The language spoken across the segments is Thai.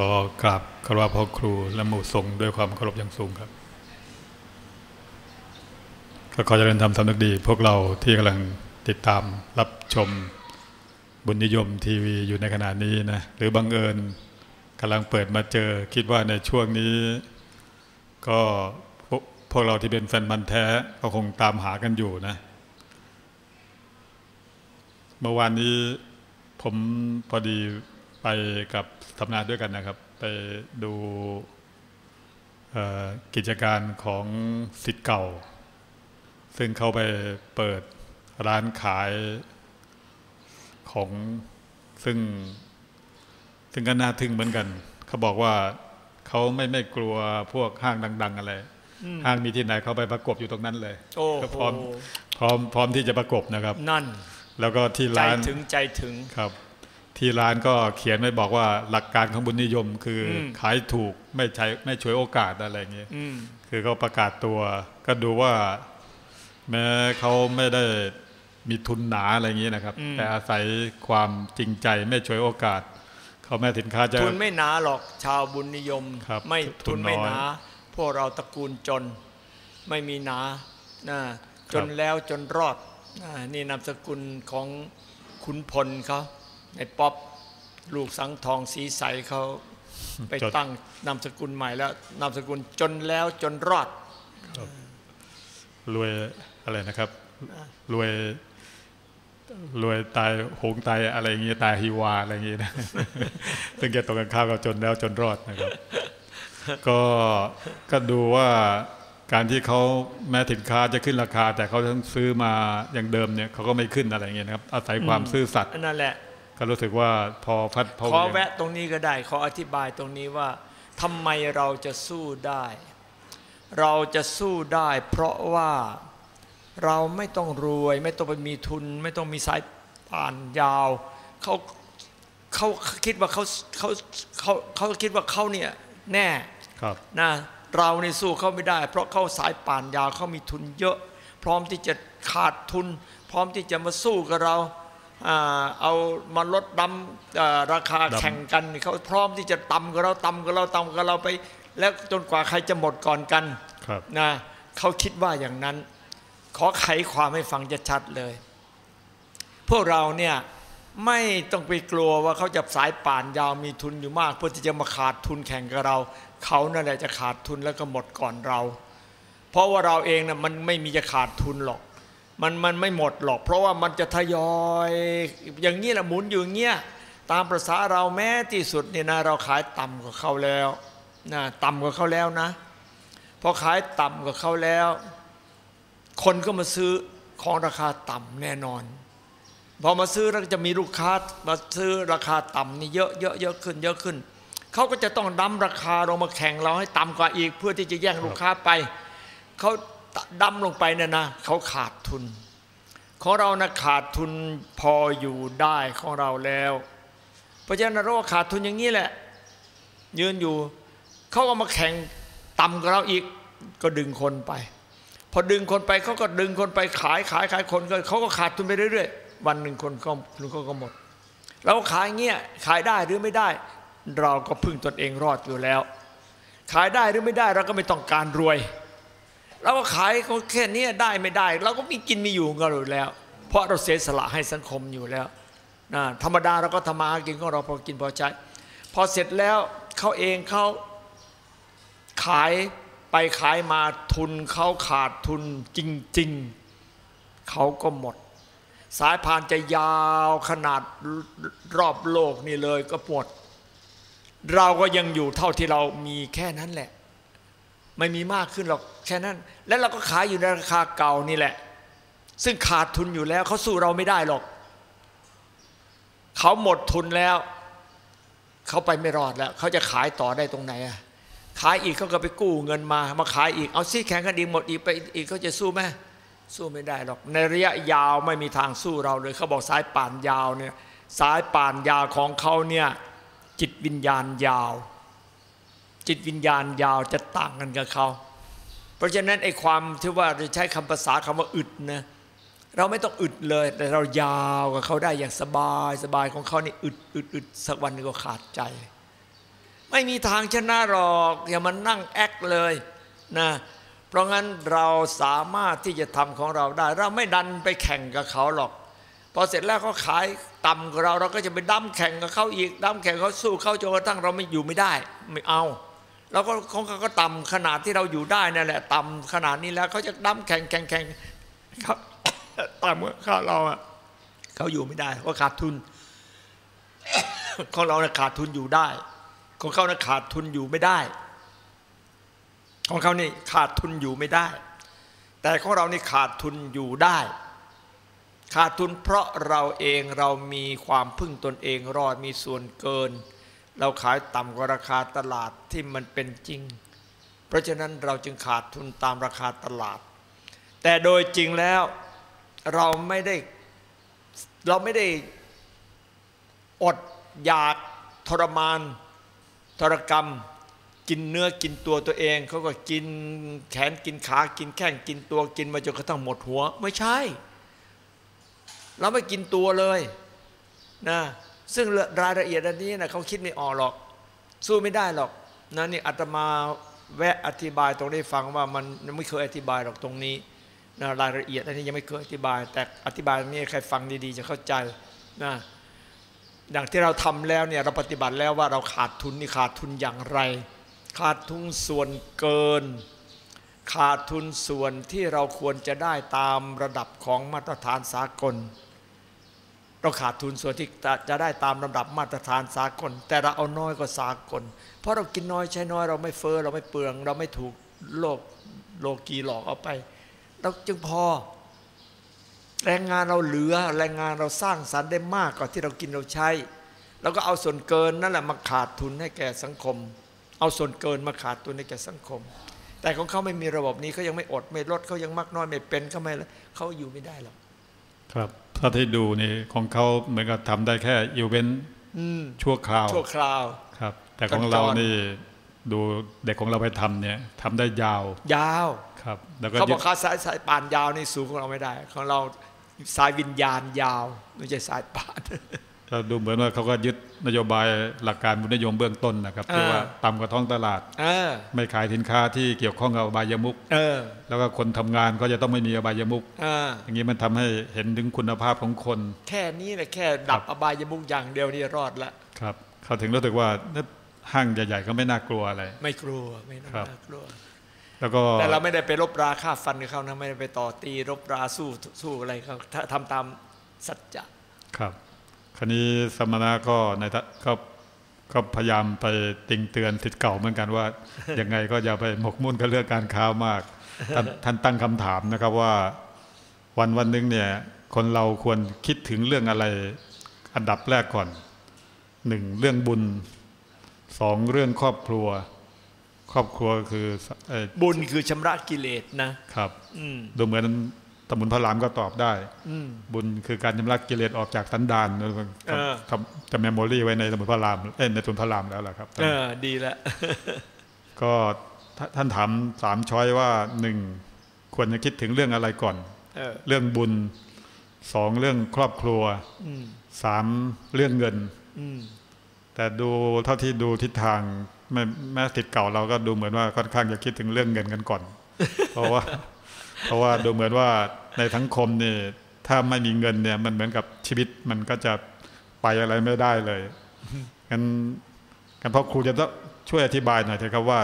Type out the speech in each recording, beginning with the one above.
ขอกราบคารวะพ่อครูและหมู่สงฆ์ด้วยความเคารพอย่างสูงครับก็ขอเจริญธรรมสำนึกดี พวกเราที่กำลังติดตามรับชมบุญนิยมทีวีอยู่ในขณะนี้นะ หรือบังเอิญกำลังเปิดมาเจอ คิดว่าในช่วงนี้ ก็พวกพวกเราที่เป็นแฟนมันแท้ก็คงตามหากันอยู่นะ เมื่อวานนี้ผมพอดี ไปกับทำงานด้วยกันนะครับ ไปดูเอ่อกิจการของสิทธิ์เก่า ซึ่งเขาไปเปิดร้านขายของซึ่งซึ่งก็น่าทึ่งเหมือนกัน เขาบอกว่าเขาไม่ไม่กลัวพวกห้างดัง ๆ อะไร ห้างมีที่ไหนเขาไปประกบอยู่ตรงนั้นเลยโอ้ก็โหพร้อมพร้อมพร้อมที่จะประกบนะครับ นั่น แล้วก็ที่ใจร้านถึงใจถึงครับ ที่ร้านก็เขียนไว้บอกว่าหลักการของบุญนิยมคืออมขายถูกไม่ใช้ไม่ฉวยโอกาสอะไรอย่างเงี้ยอืมคือเขาประกาศตัว ก็ดูว่า แม้เขาไม่ได้มีทุนหนาอะไรอย่างเงี้ยนะครับ แต่อาศัยความจริงใจไม่ฉวยโอกาสเขาแม่สินค้าจะทุนไม่หนาหรอกชาวบุญนิยมครับไม่ทุทุนนน้อยไม่หนาพวกเราตระกูลจนไม่มีหนานะจนแล้วจนรอดนะนี่นามสกุลของขุนพลเขา ในป๊อปลูกสังทองสีใสเขาไปจดตั้งนามสกุลใหม่แล้วนามสกุลจนแล้วจนรอดรวยอะไรนะครับรวยรวยตายโหงตายอะไรอย่างเงี้ยตายฮิวาอะไรอย่างเงี้ยนะซึ่งแกตรงกันข้ามกับจนแล้วจนรอดนะครับ ก็ก็ดูว่าการที่เขาแม้สินค้าจะขึ้นราคา แต่เขาต้องซื้อมาอย่างเดิมเนี่ยเขาก็ไม่ขึ้นอะไรอย่างเงี้ยนะครับ อาศัยความซื่อสัตย์นั่นแหละ ก็รู้สึกว่าพอพัดพอขอเหวี่ยงแวะตรงนี้ก็ได้ ขออธิบายตรงนี้ว่าทำไมเราจะสู้ได้ เราจะสู้ได้ เพราะว่าเราไม่ต้องรวย ไม่ต้องไปมีทุน ไม่ต้องมีสายป่านยาวเขาเขาคิดว่าเขาเขาเขาเขาคิดว่าเขาเนี่ยแน่ครับนะเราในสู้เขาไม่ได้ เพราะเขาสายป่านยาวเขามีทุนเยอะ พร้อมที่จะขาดทุน พร้อมที่จะมาสู้กับเราอ่า เอามาลดดำเอ่อราคาดำแข่งกันนี่เขาพร้อมที่จะต่ำกับเราต่ำกับเราต่ำกับเราไป แล้วจนกว่าใครจะหมดก่อนกันครับนะเขาคิดว่าอย่างนั้น ขอไขความให้ฟังจะชัดเลย พวกเราเนี่ยไม่ต้องไปกลัวว่าเขาจะสายป่านยาวมีทุนอยู่มากเพื่อที่จะมาขาดทุนแข่งกับเรา เขานั่นแหละจะขาดทุนแล้วก็หมดก่อนเรา เพราะว่าเราเองนะ่ะมันไม่มีจะขาดทุนหรอก มันมันไม่หมดหรอก เพราะว่ามันจะทยอย อย่างนี้แหละหมุนอยู่เงี้ยตามประษาเราแม้ที่สุดเนี่ยนะเราขายต่ำกว่าเขาแล้วนะต่ำกว่าเขาแล้วนะพอขายต่ำกว่าเขาแล้ว คนก็มาซื้อของราคาต่ำแน่นอนพอมาซื้อแล้วจะมีลูกค้ามาซื้อราคาต่ำนี่เยอะเยอะเยอะขึ้น เยอะขึ้นเขาก็จะต้องดั้มราคาลงมาแข่งเราให้ต่ำกว่าอีก เพื่อที่จะแย่งลูกค้าไปเขา ดั้มลงไปเนี่ยนะเขาขาดทุน ของเรานะขาดทุนพออยู่ได้ของเราแล้ว เพราะฉะนั้นเราก็ขาดทุนอย่างนี้แหละ ยืนอยู่ เขาก็มาแข่งต่ำกว่าเราอีกก็ดึงคนไป พอดึงคนไปเขาก็ดึงคนไปขายขายขายคนก็เขาก็ขาดทุนไปเรื่อยๆ วันหนึ่งคนก็คนก็หมด เราขายเงี้ยขายได้หรือไม่ได้ เราก็พึ่งตนเองรอดอยู่แล้ว ขายได้หรือไม่ได้เราก็ไม่ต้องการรวย เราก็ขายเขาแค่เนี้ยได้ไม่ได้ เราก็มีกินมีอยู่ของเราอยู่แล้ว เพราะเราเสียสละให้สังคมอยู่แล้วนะธรรมดาเราก็ทำมาหากินของเราพอกินพอใช้พอเสร็จแล้วเขาเองเขาขายไปขายมาทุนเขาขาดทุนจริง ๆเขาก็หมด สายพานจะยาวขนาดรอบโลกนี่เลยก็หมด เราก็ยังอยู่เท่าที่เรามีแค่นั้นแหละ ไม่มีมากขึ้นหรอกแค่นั้น แล้วเราก็ขายอยู่ในราคาเก่านี่แหละ ซึ่งขาดทุนอยู่แล้วเขาสู้เราไม่ได้หรอก เขาหมดทุนแล้ว เขาไปไม่รอดแล้ว เขาจะขายต่อได้ตรงไหนอะขายอีกเขาก็ไปกู้เงินมา มาขายอีกเอาซี่แข่งกันอีกหมดอีกไปอีกเขาจะสู้ไหมสู้ไม่ได้หรอก ในระยะยาวไม่มีทางสู้เราเลย เขาบอกสายป่านยาวเนี่ยสายป่านยาวของเขาเนี่ยจิตวิญญาณยาว จิตวิญญาณยาวจะต่างกันกับเขา เพราะฉะนั้นไอ้ความที่ว่าจะใช้คำภาษาคำว่าอึดนะเราไม่ต้องอึดเลย แต่เรายาวกับเขาได้อย่างสบายสบายของเขานี่อึดอึดอึดสักวันหนึงก็ขาดใจ ไม่มีทางชนะหรอกอย่ามานั่งแอคเลยนะเพราะงั้นเราสามารถที่จะทำของเราได้ เราไม่ดันไปแข่งกับเขาหรอกพอเสร็จแล้วเขาขายต่ำกว่าเราเราก็จะไปดั้มแข่งกับเขาอีกดั้มแข่งเขาสู้เขาจนกระทั่งเราไม่อยู่ไม่ได้ ไม่เอา เราก็ของเขาก็ต่ำขนาดที่เราอยู่ได้นั่นแหละ ต่ำขนาดนี้แล้วเขาจะดั้มแข่งแข่งแข่งเขาต่ำกว่าเขาเราอะเขาอยู่ไม่ได้เพราะขาดทุน ของเราเนี่ยขาดทุนอยู่ได้ ของเขาเนี่ยขาดทุนอยู่ไม่ได้ ของเขานี่ขาดทุนอยู่ไม่ได้ แต่ของเรานี่ขาดทุนอยู่ได้ ขาดทุนเพราะเราเองเรามีความพึ่งตนเองรอดมีส่วนเกิน เราขายต่ำกว่าราคาตลาดที่มันเป็นจริง เพราะฉะนั้นเราจึงขาดทุนตามราคาตลาด แต่โดยจริงแล้วเราไม่ได้เราไม่ได้อดอยากทรมานทรกรรม กินเนื้อกินตัวตัวเองเขาก็กินแขนกินขากินแข้งกินตัวกินมาจนกระทั่งหมดหัว ไม่ใช่ เราไม่กินตัวเลยนะ ซึ่งรายละเอียดอันนี้นะเขาคิดไม่ออกหรอก สู้ไม่ได้หรอกนะนี่อาตมาแวะอธิบายตรงนี้ฟังว่ามันไม่เคยอธิบายหรอกตรงนี้นะรายละเอียดอันนี้ยังไม่เคยอธิบาย แต่อธิบายนี้ใครฟังดีๆ จะเข้าใจนะอย่างที่เราทำแล้วเนี่ยเราปฏิบัติแล้วว่าเราขาดทุนนี่ขาดทุนอย่างไร ขาดทุนส่วนเกิน ขาดทุนส่วนที่เราควรจะได้ตามระดับของมาตรฐานสากล เราขาดทุนส่วนที่จะได้ตามระดับมาตรฐานสากล แต่เราเอาน้อยกว่าสากล เพราะเรากินน้อยใช้น้อยเราไม่เฟอ้อเราไม่เปลือง เราไม่ถูกโลกโลกีหลอกเอาไป เราจึงพอ แรงงานเราเหลือแรงงานเราสร้างสรรค์ได้มากกว่าที่เรากินเราใช้แล้วก็เอาส่วนเกินนั่นแหละมาขาดทุนให้แก่สังคม เอาส่วนเกินมาขาดทุนให้แก่สังคม แต่ของเขาไม่มีระบบนี้เขายังไม่อดไม่ลดเขายังมากน้อยไม่เป็นเขาไม่เขาอยู่ไม่ได้หรอกครับ ถ้าที่ดูนี่ของเขาเหมือนกับทำได้แค่อีเวนต์อืมชั่วคราวชั่วคราวครับ แต่ของเรานี่ดูเด็กของเราไปทำเนี่ยทำได้ยาว ยาวครับ แล้วก็เขาบยึอกดเขาสายสายป่านยาวนี่สูงของเราไม่ได้ ของเราสายวิญญาณยาวไม่ใช่สายป่าน เราดูเหมือนว่าเขาก็ยึดนโยบายหลักการบุญนิยมเบื้องต้นนะครับที่อ่าว่าต่ำกว่าท้องตลาดเออไม่ขายสินค้าที่เกี่ยวข้องกับอบายมุกเออแล้วก็คนทำงานก็จะต้องไม่มีอบายมุกเอออย่างนี้มันทำให้เห็นถึงคุณภาพของคน แค่นี้แหละแค่ดับอบายมุกอย่างเดียวนี่รอดละครับ เขาถึงรู้สึกว่าห้างใหญ่ๆก็ไม่น่ากลัวอะไร ไม่กลัวไม่น่าครับกลัวแล้วก็แต่เราไม่ได้ไปรบราฆ่าฟันกับเขานะไม่ได้ไปต่อตีรบราสู้สู้อะไรเขาถ้าทำตามสัจจะครับ คราวนี้สมณะก็ในทะก็ก็พยายามไปติงเตือนสิทธิ์เก่าเหมือนกันว่ายังไงก็อย่าไปหมกมุ่นกับเรื่องการค้ามากท่านท่านตั้งคำถามนะครับว่าวันวันหนึ่งเนี่ยคนเราควรคิดถึงเรื่องอะไรอันดับแรกก่อนหนึ่งเรื่องบุญสองเรื่องครอบครัว ครอบครัวคือเอ่อบุญคือชำระกิเลสนะครับอืมดูเหมือน ตมุนพระรามก็ตอบได้อืมบุญคือการชำระกิเลสออกจากสันดานเออทำจะ memory ไว้ในสมุนพระรามเอ้ยในสมุนพระรามแล้วล่ะครับเออดีแล้วก็ท่าท่านถามสาม choice ว่าหนึ่งควรจะคิดถึงเรื่องอะไรก่อนเออเรื่องบุญสองเรื่องครอบครัวอืมสามเรื่องเงินอืมแต่ดูเท่าที่ดูทิศทางแม่แม่ติดเก่าเราก็ดูเหมือนว่าค่อนข้างจะคิดถึงเรื่องเงินกันก่อน เพราะว่า เพราะว่าดูเหมือนว่าในสังคมนี่ถ้าไม่มีเงินเนี่ยมันเหมือนกับชีวิตมันก็จะไปอะไรไม่ได้เลยงั้นงั้นพ่อครูจะต้องช่วยอธิบายหน่อยเถอะครับว่า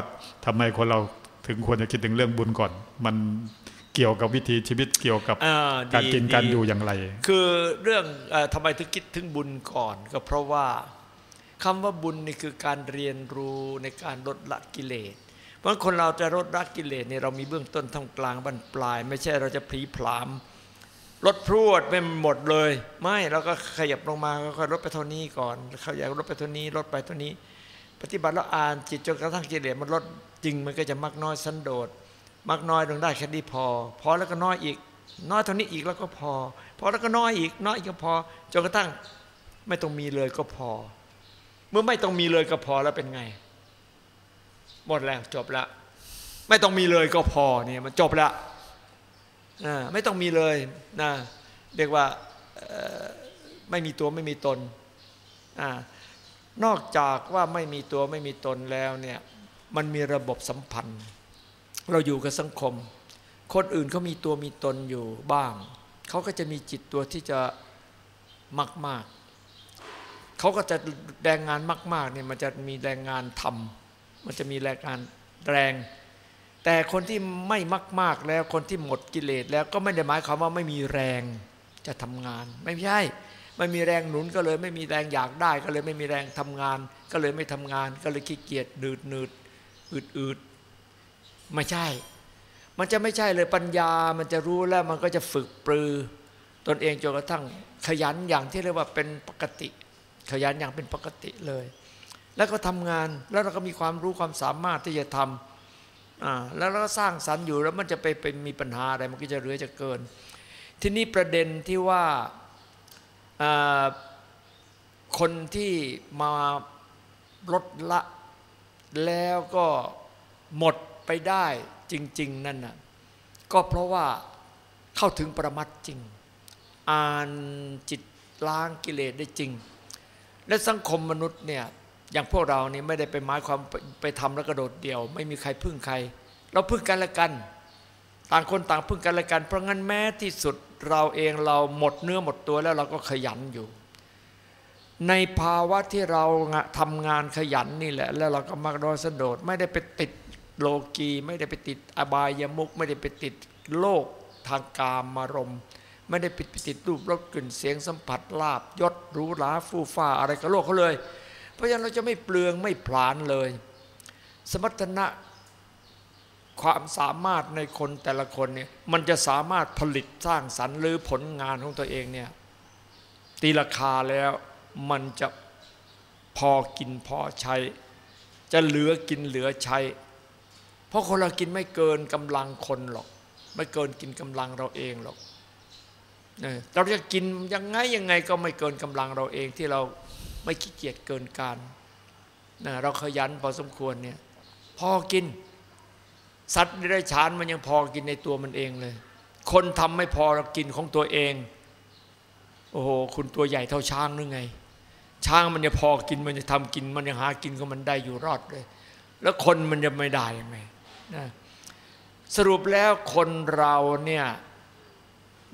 ทำไมคนเราถึงควรจะคิดถึงเรื่องบุญก่อน มันเกี่ยวกับวิถีชีวิตเกี่ยวกับอ่าการดีกินการดีอยู่อย่างไร คือเรื่องเออทำไมถึงคิดถึงบุญก่อน ก็เพราะว่าคำว่าบุญนี่คือการเรียนรู้ในการลดละกิเลส เพราะคนเราจะลดละกิเลสเนี่ยเรามีเบื้องต้นท่ามกลางบรรปลาย ไม่ใช่เราจะพลีผลามลดพรวดไม่หมดเลย ไม่เราก็ขยับลงมาก็ค่อยลดไปเท่านี้ก่อนขยับลดไปเท่านี้ลดไปเท่านี้ ปฏิบัติแล้วอ่านจิตจนกระทั่งกิเลสมันลดจริงมันก็จะมักน้อยสันโดษมักน้อยลงได้แค่นี้พอ พอแล้วก็น้อยอีก น้อยเท่านี้อีกแล้วก็พอ พอแล้วก็น้อยอีก น้อยอีกก็พอจนกระทั่งไม่ต้องมีเลยก็พอ เมื่อไม่ต้องมีเลยก็พอแล้วเป็นไง หมดแล้วจบล้วไม่ต้องมีเลยก็พอเนี่ยมันจบล้วอ่าไม่ต้องมีเลยนะเรียกว่าไม่มีตัวไม่มีตนอนอกจากว่าไม่มีตัวไม่มีตนแล้วเนี่ยมันมีระบบสัมพันธ์ เราอยู่กับสังคม คนอื่นเขามีตัวมีตนอยู่บ้าง เขาก็จะมีจิตตัวที่จะมากมากๆเขาก็จะแรงงานมากๆเนี่ยมันจะมีแรงงานทำ มันจะมีแรงงานแรง แต่คนที่ไม่มาก ๆแล้วคนที่หมดกิเลสแล้วก็ไม่ได้หมายความว่าไม่มีแรงจะทำงาน ไม่ใช่ไม่มีแรงหนุนก็เลย ไม่มีแรงอยากได้ ก็เลยไม่มีแรงทำงาน ก็เลยไม่ทำงาน ก็เลยขี้เกียจหนืดหนืดอืดอืดไม่ใช่ มันจะไม่ใช่เลยปัญญามันจะรู้แล้วมันก็จะฝึกปรือตนเองจนกระทั่งขยันอย่างที่เรียกว่าเป็นปกติ ขยันอย่างเป็นปกติเลย แล้วก็ทำงานแล้วเราก็มีความรู้ความสามารถที่จะทำอ่าแล้วเราก็สร้างสรรค์อยู่แล้วมันจะไปเป็นมีปัญหาอะไรมันก็จะเหลือจะเกิน ทีนี้ประเด็นที่ว่าคนที่มาลดละแล้วก็หมดไปได้จริง ๆ นั่นน่ะก็เพราะว่าเข้าถึงประมัดจริง อ่านจิตล้างกิเลสได้จริง และสังคมมนุษย์เนี่ย อย่างพวกเรานี่ไม่ได้ไปหมายความไปทำแล้วกระโดดเดี่ยว ไม่มีใครพึ่งใคร เราพึ่งกันและกัน ต่างคนต่างพึ่งกันและกัน เพราะงั้นแม้ที่สุดเราเองเราหมดเนื้อหมดตัวแล้วเราก็ขยันอยู่ ในภาวะที่เราทำงานขยันนี่แหละ แล้วเราก็มักรอสะโดด ไม่ได้ไปติดโลกีไม่ได้ไปติดอบายมุกไม่ได้ไปติดโลกทางกามมารมไม่ได้ไปติดรูปรสกลิ่นเสียงสัมผัสลาบยศรู้ลาฟูฟ้าอะไรกับโลกเขาเลย เพราะฉะนั้นเราจะไม่เปลืองไม่ผลาญเลย สมรรถนะความสามารถในคนแต่ละคนเนี่ยมันจะสามารถผลิตสร้างสรรค์หรือผลงานของตัวเองเนี่ยตีราคาแล้วมันจะพอกินพอใช้ จะเหลือกินเหลือใช้ เพราะคนเรากินไม่เกินกำลังคนหรอก ไม่เกินกินกำลังเราเองหรอกเราจะกินยังไงยังไงก็ไม่เกินกำลังเราเองที่เรา ไม่ขี้เกียจเกินการเราขยันพอสมควรเนี่ยพอกิน สัตว์ได้ฉานมันยังพอกินในตัวมันเองเลย คนทำไม่พอเรากินของตัวเอง โอ้โหคุณตัวใหญ่เท่าช้างนึงไง ช้างมันจะพอกินมันจะทำกิน มันยังหากินก็มันได้อยู่รอดเลย แล้วคนมันจะไม่ได้ยังไงนะสรุปแล้วคนเราเนี่ย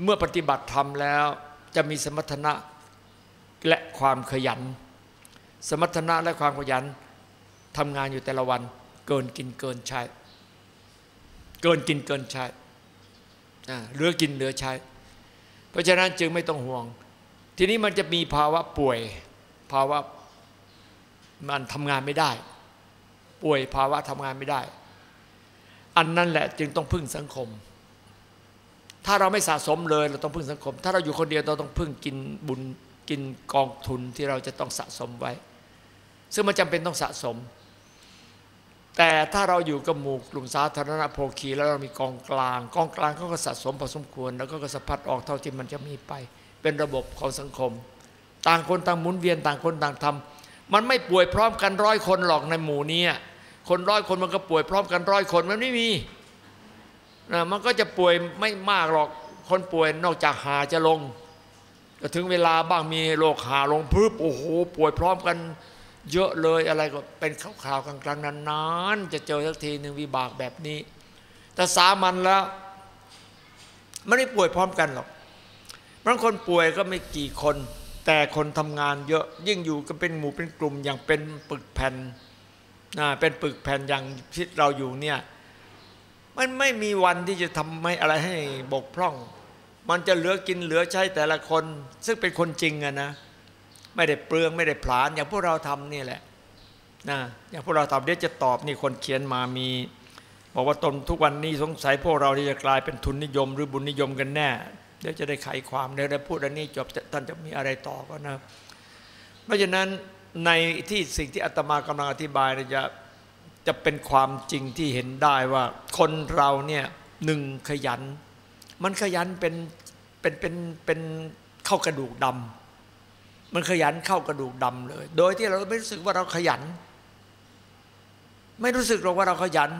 เมื่อปฏิบัติธรรมแล้วจะมีสมรรถนะ และความขยัน สมรรถนะและความขยันทำงานอยู่แต่ละวัน เกินกินเกินใช้ เกินกินเกินใช้เหลือกินเหลือใช้ เพราะฉะนั้นจึงไม่ต้องห่วง ทีนี้มันจะมีภาวะป่วย ภาวะมันทำงานไม่ได้ ป่วยภาวะทำงานไม่ได้ อันนั้นแหละจึงต้องพึ่งสังคม ถ้าเราไม่สะสมเลยเราต้องพึ่งสังคม ถ้าเราอยู่คนเดียวเราต้องพึ่งกินบุญ กินกองทุนที่เราจะต้องสะสมไว้ ซึ่งมันจำเป็นต้องสะสม แต่ถ้าเราอยู่กับหมู่กลุ่มสาธารณโภคีแล้วเรามีกองกลาง กองกลางเขาก็สะสมพอสมควร แล้วก็สะพัดออกเท่าที่มันจะมีไป เป็นระบบของสังคม ต่างคนต่างหมุนเวียนต่างคนต่างทำมันไม่ป่วยพร้อมกันร้อยคนหรอกในหมู่นี้คนร้อยคนมันก็ป่วยพร้อมกันร้อยคนมันไม่มีนะมันก็จะป่วยไม่มากหรอกคนป่วยนอกจากหาจะลง ก็ถึงเวลาบ้างมีโรคหาลงพึบโอ้โหป่วยพร้อมกัน เยอะเลยอะไรก็เป็นข่าวๆกลางๆนานๆจะเจอสักทีหนึ่งวิบากแบบนี้ แต่สามัญแล้วไม่ได้ป่วยพร้อมกันหรอกบางคนป่วยก็ไม่กี่คน แต่คนทำงานเยอะยิ่งอยู่ก็เป็นหมู่เป็นกลุ่มอย่างเป็นปึกแผ่นนะเป็นปึกแผ่นอย่างที่เราอยู่เนี่ยมันไม่มีวันที่จะทำให้อะไรให้บกพร่อง มันจะเหลือกินเหลือใช้แต่ละคน ซึ่งเป็นคนจริงอะนะ ไม่ได้เปลืองไม่ได้ผลาญอย่างพวกเราทำนี่แหละนะอย่างพวกเราทำเดี๋ยวจะตอบนี่คนเขียนมามี บอกว่าตนทุกวันนี้สงสัยพวกเราที่จะกลายเป็นทุนนิยม หรือบุญนิยมกันแน่ เดี๋ยวจะได้ไขความเดี๋ยวได้พูดอันนี้จบท่านจะมีอะไรต่อก็นะ เพราะฉะนั้นในที่สิ่งที่อาตมากำลังอธิบายจะจะเป็นความจริงที่เห็นได้ว่าคนเราเนี่ยหนึ่งขยัน มันขยันเป็นเป็นเป็นเป็นเข้ากระดูกดำมันขยันเข้ากระดูกดำเลย โดยที่เราไม่รู้สึกว่าเราขยัน ไม่รู้สึกหรอกว่าเราขยัน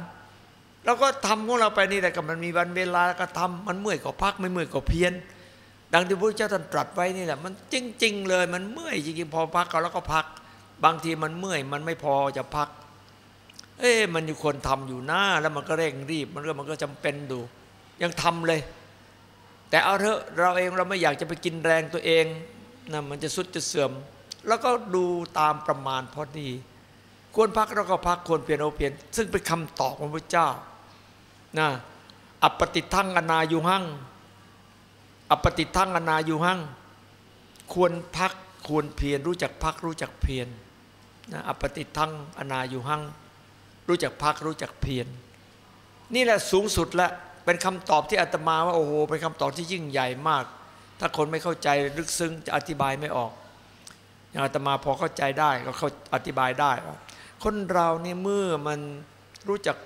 เราก็ทำของเราไปนี่แหละกับมันมีวันเวลาก็ทำมันเมื่อยก็พักไม่เมื่อยก็เพียน ดังที่พระเจ้าท่านตรัสไว้นี่แหละ มันจริง ๆ เลยมันเมื่อยจริงๆพอพักก็แล้วก็พัก บางทีมันเมื่อยมันไม่พอจะพัก เอ๊ะมันอยู่คนทำอยู่หน้าแล้วมันก็เร่งรีบ มันก็มันก็จำเป็นดู ยังทำเลย แต่เอาเถอะเราเองเราไม่อยากจะไปกินแรงตัวเองนะมันจะสุดจะเสื่อม แล้วก็ดูตามประมาณพอดี ควรพักเราก็พักควรเปลี่ยนเอาเปลี่ยน ซึ่งเป็นคำตอบของพระเจ้านะอัปปติทังอนายุหังอัปปติทังอนายุหังควรพักควรเพียรรู้จักพักรู้จักเพียรนะอัปปติทังอนายุหังรู้จักพักรู้จักเพียรนี่แหละสูงสุดละ เป็นคำตอบที่อาตมาว่าโอ้โหเป็นคำตอบที่ยิ่งใหญ่มาก ถ้าคนไม่เข้าใจลึกซึ้งจะอธิบายไม่ออกอย่างอาตมาพอเข้าใจได้ก็เขาอธิบายได้ว่าคนเราเนี่ยเมื่อมันรู้จัก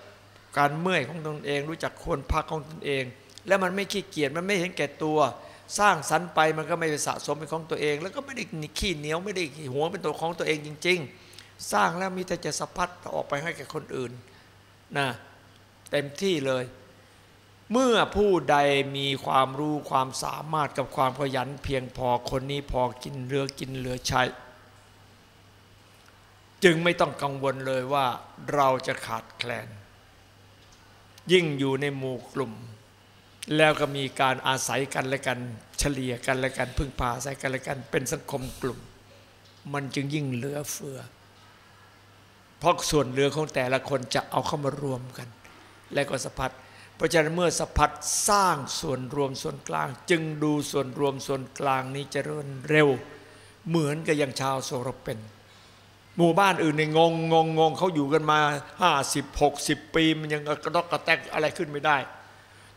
การเมื่อยของตนเอง รู้จักควรพักของตนเอง แล้วมันไม่ขี้เกียจมันไม่เห็นแก่ตัว สร้างสรรค์ไปมันก็ไม่ไปสะสมเป็นของตัวเอง แล้วก็ไม่ได้ขี้เหนียวไม่ได้หัวเป็นตัวของตัวเองจริง ๆ สร้างแล้วมีแต่จะสะพัดออกไปให้แก่คนอื่นนะเต็มที่เลย เมื่อผู้ใดมีความรู้ความสามารถกับความขยันเพียงพอคนนี้พอกินเรือกินเหลือใช้ จึงไม่ต้องกังวลเลยว่าเราจะขาดแคลน ยิ่งอยู่ในหมู่กลุ่ม แล้วก็มีการอาศัยกันและกันเฉลี่ยกันและกันพึ่งพาอาศัยกันและกันเป็นสังคมกลุ่ม มันจึงยิ่งเหลือเฟือ เพราะส่วนเหลือของแต่ละคนจะเอาเข้ามารวมกัน และก็สะพัด ราะฉะนั้นเมื่อสะพัดสร้างส่วนรวมส่วนกลาง จึงดูส่วนรวมส่วนกลางนี้เจริญเร็ว เหมือนกับอย่างชาวโซรเป็น หมู่บ้านอื่นในงงงงงงเขาอยู่กันมาห้าสิบหกสิบปี มันยังกระดอกกระแตกอะไรขึ้นไม่ได้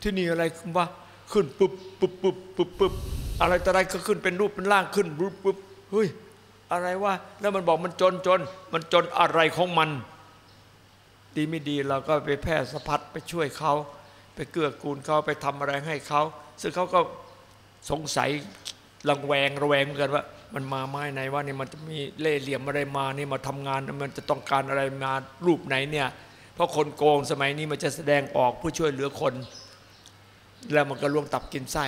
ที่นี่อะไรว่าขึ้นปุ๊บปุ๊บปุ๊บปุ๊บปุ๊บอะไรต่อะไรก็ขึ้นเป็นรูปเป็นร่างขึ้นปุ๊บปุ๊บเฮ้ยอะไรวะแล้วมันบอกมันจนจนมันจนอะไรของมัน ดีไม่ดีเราก็ไปแพร่สะพัดไปช่วยเขา ไปเกื้อกูลเขาไปทำอะไรให้เขาซึ่งเขาก็สงสัยระแวงระแวงเหมือนกันว่า มันมาไม้ไหนว่านี่มันจะมีเล่ห์เหลี่ยมอะไรมานี่มาทำงานมันจะต้องการอะไรมารูปไหนเนี่ย เพราะคนโกงสมัยนี้มันจะแสดงออกเพื่อช่วยเหลือคน แล้วมันก็ล่วงตับกินไส้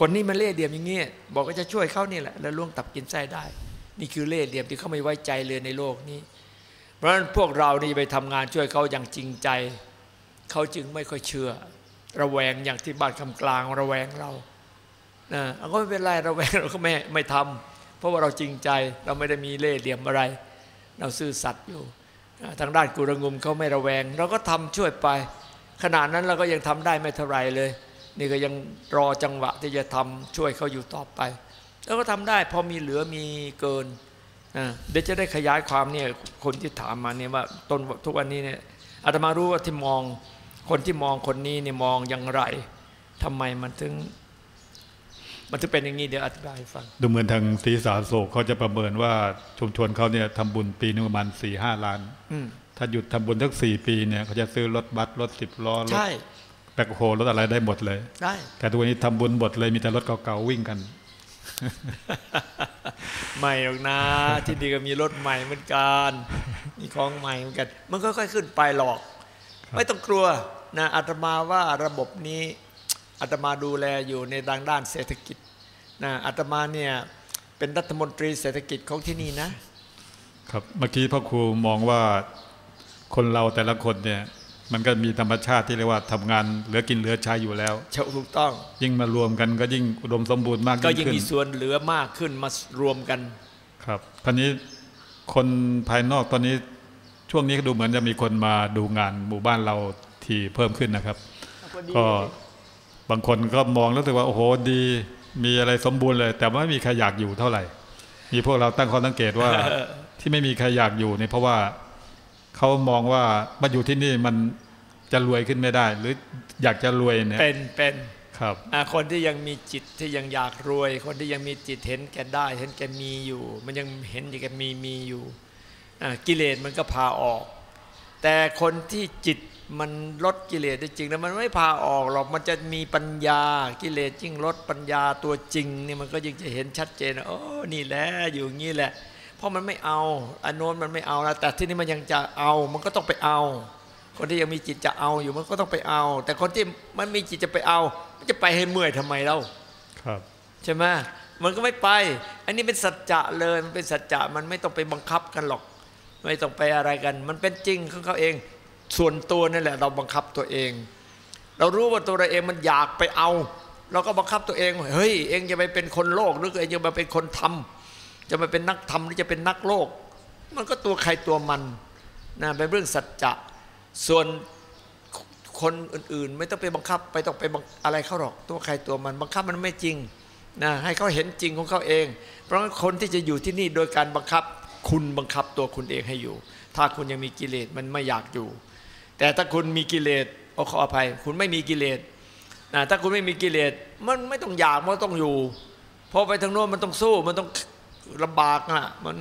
คนนี้มันเล่ห์เหลี่ยมอย่างเงี้ยบอกว่าจะช่วยเขานี่แหละแล้วล่วงตับกินไส้ได้ นี่คือเล่ห์เหลี่ยมที่เขาไม่ไว้ใจเลยในโลกนี้ เพราะฉะนั้นพวกเรานี่ไปทำงานช่วยเขาอย่างจริงใจ เขาจึงไม่ค่อยเชื่อ ระแวงอย่างที่บ้านคำกลางระแวงเรานะเอาก็ไม่เป็นไรระแวงเราก็ไม่ไม่ทำเพราะว่าเราจริงใจเราไม่ได้มีเล่ห์เหลี่ยมอะไร เราซื่อสัตย์อยู่ทางด้านกุรงุมเขาไม่ระแวง เราก็ทำช่วยไปขณะนั้นเราก็ยังทำได้ไม่เท่าไรเลย นี่ก็ยังรอจังหวะที่จะทำช่วยเขาอยู่ต่อไป แล้วก็ทำได้พอมีเหลือมีเกินเดี๋ยวจะได้ขยายความเนี่ยคนที่ถามมาเนี่ยว่าต้นทุกวันนี้เนี่ยอาตมารู้ว่าที่มอง คนที่มองคนนี้เนี่ยมองอย่างไรทำไมมันถึง มันถึงเป็นอย่างนี้เดี๋ยวอธิบายให้ฟัง ดูเหมือนทางศรีสาโศกเขาจะประเมินว่าชุมชนเขาเนี่ยทำบุญปีนึงประมาณสี่ห้าล้านอืมถ้าหยุดทำบุญทั้งสี่ปีเนี่ยเขาจะซื้อรถบัสรถสิบล้อรถใช่แบคโฮรถอะไรได้หมดเลยได้แต่ทุกวันนี้ทำบุญหมดเลยมีแต่รถเก่าๆวิ่งกันไม่หรอกนะ ที่นี่ก็มีรถใหม่เหมือนกัน มีของใหม่เหมือนกัน มันค่อยๆขึ้นไปหรอก ไม่ต้องกลัว นะอาตมาว่าระบบนี้อาตมาดูแลอยู่ในทางด้านเศรษฐกิจนะอาตมาเนี่ยเป็นรัฐมนตรีเศรษฐกิจของที่นี่นะ ครับเมื่อกี้พ่อครูมองว่าคนเราแต่ละคนเนี่ยมันก็มีธรรมชาติที่เรียกว่าทำงานเหลือกินเหลือใช้อยู่แล้วเชาถูกต้อง ยิ่งมารวมกันก็ยิ่งอุดมสมบูรณ์มากก็ยิ่ยังงขึ้นมีส่วนเหลือมากขึ้นมารวมกัน ครับท่านี้คนภายนอกตอนนี้ช่วงนี้ก็ดูเหมือนจะมีคนมาดูงานหมู่บ้านเรา ทีเพิ่มขึ้นนะครับ ก็บางคนก็มองแล้วรู้สึกว่าโอ้โหดีมีอะไรสมบูรณ์เลย แต่ว่าไม่มีใครอยากอยู่เท่าไหร่ มีพวกเราตั้งข้อสังเกตว่าที่ไม่มีใครอยากอยู่เนี่ยเพราะว่าเขามองว่ามาอยู่ที่นี่มันจะรวยขึ้นไม่ได้ หรืออยากจะรวยเนี่ยเป็นเป็นครับอ่าคนที่ยังมีจิตที่ยังอยากรวย คนที่ยังมีจิตเห็นแก่ได้ เห็นแก่มีอยู่ มันยังเห็นอย่างแกมีมีอยู่อ่ากิเลสมันก็พาออก แต่คนที่จิต มันลดกิเลสได้จริงแล้วมันไม่พาออกหรอกมันจะมีปัญญากิเลสยิ่งลดปัญญาตัวจริงนี่มันก็ยิ่งจะเห็นชัดเจนว่าโอ้นี่แหละอยู่อย่างนี้แหละ เพราะมันไม่เอาอันโน้นมันไม่เอานะแต่ที่นี่มันยังจะเอามันก็ต้องไปเอา คนที่ยังมีจิตจะเอาอยู่มันก็ต้องไปเอา แต่คนที่มันมีจิตจะไปเอามันจะไปให้เมื่อยทำไมเล่าครับ ใช่ไหมมันก็ไม่ไป อันนี้เป็นสัจจะเลยมันเป็นสัจจะมันไม่ต้องไปบังคับกันหรอก ไม่ต้องไปอะไรกัน มันเป็นจริงของเขาเอง ส่วนตัวนั่นแหละเราบังคับตัวเอง เรารู้ว่าตัวเราเองมันอยากไปเอา เราก็บังคับตัวเองเฮ้ยเองจะไปเป็นคนโลกหรือเองจะมาเป็นคนทำจะมาเป็นนักธรรมหรือจะเป็นนักโลก มันก็ตัวใครตัวมันนะเป็นเรื่องสัจจะส่วนคนอื่นๆ ไม่ต้องไปบังคับไปต้องไปอะไรเขาหรอกตัวใครตัวมัน บังคับมันไม่จริงนะให้เขาเห็นจริงของเขาเอง เพราะงั้นคนที่จะอยู่ที่นี่โดยการบังคับ คุณบังคับตัวคุณเองให้อยู่ ถ้าคุณยังมีกิเลสมันไม่อยากอยู่ แต่ถ้าคุณมีกิเลสขออภัย คุณไม่มีกิเลสนะถ้าคุณไม่มีกิเลสมันไม่ต้องอยากมันต้องอยู่พอไปทางโน้นมันต้องสู้มันต้องลำบากอะมัน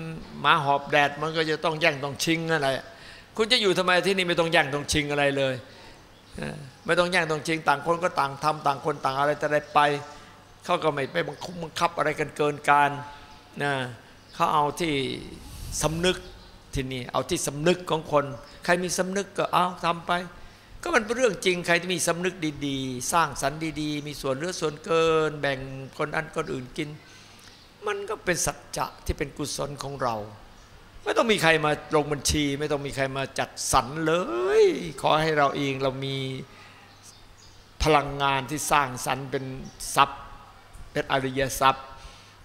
มาหอบแดดมันก็จะต้องแย่งต้องชิงอะไร คุณจะอยู่ทำไมที่นี่ไม่ต้องแย่งต้องชิงอะไรเลยไม่ต้องแย่งต้องชิงต่างคนก็ต่างทำต่างคนต่างอะไรแต่ได้ไปเขาก็ไม่ไปบังคับอะไรกันเกินการนะเขาเอาที่สำนึก ที่นี่เอาที่สำนึกของคน ใครมีสำนึกก็เอาทำไป ก็มันเป็นเรื่องจริงใครที่มีสำนึกดีๆ สร้างสรรค์ดีๆ มีส่วนเหลือส่วนเกิน แบ่งคนอันคนอื่นกิน มันก็เป็นสัจจะที่เป็นกุศลของเรา ไม่ต้องมีใครมาลงบัญชี ไม่ต้องมีใครมาจัดสรรเลย ขอให้เราเองเรามีพลังงานที่สร้างสรรค์เป็นทรัพย์ เป็นอริยทรัพย์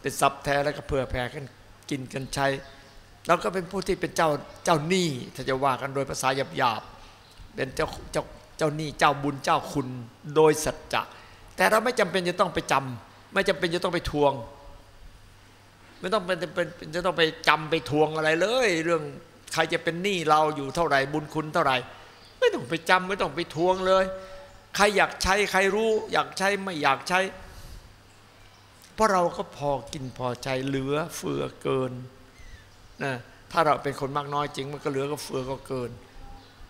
เป็นทรัพย์แท้แล้วก็เผื่อแผ่กันกินกันใช้ เราก็เป็นผู้ที่เป็นเจ้าเจ้าหนี้ถ้าจะว่ากันโดยภาษาหยาบๆเป็นเจ้าเจ้าเจ้าหนี้เจ้าบุญเจ้าคุณโดยสัจจะแต่เราไม่จำเป็นจะต้องไปจำไม่จำเป็นจะต้องไปทวง ไม่ต้องเป็นเป็นจะต้องไปจำไปทวงอะไรเลย เรื่องใครจะเป็นหนี้เราอยู่เท่าไหร่บุญคุณเท่าไหร่ ไม่ต้องไปจำไม่ต้องไปทวงเลย ใครอยากใช้ใครรู้ อยากใช้ไม่อยากใช้ เพราะเราก็พอกินพอใจเหลือเฟือเกิน นะถ้าเราเป็นคนมากน้อยจริง มันก็เหลือก็เฟือก็เกิน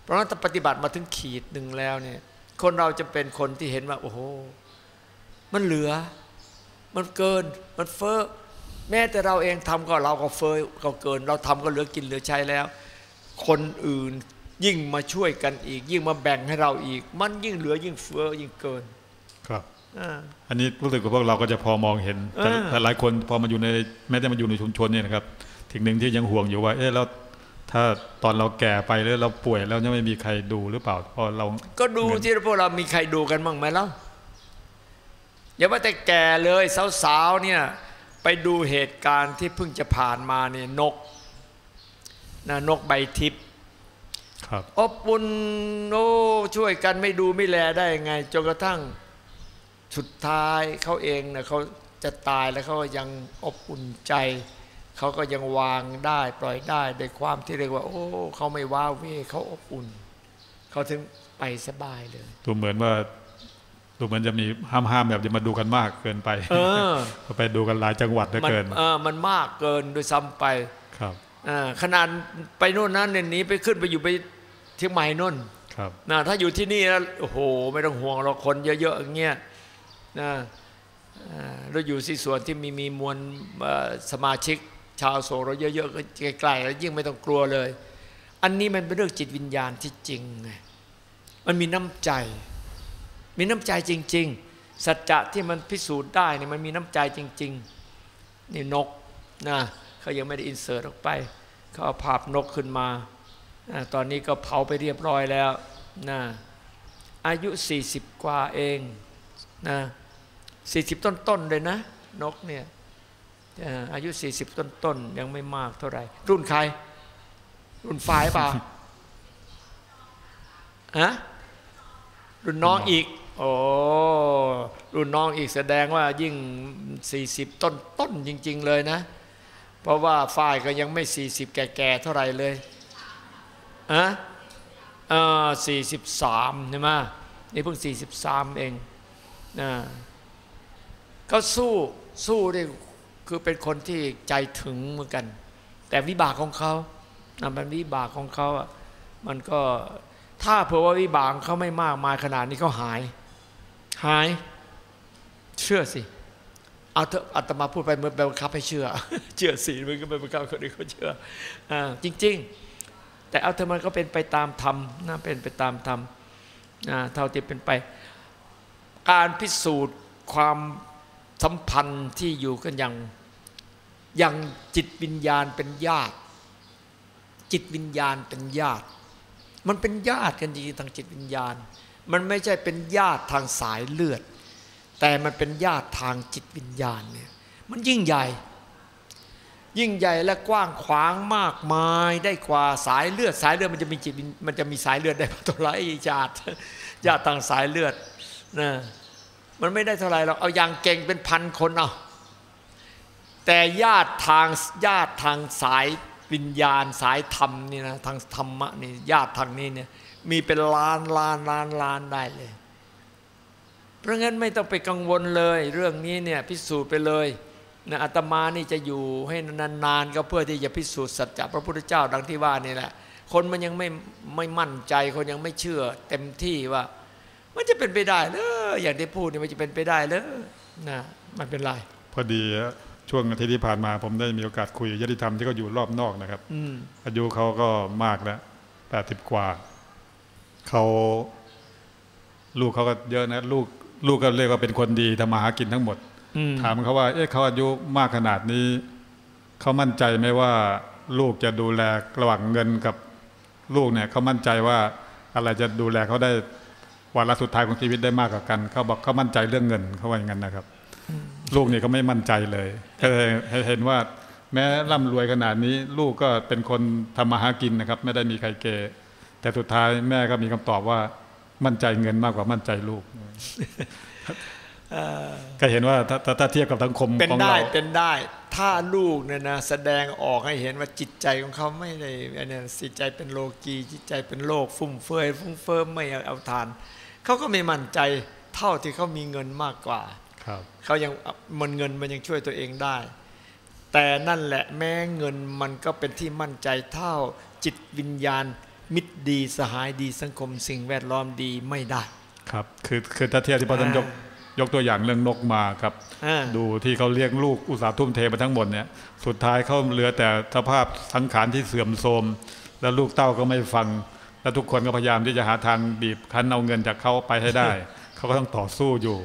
เพราะฉะนั้นถ้าปฏิบัติมาถึงขีดหนึ่งแล้วเนี่ย คนเราจะเป็นคนที่เห็นว่า โอ้โห มันเหลือ มันเกิน มันเฟ้อ แม้แต่เราเองทำก็เราก็เฟ้อก็เกิน เราทำก็เหลือกินเหลือใช้แล้ว คนอื่นยิ่งมาช่วยกันอีก ยิ่งมาแบ่งให้เราอีก มันยิ่งเหลือยิ่งเฟ้อยิ่งเกิน ครับอันนี้รู้สึกว่าพวกเราก็จะพอมองเห็น แต่หลายคนพอมาอยู่ในแม้แต่มาอยู่ในชุมชนเนี่ยนะครับ ถึงหนึ่งที่ยังห่วงอยู่ว่า เอ๊ะแล้วถ้าตอนเราแก่ไปแล้วเราป่วยแล้วยังไม่มีใครดูหรือเปล่าพอเรา ก็ดูที่พวกเรามีใครดูกันบ้างไหมล่ะอย่าว่าแต่แก่เลยสาวๆเนี่ยไปดูเหตุการณ์ที่เพิ่งจะผ่านมาเนี่ยนกนะนกใบทิพย์อบอุ่นโอ้ช่วยกันไม่ดูไม่แลได้ไงจนกระทั่งสุดท้ายเขาเองนะเขาจะตายแล้วเขายังอบอุ่นใจ เขาก็ยังวางได้ปล่อยได้ในความที่เรียกว่า โอ้เขาไม่ว้าเวเขาอบอุ่น เขาถึงไปสบายเลยดูเหมือนว่าดูเหมือนจะมีห้ามห้ามแบบจะมาดูกันมากเกินไปเออไปดูกันหลายจังหวัดได้เกินเออมันมากเกินโดยซ้ำไปครับอ่าขนาดไปโน่นนั้นเนี่ยนี้ไปขึ้นไปอยู่ไปเที่ยงใหม่น่นครับนะถ้าอยู่ที่นี่แล้วโอ้โห ไม่ต้องห่วงเราคนเยอะๆอย่างเงี้ยนะเราอยู่ที่ส่วนที่มีมีมวลสมาชิก ชาวโสเรเยอะๆไกลๆแล้วยิ่งไม่ต้องกลัวเลย อันนี้มันเป็นเรื่องจิตวิญญาณที่จริงไงมันมีน้ำใจ มีน้ำใจจริง ๆ สัจจะที่มันพิสูจน์ได้เนี่ยมันมีน้ำใจจริง ๆ นี่นกนะเขายังไม่ได้อินเสิร์ตออกไป เขาเอาภาพนกขึ้นมา ตอนนี้ก็เผาไปเรียบร้อยแล้วนะอายุ 40 กว่าเองนะ40 ต้นๆเลยนะ นกเนี่ย อายุ 40 ต้นๆยังไม่มากเท่าไหร่ รุ่นใคร รุ่นฝ่ายเปล่าฮะรุ่นน้องอีก โอ้รุ่นน้องอีกแสดงว่ายิ่ง 40 ต้นต้นจริง ๆ เลยนะ เพราะว่าฝ่ายก็ยังไม่ 40 แก่ๆเท่าไหร่เลยอะอ่าสี่สิบสามใช่ไหมนี่เพิ่งสี่สิบสามเองนะก็สู้สู้ได้ คือเป็นคนที่ใจถึงเหมือนกัน แต่วิบากของเขานะมันวิบากของเขาอะมันก็ถ้าเผื่อว่าวิบากเขาไม่มากมายขนาดนี้เขาหาย หาย เชื่อสิเอาเถอะอาตมาพูดไปเมื่อบังคับให้เชื่อ เชื่อสิมันก็ไปบังคับคนอื่นเขาเชื่ออ่าจริง ๆ แต่เอาเถอะมันก็เป็นไปตามธรรมนะเป็นไปตามธรรมนะเท่าที่เป็นไป การพิสูจน์ความสัมพันธ์ที่อยู่กันอย่าง อย่างจิตวิญญาณเป็นญาติ จิตวิญญาณเป็นญาติ มันเป็นญาติกันจริงๆทางจิตวิญญาณ มันไม่ใช่เป็นญาติทางสายเลือด แต่มันเป็นญาติทางจิตวิญญาณเนี่ยมันยิ่งใหญ่ ยิ่งใหญ่และกว้างขวางมากมายได้กว่าสายเลือดสายเลือดมันจะมีจิตมันจะมีสายเลือดได้เท่าไหร่ญาติญาติทางสายเลือดนะมันไม่ได้เท่าไหร่หรอกเอาอย่างเก่งเป็นพันคนเอา แต่ญาติทางญาติทางสายวิญญาณสายธรรมนี่นะทางธรรมะนี่ญาติทางนี้เนี่ยมีเป็นล้านล้านล้านล้านได้เลย เพราะงั้นไม่ต้องไปกังวลเลย เรื่องนี้เนี่ยพิสูจน์ไปเลยนะอาตมานี่จะอยู่ให้นานๆก็เพื่อที่จะพิสูจน์สัจจะพระพุทธเจ้าดังที่ว่านี่แหละ คนมันยังไม่ไม่มั่นใจคนยังไม่เชื่อ เต็มที่ว่า มันจะเป็นไปได้เลยอย่างที่พูดเนี่ยมันจะเป็นไปได้เลยนะมันเป็นไรพอดี ช่วงอาทิตย์ที่ผ่านมา ผมได้มีโอกาสคุยยติธรรมที่เขาอยู่รอบนอกนะครับอืมอายุเขาก็มากแล้วแปดสิบกว่าเขาลูกเขาก็เยอะนะลูกลูกก็เรียกว่าเป็นคนดีทำมาหากินทั้งหมดอืมถามเขาว่า เอ๊ะเขาอายุมากขนาดนี้เขามั่นใจไหมว่า ลูกจะดูแลระหว่างเงินกับลูกเนี่ยเขามั่นใจว่าอะไรจะดูแลเขาได้วันละสุดท้ายของชีวิตได้มากกว่ากันเขาบอกเขามั่นใจเรื่องเงินเขาว่าอย่างนั้นนะครับ ลูกนี่เขาไม่มั่นใจเลยก็เลยเห็นว่าแม้ร่ำรวยขนาดนี้ ลูกก็เป็นคนทำมาหากินนะครับ ไม่ได้มีใครเกแต่สุดท้ายแม่ก็มีคำตอบว่ามั่นใจเงินมากกว่ามั่นใจลูกก็เห็นว่าถ้าถ้าถ้าเทียบกับสังคมเป็นของได้เราเป็นได้ถ้าลูกเนี่ยนะแสดงออกให้เห็นว่าจิตใจของเขาไม่ได้อันเนี่ยจิตใจเป็นโลกีจิตใจเป็นโลกฟุ่มเฟือยฟุ้งเฟ้อไม่เอาทานเขาก็ไม่มั่นใจเท่าที่เขามีเงินมากกว่าครับ เขายังมันเงินมันยังช่วยตัวเองได้ แต่นั่นแหละแม้เงินมันก็เป็นที่มั่นใจเท่าจิตวิญญาณ มิตรดีสหายดีสังคมสิ่งแวดล้อมดีไม่ได้ ครับ คือคือถ้าเทียบที่พระท่านยกยกตัวอย่างเรื่องนกมาครับอ่าดูที่เขาเลี้ยงลูกอุตสาห์ทุ่มเทมาทั้งหมดเนี่ยสุดท้ายเขาเหลือแต่สภาพสังขารที่เสื่อมโทรมแล้วลูกเต้าก็ไม่ฟัง แล้วทุกคนก็พยายามที่จะหาทางบีบคั้นเอาเงินจากเขาไปให้ได้ เขาก็ต้องต่อสู้อยู่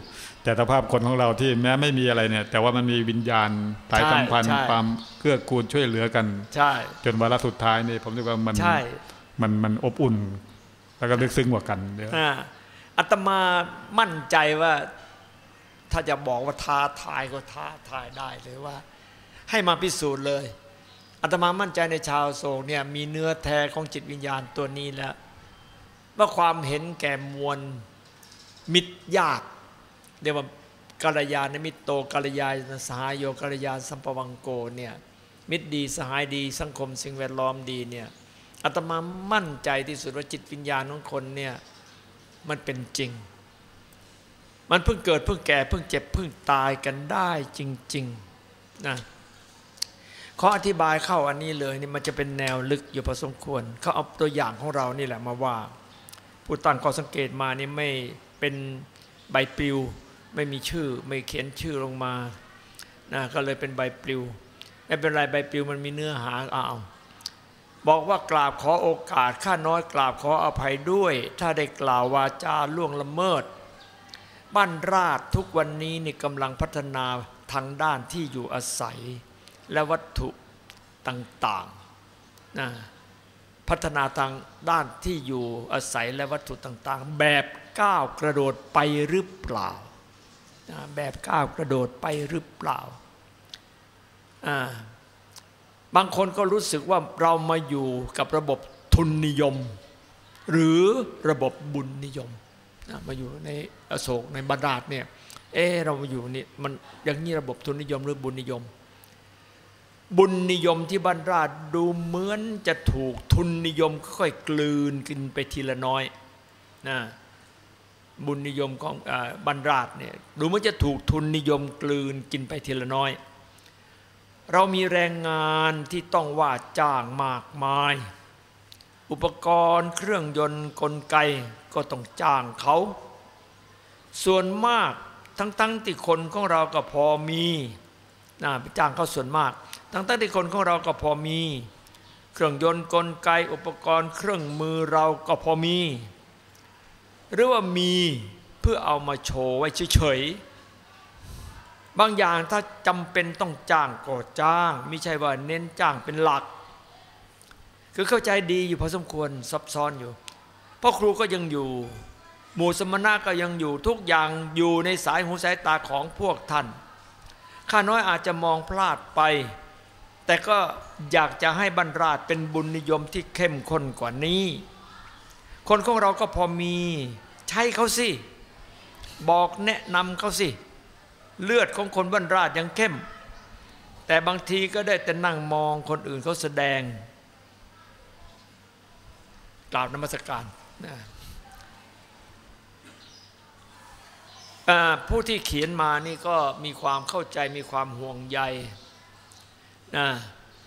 แต่สภาพคนของเราที่แม้ไม่มีอะไรเนี่ย แต่ว่ามันมีวิญญาณสายสัมพันธ์ใช่ความเกื้อกูลช่วยเหลือกันใช่จนวาระสุดท้ายนี่ผมคิดว่ามันใช่มันมันอบอุ่น แล้วก็ลึกซึ้งกว่ากันเยอะอ่าอาตมามั่นใจว่าถ้าจะบอกว่าท้าทายก็ท้าทายได้เลยว่า ให้มาพิสูจน์เลยอาตมามั่นใจในชาวโศกเนี่ยมีเนื้อแท้ของจิตวิญญาณตัวนี้แล้ว ว่าความเห็นแก่มวลมิตรญาติ เรียกว่ากัลยาณมิตรโตกัลยาณสหายโยกัลยาณสัมปวังโกเนี่ยมิตรดีสหายดีสังคมสิ่งแวดล้อมดีเนี่ยอาตมามั่นใจที่สุดว่าจิตวิญญาณของคนเนี่ยมันเป็นจริง มันเพิ่งเกิดเพิ่งแก่เพิ่งเจ็บเพิ่งตายกันได้จริงๆนะขออธิบายเข้าอันนี้เลยนี่มันจะเป็นแนวลึกอยู่พอสมควรเขาเอาตัวอย่างของเรานี่แหละมาว่า ผู้ตั้งข้อสังเกตมานี่ไม่เป็นใบปลิว ไม่มีชื่อไม่เขียนชื่อลงมานะก็เลยเป็นใบปลิวไม่เป็นไรใบปลิวมันมีเนื้อหาเอาวบอกว่ากราบขอโอกาสข้าน้อยกราบขออภัยด้วย ถ้าได้กล่าววาจาล่วงละเมิด บ้านราชทุกวันนี้นี่กำลังพัฒนาทางด้านที่อยู่อาศัย และวัตถุต่างๆนะพัฒนาทางด้านที่อยู่อาศัยและวัตถุต่างๆ แบบก้าวกระโดดไปหรือเปล่า แบบก้าวกระโดดไปหรือเปล่า บางคนก็รู้สึกว่าเรามาอยู่กับระบบทุนนิยม หรือระบบบุญนิยม มาอยู่ในอโศกในบรรดาษเนี่ย เออเรามาอยู่นี่มันอย่างนี้ระบบทุนนิยมหรือบุญนิยม บุญนิยมที่บรรดาษดูเหมือนจะถูกทุนนิยมค่อยกลืนกินไปทีละน้อยนะ บุญนิยมของอบรรดาษเนี่ยดูเหมือนจะถูกทุนนิยมกลืนกินไปทีละน้อย เรามีแรงงานที่ต้องว่าจ้างมากมาย อุปกรณ์เครื่องยนต์กลไกก็ต้องจ้างเขา ส่วนมากทั้งๆที่คนของเราก็พอมีนะไปจ้างเขาส่วนมาก ทั้งๆที่คนของเราก็พอมี เครื่องยนต์กลไกอุปกรณ์เครื่องมือเราก็พอมี หรือว่ามีเพื่อเอามาโชว์ไว้เฉยๆบางอย่างถ้าจำเป็นต้องจ้างก็จ้างไม่ใช่ว่าเน้นจ้างเป็นหลัก คือเข้าใจดีอยู่พอสมควรซับซ้อนอยู่พราะครูก็ยังอยู่ หมู่สมณะก็ยังอยู่ทุกอย่างอยู่ในสายหูสายตาของพวกท่านข้าน้อยอาจจะมองพลาดไป แต่ก็อยากจะให้บรรราเป็นบุญนิยมที่เข้มข้นกว่านี้ คนของเราก็พอมีใช้เขาสิ บอกแนะนำเขาสิ เลือดของคนบรรราชยังเข้ม แต่บางทีก็ได้แต่นั่งมองคนอื่นเขาแสดงกราบนมัสการนะผู้ที่เขียนมานี่ก็มีความเข้าใจมีความห่วงใยนะ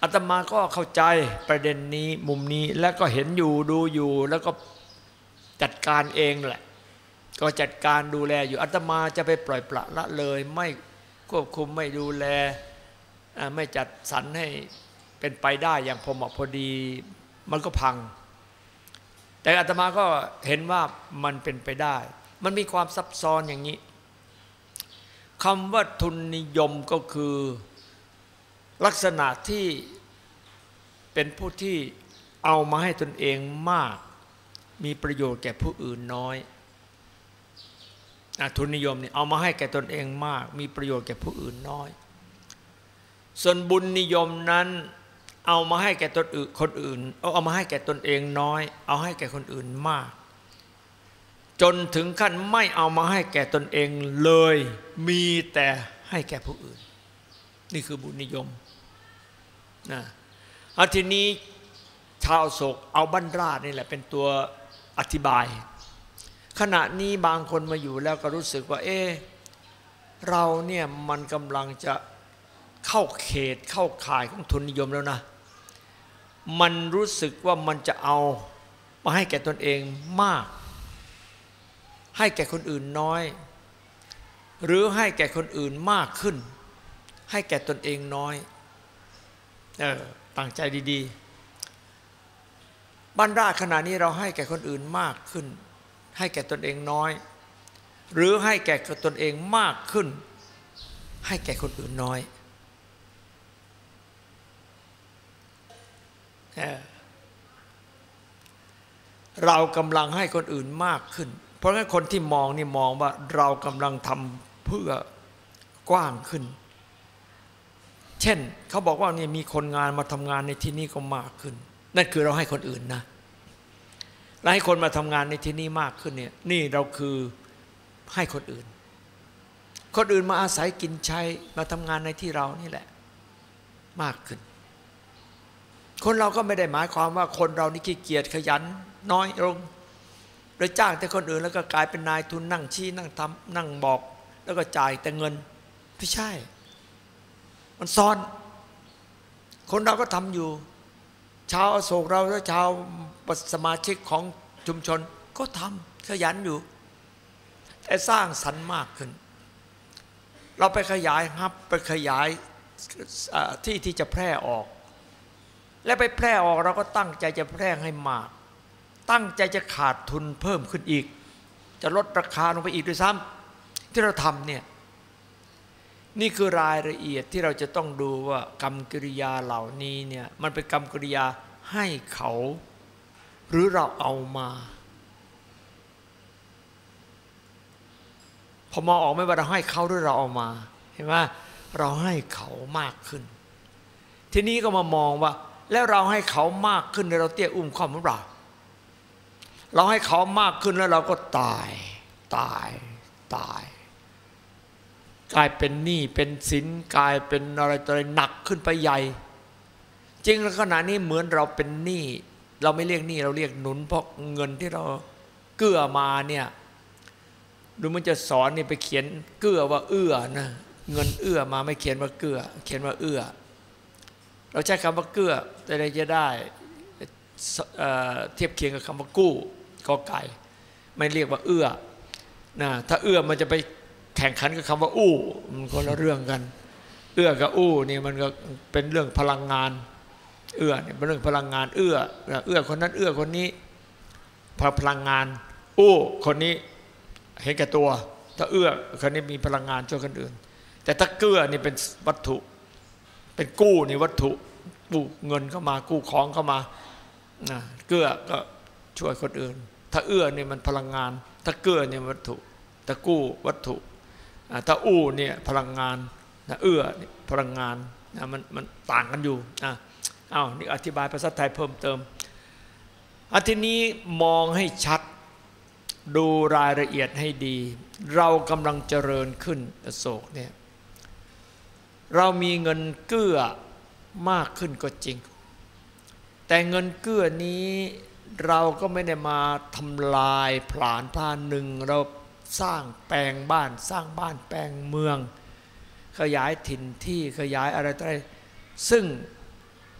อาตมาก็เข้าใจประเด็นนี้มุมนี้แล้วก็เห็นอยู่ดูอยู่แล้วก็ จัดการเองแหละ ก็จัดการดูแลอยู่อาตมาจะไปปล่อยปละละเลย ไม่ควบคุมไม่ดูแลไม่จัดสรรให้เป็นไปได้อย่างพอเหมาะพอดีมันก็พัง แต่อาตมาก็เห็นว่ามันเป็นไปได้ มันมีความซับซ้อนอย่างนี้คำว่าทุนนิยมก็คือลักษณะที่เป็นผู้ที่เอามาให้ตนเองมาก มีประโยชน์แก่ผู้อื่นน้อยทุนนิยมเนี่ยเอามาให้แก่ตนเองมาก มีประโยชน์แก่ผู้อื่นน้อย ส่วนบุญนิยมนั้นเอามาให้แก่ตนอื่นคนอื่นเอาเอามาให้แก่ตนเองน้อย เอาให้แก่คนอื่นมาก จนถึงขั้นไม่เอามาให้แก่ตนเองเลย มีแต่ให้แก่ผู้อื่น นี่คือบุญนิยมนะอาทีนี้ชาวโศกเอาบั้นราดนี่แหละเป็นตัว อธิบาย ขณะนี้บางคนมาอยู่แล้วก็รู้สึกว่า เอ๊เราเนี่ยมันกำลังจะเข้าเขตเข้าข่ายของทุนนิยมแล้วนะ มันรู้สึกว่ามันจะเอามาให้แก่ตนเองมาก ให้แก่คนอื่นน้อย หรือให้แก่คนอื่นมากขึ้น ให้แก่ตนเองน้อย เออตั้งใจดี ๆ บรรดาขณะนี้เราให้แก่คนอื่นมากขึ้น ให้แก่ตนเองน้อย หรือให้แก่ตนเองมากขึ้น ให้แก่คนอื่นน้อยเรากำลังให้คนอื่นมากขึ้น เพราะงั้นคนที่มองนี่มองว่าเรากำลังทำเพื่อกว้างขึ้น เช่นเขาบอกว่านี่มีคนงานมาทำงานในที่นี้ก็มากขึ้น นั่นคือเราให้คนอื่นนะเราให้คนมาทำงานในที่นี้มากขึ้นเนี่ยนี่เราคือให้คนอื่น คนอื่นมาอาศัยกินใช้มาทำงานในที่เรานี่แหละ มากขึ้น คนเราก็ไม่ได้หมายความว่าคนเรานี่ขี้เกียจขยัน น้อยลงโดยจ้างแต่คนอื่นแล้วก็กลายเป็นนายทุนนั่งชี้นั่งทำนั่งบอก แล้วก็จ่ายแต่เงินไม่ใช่ มันซ้อน คนเราก็ทำอยู่ ชาวโศกเราและชาวสมาชิกของชุมชนก็ทำขยันอยู่ แต่สร้างสรรค์มากขึ้น เราไปขยายฮับไปขยายที่ที่จะแพร่ออก และไปแพร่ออกเราก็ตั้งใจจะแพร่ให้มาก ตั้งใจจะขาดทุนเพิ่มขึ้นอีก จะลดราคาลงไปอีกด้วยซ้ำที่เราทำเนี่ย นี่คือรายละเอียดที่เราจะต้องดูว่ากรรมกิริยาเหล่านี้เนี่ยมันเป็นกรรมกิริยาให้เขา หรือเราเอามา พอมองออกไม่ว่าเราให้เขาหรือเราเอามา เห็นไหมเราให้เขามากขึ้น ทีนี้ก็มามองว่า แล้วเราให้เขามากขึ้นเราเตี้ยอุ้มความของเราเราให้เขามากขึ้นแล้วเราก็ตาย ตาย ตาย กลายเป็นหนี้เป็นสินกลายเป็นอะไรตัวอะไรหนักขึ้นไปใหญ่ จริงแล้วขณะนี้เหมือนเราเป็นหนี้เราไม่เรียกหนี้เราเรียกหนุนเพราะเงินที่เราเกื้อมาเนี่ยดูมันจะสอนนี่ไปเขียนเกื้อว่าเอื้อนะเงินเอื้อมาไม่เขียนว่าเกื้อ เขียนว่าเอื้อ เราใช้คำว่าเกื้อแต่ใดจะได้เทียบเคียงกับคำว่ากู้กอไก่ ไม่เรียกว่าเอื้อนะถ้าเอื้อมันจะไป แข่งขันกับคำว่าอู้มันคนละเรื่องกัน เอื้อกับอู้นี่มันก็เป็นเรื่องพลังงาน เอื้อเนี่ยเป็นเรื่องพลังงาน เอื้อเอื้อคนนั้นเอื้อคนนี้พพลังงาน อู้คนนี้เห็นแก่ตัว ถ้าเอื้อคนนี้มีพลังงานช่วยคนอื่น แต่ถ้าเกื้อนี่เป็นวัตถุ เป็นกู้นี่วัตถุกู้เงินเข้ามากู้ของเข้ามานะเกื้อก็ช่วยคนอื่น ถ้าเอื้อนี่มันพลังงาน ถ้าเกื้อนี่วัตถุ ถ้ากู้วัตถุ ถ้าอู้เนี่ยพลังงานนะเอื้อพลังงานนะมันมันต่างกันอยู่นะอ้าวนี่อธิบายภาษาไทยเพิ่มเติมอันทีนี้มองให้ชัดดูรายละเอียดให้ดี เรากำลังเจริญขึ้นโศกเนี่ยเรามีเงินเกื้อมากขึ้นก็จริง แต่เงินเกื้อนี้เราก็ไม่ได้มาทำลายผลาญพานหนึ่งเรา สร้างแปลงบ้าน สร้างบ้านแปลงเมือง ขยายถิ่นที่ขยายอะไรต่ออะไรซึ่ง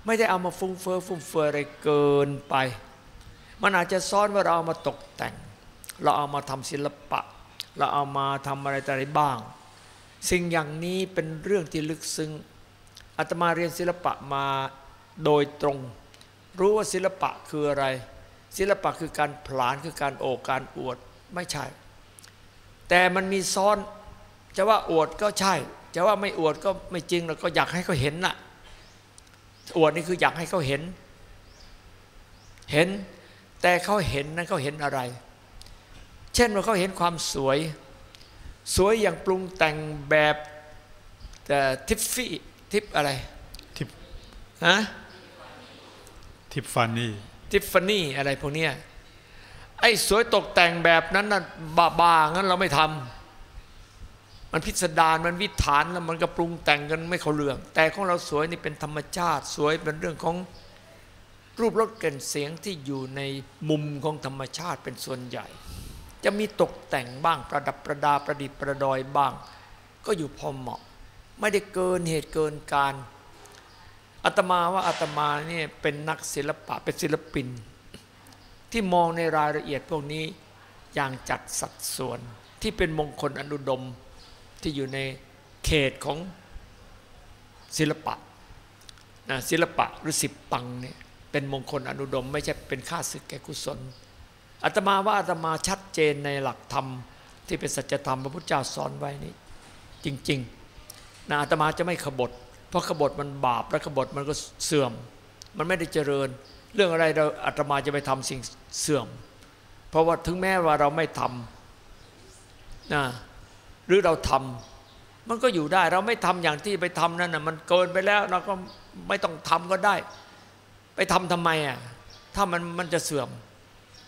ไม่ได้เอามาฟุ้งเฟ้อฟุ่มเฟือยอะไรเกินไป มันอาจจะซ้อนว่าเราเอามาตกแต่ง เราเอามาทำศิลปะ เราเอามาทำอะไรต่ออะไรบ้าง สิ่งอย่างนี้เป็นเรื่องที่ลึกซึ้งอาตมาเรียนศิลปะมาโดยตรง รู้ว่าศิลปะคืออะไร ศิลปะคือการผลาญคือการโอบการอวดไม่ใช่ แต่มันมีซ้อน จะว่าอวดก็ใช่ จะว่าไม่อวดก็ไม่จริงเราก็อยากให้เขาเห็นน่ะ อวดนี่คืออยากให้เขาเห็น เห็น แต่เขาเห็นนั้นเขาเห็นอะไร เช่นว่าเขาเห็นความสวย สวยอย่างปรุงแต่งแบบแต่ทิฟฟี่ทิปอะไรทิปฮะทิปฟันนี่ทิฟฟานี่อะไรพวกเนี้ย ไอ้สวยตกแต่งแบบนั้นน่ะบ้าบางั้นเราไม่ทำมันพิสดารมันวิถานแล้วมันก็ปรุงแต่งกันไม่เขาเรื่อง แต่ของเราสวยนี่เป็นธรรมชาติ สวยเป็นเรื่องของรูปรสกลิ่นเสียงที่อยู่ในมุมของธรรมชาติเป็นส่วนใหญ่ จะมีตกแต่งบ้างประดับประดาประดิษฐ์ประดอยบ้าง ก็อยู่พอเหมาะ ไม่ได้เกินเหตุเกินการอาตมาว่าอาตมาเนี่ยเป็นนักศิลปะเป็นศิลปิน ที่มองในรายละเอียดพวกนี้อย่างจัดสัดส่วนที่เป็นมงคลอนุดมที่อยู่ในเขตของศิลปะนะศิลปะหรือสิบปังเนี่ยเป็นมงคลอนุดม ไม่ใช่เป็นค่าศึกแก่กุศลอาตมาว่าอาตมาชัดเจนในหลักธรรม ที่เป็นสัจธรรมพระพุทธเจ้าสอนไว้นี่จริงๆนะอาตมาจะไม่ขบฏ เพราะขบฏมันบาปและขบฏมันก็เสื่อม มันไม่ได้เจริญ เรื่องอะไรเราอาตมาจะไปทำสิ่งเสื่อม เพราะว่าถึงแม้ว่าเราไม่ทำนะหรือเราทำมันก็อยู่ได้เราไม่ทำอย่างที่ไปทำนั่นนะมันเกินไปแล้วเราก็ไม่ต้องทำก็ได้ ไปทำทำไมอะถ้ามันมันจะเสื่อม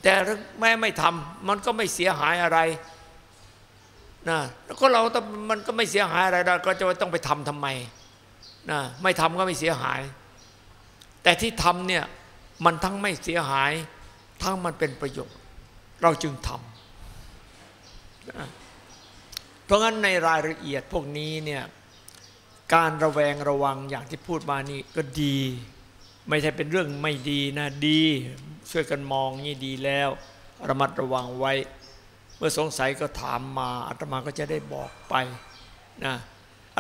แต่แม้ไม่ทำมันก็ไม่เสียหายอะไรนะแล้วก็เราต้องมันก็ไม่เสียหายอะไรเราก็จะต้องไปทำทำไมนะไม่ทำก็ไม่เสียหาย แต่ที่ทำเนี่ย มันทั้งไม่เสียหาย ทั้งมันเป็นประโยชน์ เราจึงทำเพราะงั้นในรายละเอียดพวกนี้เนี่ยการระแวงระวังอย่างที่พูดมานี่ก็ดี ไม่ใช่เป็นเรื่องไม่ดีนะดีช่วยกันมองนี่ดีแล้ว ระมัดระวังไว้ เมื่อสงสัยก็ถามมาอาตมาก็จะได้บอกไปนะ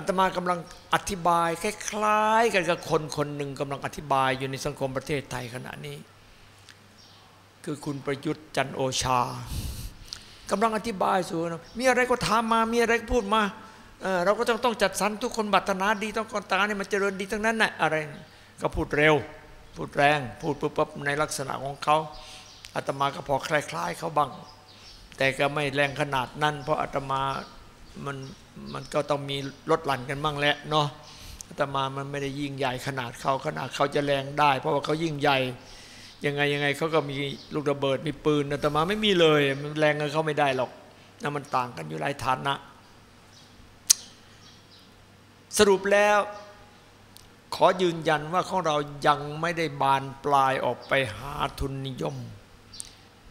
อาตมากำลังอธิบายคล้ายๆกันกับคนคนหนึ่งกำลังอธิบายอยู่ในสังคมประเทศไทยขณะนี้ คือคุณประยุทธ์จันโอชากำลังอธิบายสู่นะมีอะไรก็ถามมา มีอะไรก็พูดมาเเราก็ต้องต้องจัดสรรทุกคนบัตนาดีต้องคนตาเนี่ยมันเจริญดีทั้งนั้นน่ะอะไรก็พูดเร็ว พูดแรง พูดปุ๊บปั๊บในลักษณะของเขาอาตมาก็พอคล้าย ๆเขาบ้าง แต่ก็ไม่แรงขนาดนั้น เพราะอาตมามัน มันก็ต้องมีลดหลั่นกันบ้างแหละเนาะอาตมามันไม่ได้ยิ่งใหญ่ขนาดเขาขนาดเขาจะแรงได้ เพราะว่าเขายิ่งใหญ่ยังไงยังไงเขาก็มีลูกระเบิดมีปืนอาตมาไม่มีเลยมันแรงกันเขาไม่ได้หรอกนั่นมันต่างกันอยู่หลายฐานะ สรุปแล้วขอยืนยันว่าของเรายังไม่ได้บานปลายออกไปหาทุนนิยม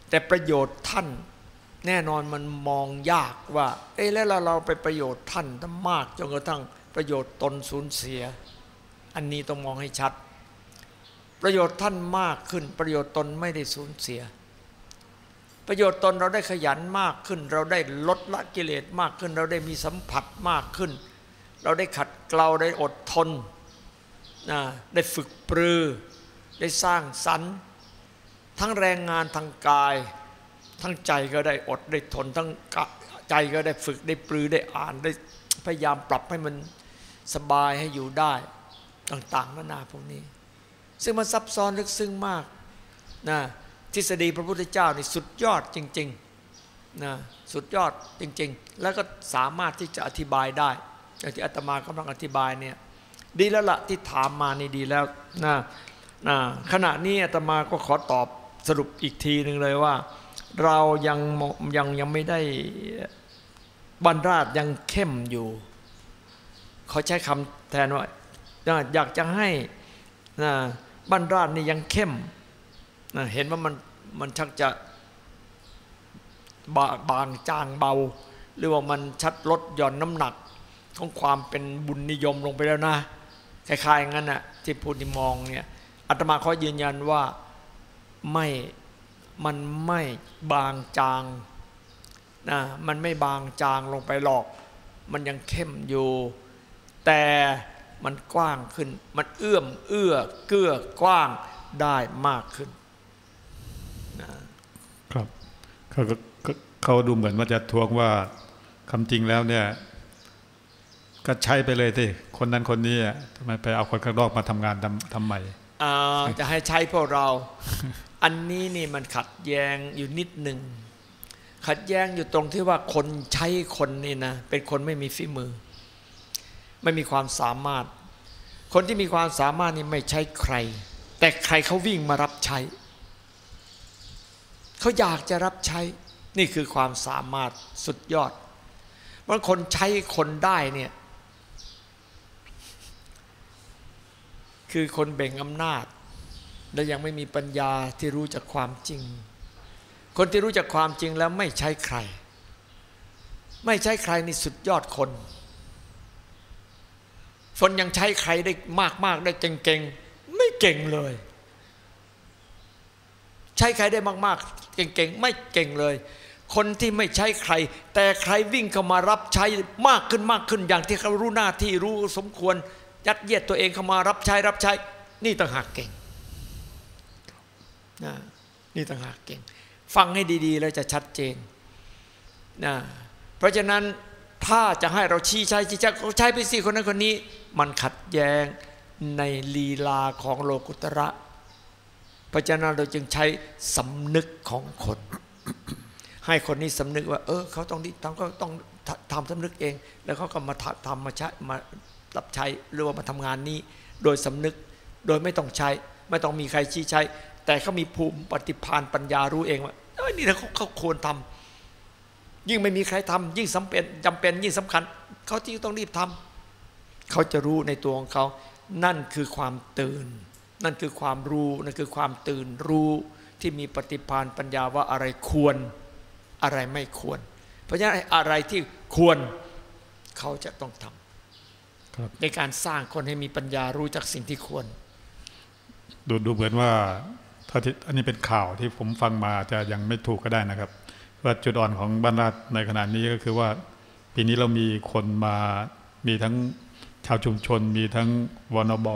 แต่ประโยชน์ท่าน แน่นอนมันมองยากว่า เอ๊ะแล้วเราไปประโยชน์ท่านทั้งมากจนกระทั่งประโยชน์ตนสูญเสีย อันนี้ต้องมองให้ชัด ประโยชน์ท่านมากขึ้น ประโยชน์ตนไม่ได้สูญเสีย ประโยชน์ตนเราได้ขยันมากขึ้น เราได้ลดละกิเลสมากขึ้น เราได้มีสัมผัสมากขึ้น เราได้ขัดเกลาได้อดทนนะได้ฝึกปรือ ได้สร้างสรรค์ทั้งแรงงานทางกาย ทั้งใจก็ได้อดได้ทนทั้งใจก็ได้ฝึกได้ปรือได้อ่านได้พยายามปรับให้มันสบายให้อยู่ได้ต่างๆนานาพวกนี้ ซึ่งมันซับซ้อนลึกซึ้งมากนะทฤษฎีพระพุทธเจ้านี่สุดยอดจริงๆนะสุดยอดจริง ๆ แล้วก็สามารถที่จะอธิบายได้อย่างที่อาตมากำลังอธิบายเนี่ยดีแล้วละที่ถามมานี่ดีแล้วนะนะขณะนี้อาตมาก็ขอตอบสรุปอีกทีหนึ่งเลยว่า เรายังยังยังไม่ได้บรรราชยังเข้มอยู่ เขาใช้คำแทนว่าอยากจะให้นะบรรราชนี่ยังเข้มนะเห็นว่ามันมันชักจะบาบางจางเบา หรือว่ามันชัดลดหย่อนน้ำหนักของความเป็นบุญนิยมลงไปแล้วนะคล้ายๆงั้นน่ะที่พูดที่มองเนี่ยอาตมาขอยืนยันว่าไม่ มันไม่บางจางนะมันไม่บางจางลงไปหรอก มันยังเข้มอยู่ แต่มันกว้างขึ้น มันเอื้อมเอื้อเกื้อกว้างได้มากขึ้นครับเขาก็ก็เขาดูเหมือนว่าจะทวงว่าคำจริงแล้วเนี่ย ก็ใช้ไปเลยสิคนนั้นคนนี้อะทำไมไปเอาคนข้างนอกมาทำงานทำทำใหม่อ่าจะให้ใช้พวกเรา อันนี้นี่มันขัดแย้งอยู่นิดหนึ่งขัดแย้งอยู่ตรงที่ว่าคนใช้คนนี่นะเป็นคนไม่มีฝีมือ ไม่มีความสามารถ คนที่มีความสามารถนี่ไม่ใช่ใคร แต่ใครเขาวิ่งมารับใช้เขาอยากจะรับใช้นี่คือความสามารถสุดยอดเพราะคนใช้คนได้เนี่ยคือคนแบ่งอำนาจ และยังไม่มีปัญญาที่รู้จักความจริง คนที่รู้จักความจริงแล้วไม่ใช่ใคร ไม่ใช่ใครนี่สุดยอดคนฝนยังใช้ใครได้มากๆได้เก่งๆไม่เก่งเลย ใช้ใครได้มากๆ เก่งๆไม่เก่งเลย คนที่ไม่ใช้ใคร แต่ใครวิ่งเข้ามารับใช้มากขึ้นมากขึ้นอย่างที่เขารู้หน้าที่รู้สมควรยัดเยียดตัวเองเข้ามารับใช้รับใช้ นี่ต่างหากเก่ง นะนี่ต่างหากเก่ง ฟังให้ดีๆ แล้วจะชัดเจนนะเพราะฉะนั้นถ้าจะให้เราชี้ใช้ชี้ใช้ใช้ไปสิคนนั้นคนนี้ มันขัดแย้งในลีลาของโลกุตระเพราะฉะนั้นเราจึงใช้สำนึกของคน ให้คนนี้สำนึกว่า เออ เขาต้องทำก็ต้องทำสำนึกเอง แล้วเขาก็มาทำมาใช้มารับใช้หรือว่ามาทำงานนี้ โดยสำนึกโดยไม่ต้องใช้ ไม่ต้องมีใครชี้ใช้ แต่เขามีภูมิปฏิภาณปัญญารู้เองว่าเออนี่เขาเขาควรทำยิ่งไม่มีใครทำยิ่งสำเป็นจำเป็นยิ่งสำคัญ เขาที่ต้องรีบทำเขาจะรู้ในตัวของเขา นั่นคือความตื่น นั่นคือความรู้นั่นคือความตื่นรู้ที่มีปฏิภาณปัญญาว่าอะไรควรอะไรไม่ควร เพราะฉะนั้นอะไรที่ควรเขาจะต้องทำในการสร้างคนให้มีปัญญารู้จักสิ่งที่ควร ดูดูเหมือนว่า ถ้าอันนี้เป็นข่าวที่ผมฟังมาจะยังไม่ถูกก็ได้นะครับ ว่าจุดอ่อนของบ้านราชในขณะนี้ก็คือว่า ปีนี้เรามีคนมามีทั้งชาวชุมชน มีทั้งวนบ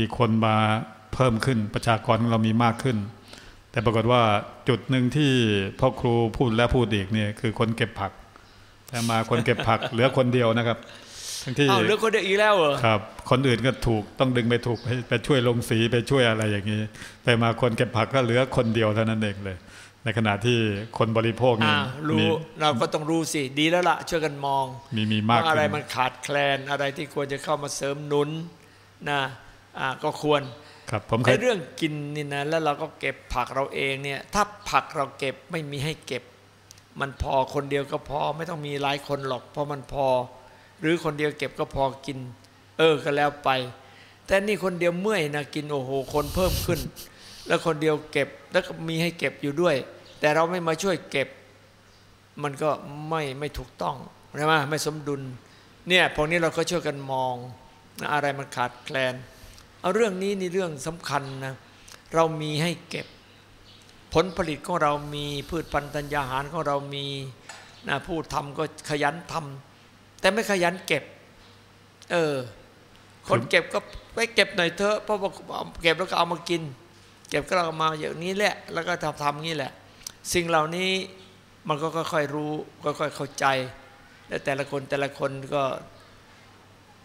มีคนมาเพิ่มขึ้นประชากรของเรามีมากขึ้น แต่ปรากฏว่าจุดหนึ่งที่พ่อครูพูดและพูดอีกเนี่ยคือคนเก็บผัก แต่มาคนเก็บผักเหลือคนเดียวนะครับ ทั้งที่อ้าวเหลือคนเดียวอีกแล้วเหรอครับ คนอื่นก็ถูกต้องดึงไปถูกไปไปช่วยลงสีไปช่วยอะไรอย่างนี้ไปมาคนเก็บผักก็เหลือคนเดียวเท่านั้นเองเลย ในขณะที่คนบริโภคนี่อ่ามีรู้เราก็ต้องรู้สิดีแล้วล่ะช่วยกันมองมีมีมากว่าอะไรขึ้นมันขาดแคลนอะไรที่ควรจะเข้ามาเสริมหนุนนะอ่าก็ควรครับผมเคไอ้ยเรื่องกินนี่นะแล้วเราก็เก็บผักเราเองเนี่ย ถ้าผักเราเก็บไม่มีให้เก็บ มันพอคนเดียวก็พอไม่ต้องมีหลายคนหรอกเพราะมันพอ หรือคนเดียวเก็บก็พอกิน เออก็แล้วไป แต่นี่คนเดียวเมื่อยนะกินโอ้โห คนเพิ่มขึ้น แล้วคนเดียวเก็บแล้วก็มีให้เก็บอยู่ด้วย แต่เราไม่มาช่วยเก็บ มันก็ไม่ไม่ถูกต้องใช่ไหมไม่สมดุลเนี่ยพวกนี้เราก็ช่วยกันมองอะไรมันขาดแคลน เอาเรื่องนี้นี่เรื่องสำคัญนะเรามีให้เก็บ ผลผลิตของเรามีพืชพันธุ์ธัญญาหารของเรามีนะผู้ทำก็ขยันทำ แต่ไม่ขยันเก็บ เออ คนเก็บก็ไปเก็บหน่อยเถอะเพราะว่าเก็บแล้วก็เอามากิน เก็บก็เอามาอย่างนี้แหละ แล้วก็ทำทำงี้แหละ สิ่งเหล่านี้มันก็ค่อยๆรู้ค่อยๆเข้าใจ และแต่ละคนแต่ละคนก็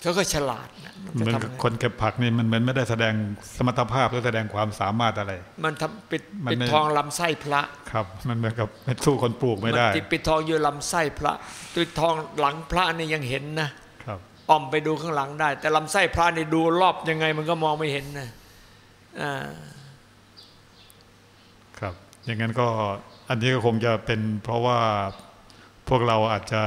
เขาก็ฉลาดนะมันเหจะมือนทำกับไงคนเก็บผักนี่มันเหมือนไม่ได้แสดงสมรรถภาพหรือแสดงความสามารถอะไร มันทำปิดมันปิดไม่ทองลำไส้พระ ครับ มันเหมือนกับไม่สู้คนปลูกไม่ได้นติดปิดทองอยู่ลำไส้พระปิดทองหลังพระนี่ยังเห็นนะครับอ้อมไปดูข้างหลังได้ แต่ลำไส้พระนี่ดูรอบยังไง มันก็มองไม่เห็นนะอ่าครับ อย่างนั้นก็อันนี้ก็คงจะเป็นเพราะว่าพวกเราอาจจะ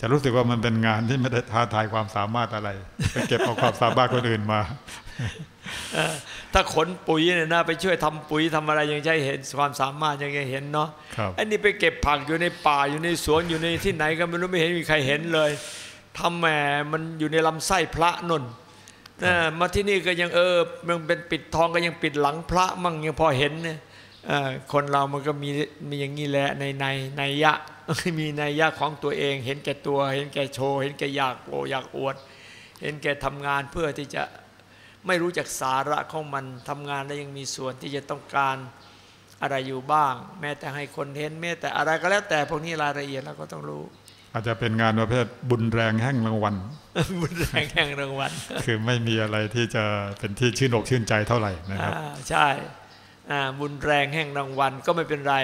จะรู้สึกว่ามันเป็นงานที่ไม่ได้ท้าทายความสามารถอะไรไปเก็บเอาความสามารถคนอื่นมาถ้าขนปุ๋ยเนี่ยนะไปช่วยทำปุ๋ยทำอะไรยังจะเห็นความสามารถยังจะเห็นเนาะครับอันนี้ไปเก็บผักอยู่ในป่าอยู่ในสวนอยู่ในที่ไหนก็ไม่รู้ไม่เห็นมีใครเห็นเลยทำแหมมันอยู่ในลำไส้พระนนนะมาที่นี่ก็ยังเออมันเป็นปิดทองก็ยังปิดหลังพระมั่งยังพอเห็นเนี่ยเออ คนเรามันก็มีมีอย่างนี้แหละในในในยะมีในยะของตัวเอง เห็นแก่ตัว เห็นแก่โชว์เห็นแก่อยากโออยากอวด เห็นแก่ทำงานเพื่อที่จะไม่รู้จักสาระของมันทำงานแล้วยังมีส่วนที่จะต้องการอะไรอยู่บ้าง แม้แต่ให้คนเห็นแม้แต่อะไรก็แล้วแต่พวกนี้รายละเอียดเราก็ต้องรู้ อาจจะเป็นงานประเภทบุญแรงแห่งรางวัลบุญแรงแห่งรางวัลคือไม่มีอะไรที่จะเป็นที่ชื่นอกชื่นใจเท่าไหร่นะครับอ่าใช่อ่า บุญแรงแห่งรางวัลก็ไม่เป็นไร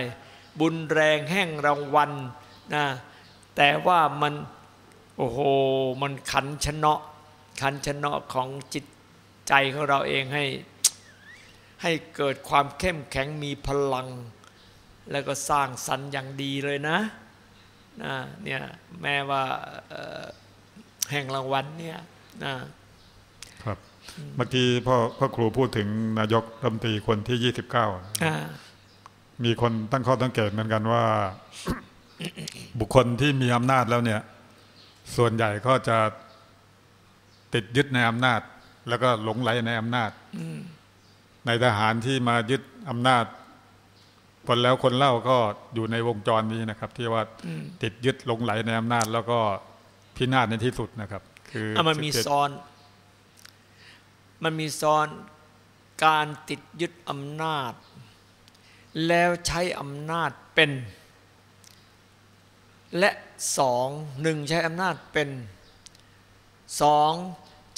บุญแรงแห่งรางวัลนะแต่ว่ามันโอ้โหมันขันชนะขันชนะของจิตใจของเราเองให้ให้เกิดความเข้มแข็งมีพลัง แล้วก็สร้างสรรค์อย่างดีเลยนะนะเนี่ยแม้ว่าแห่งรางวัลเนี่ยนะ เมื่อกี้พ่อพ่อครูพูดถึงนายกรัฐมนตรีคนที่29อ่ามีคนตั้งข้อสังเกตเหมือนกันว่า บุคคลที่มีอำนาจแล้วเนี่ย ส่วนใหญ่ก็จะติดยึดในอำนาจ แล้วก็หลงไหลในอำนาจในทหารที่มายึดอำนาจ คนแล้วคนเล่าก็อยู่ในวงจรนี้นะครับ ที่ว่าติดยึดหลงไหลในอำนาจ แล้วก็พินาศในที่สุดนะครับ คืออะมันมี17ซ้อน มันมีซ้อนการติดยึดอำนาจ แล้วใช้อำนาจเป็น และสองหนึ่งใช้อำนาจเป็นสอง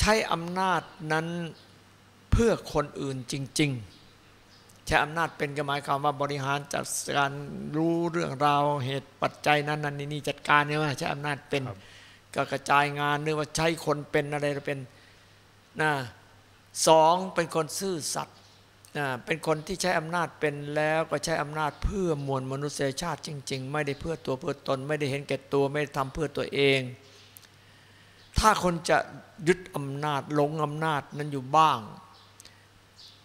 ใช้อำนาจนั้นเพื่อคนอื่นจริง ๆ ใช้อำนาจเป็นก็หมายความว่าบริหารจัดการรู้เรื่องราวเหตุปัจจัยนั้นนั้นนี่จัดการเนี่ยว่าใช้อำนาจเป็นครับก็กระจายงานหรือว่าใช้คนเป็นอะไรเป็นนะ สองเป็นคนซื่อสัตย์นะเป็นคนที่ใช้อำนาจเป็นแล้วก็ใช้อำนาจเพื่อมวลมนุษยชาติจริง ๆ ไม่ได้เพื่อตัวเพื่อตน ไม่ได้เห็นแก่ตัวไม่ได้ทำเพื่อตัวเอง ถ้าคนจะยึดอำนาจหลงอำนาจนั้นอยู่บ้าง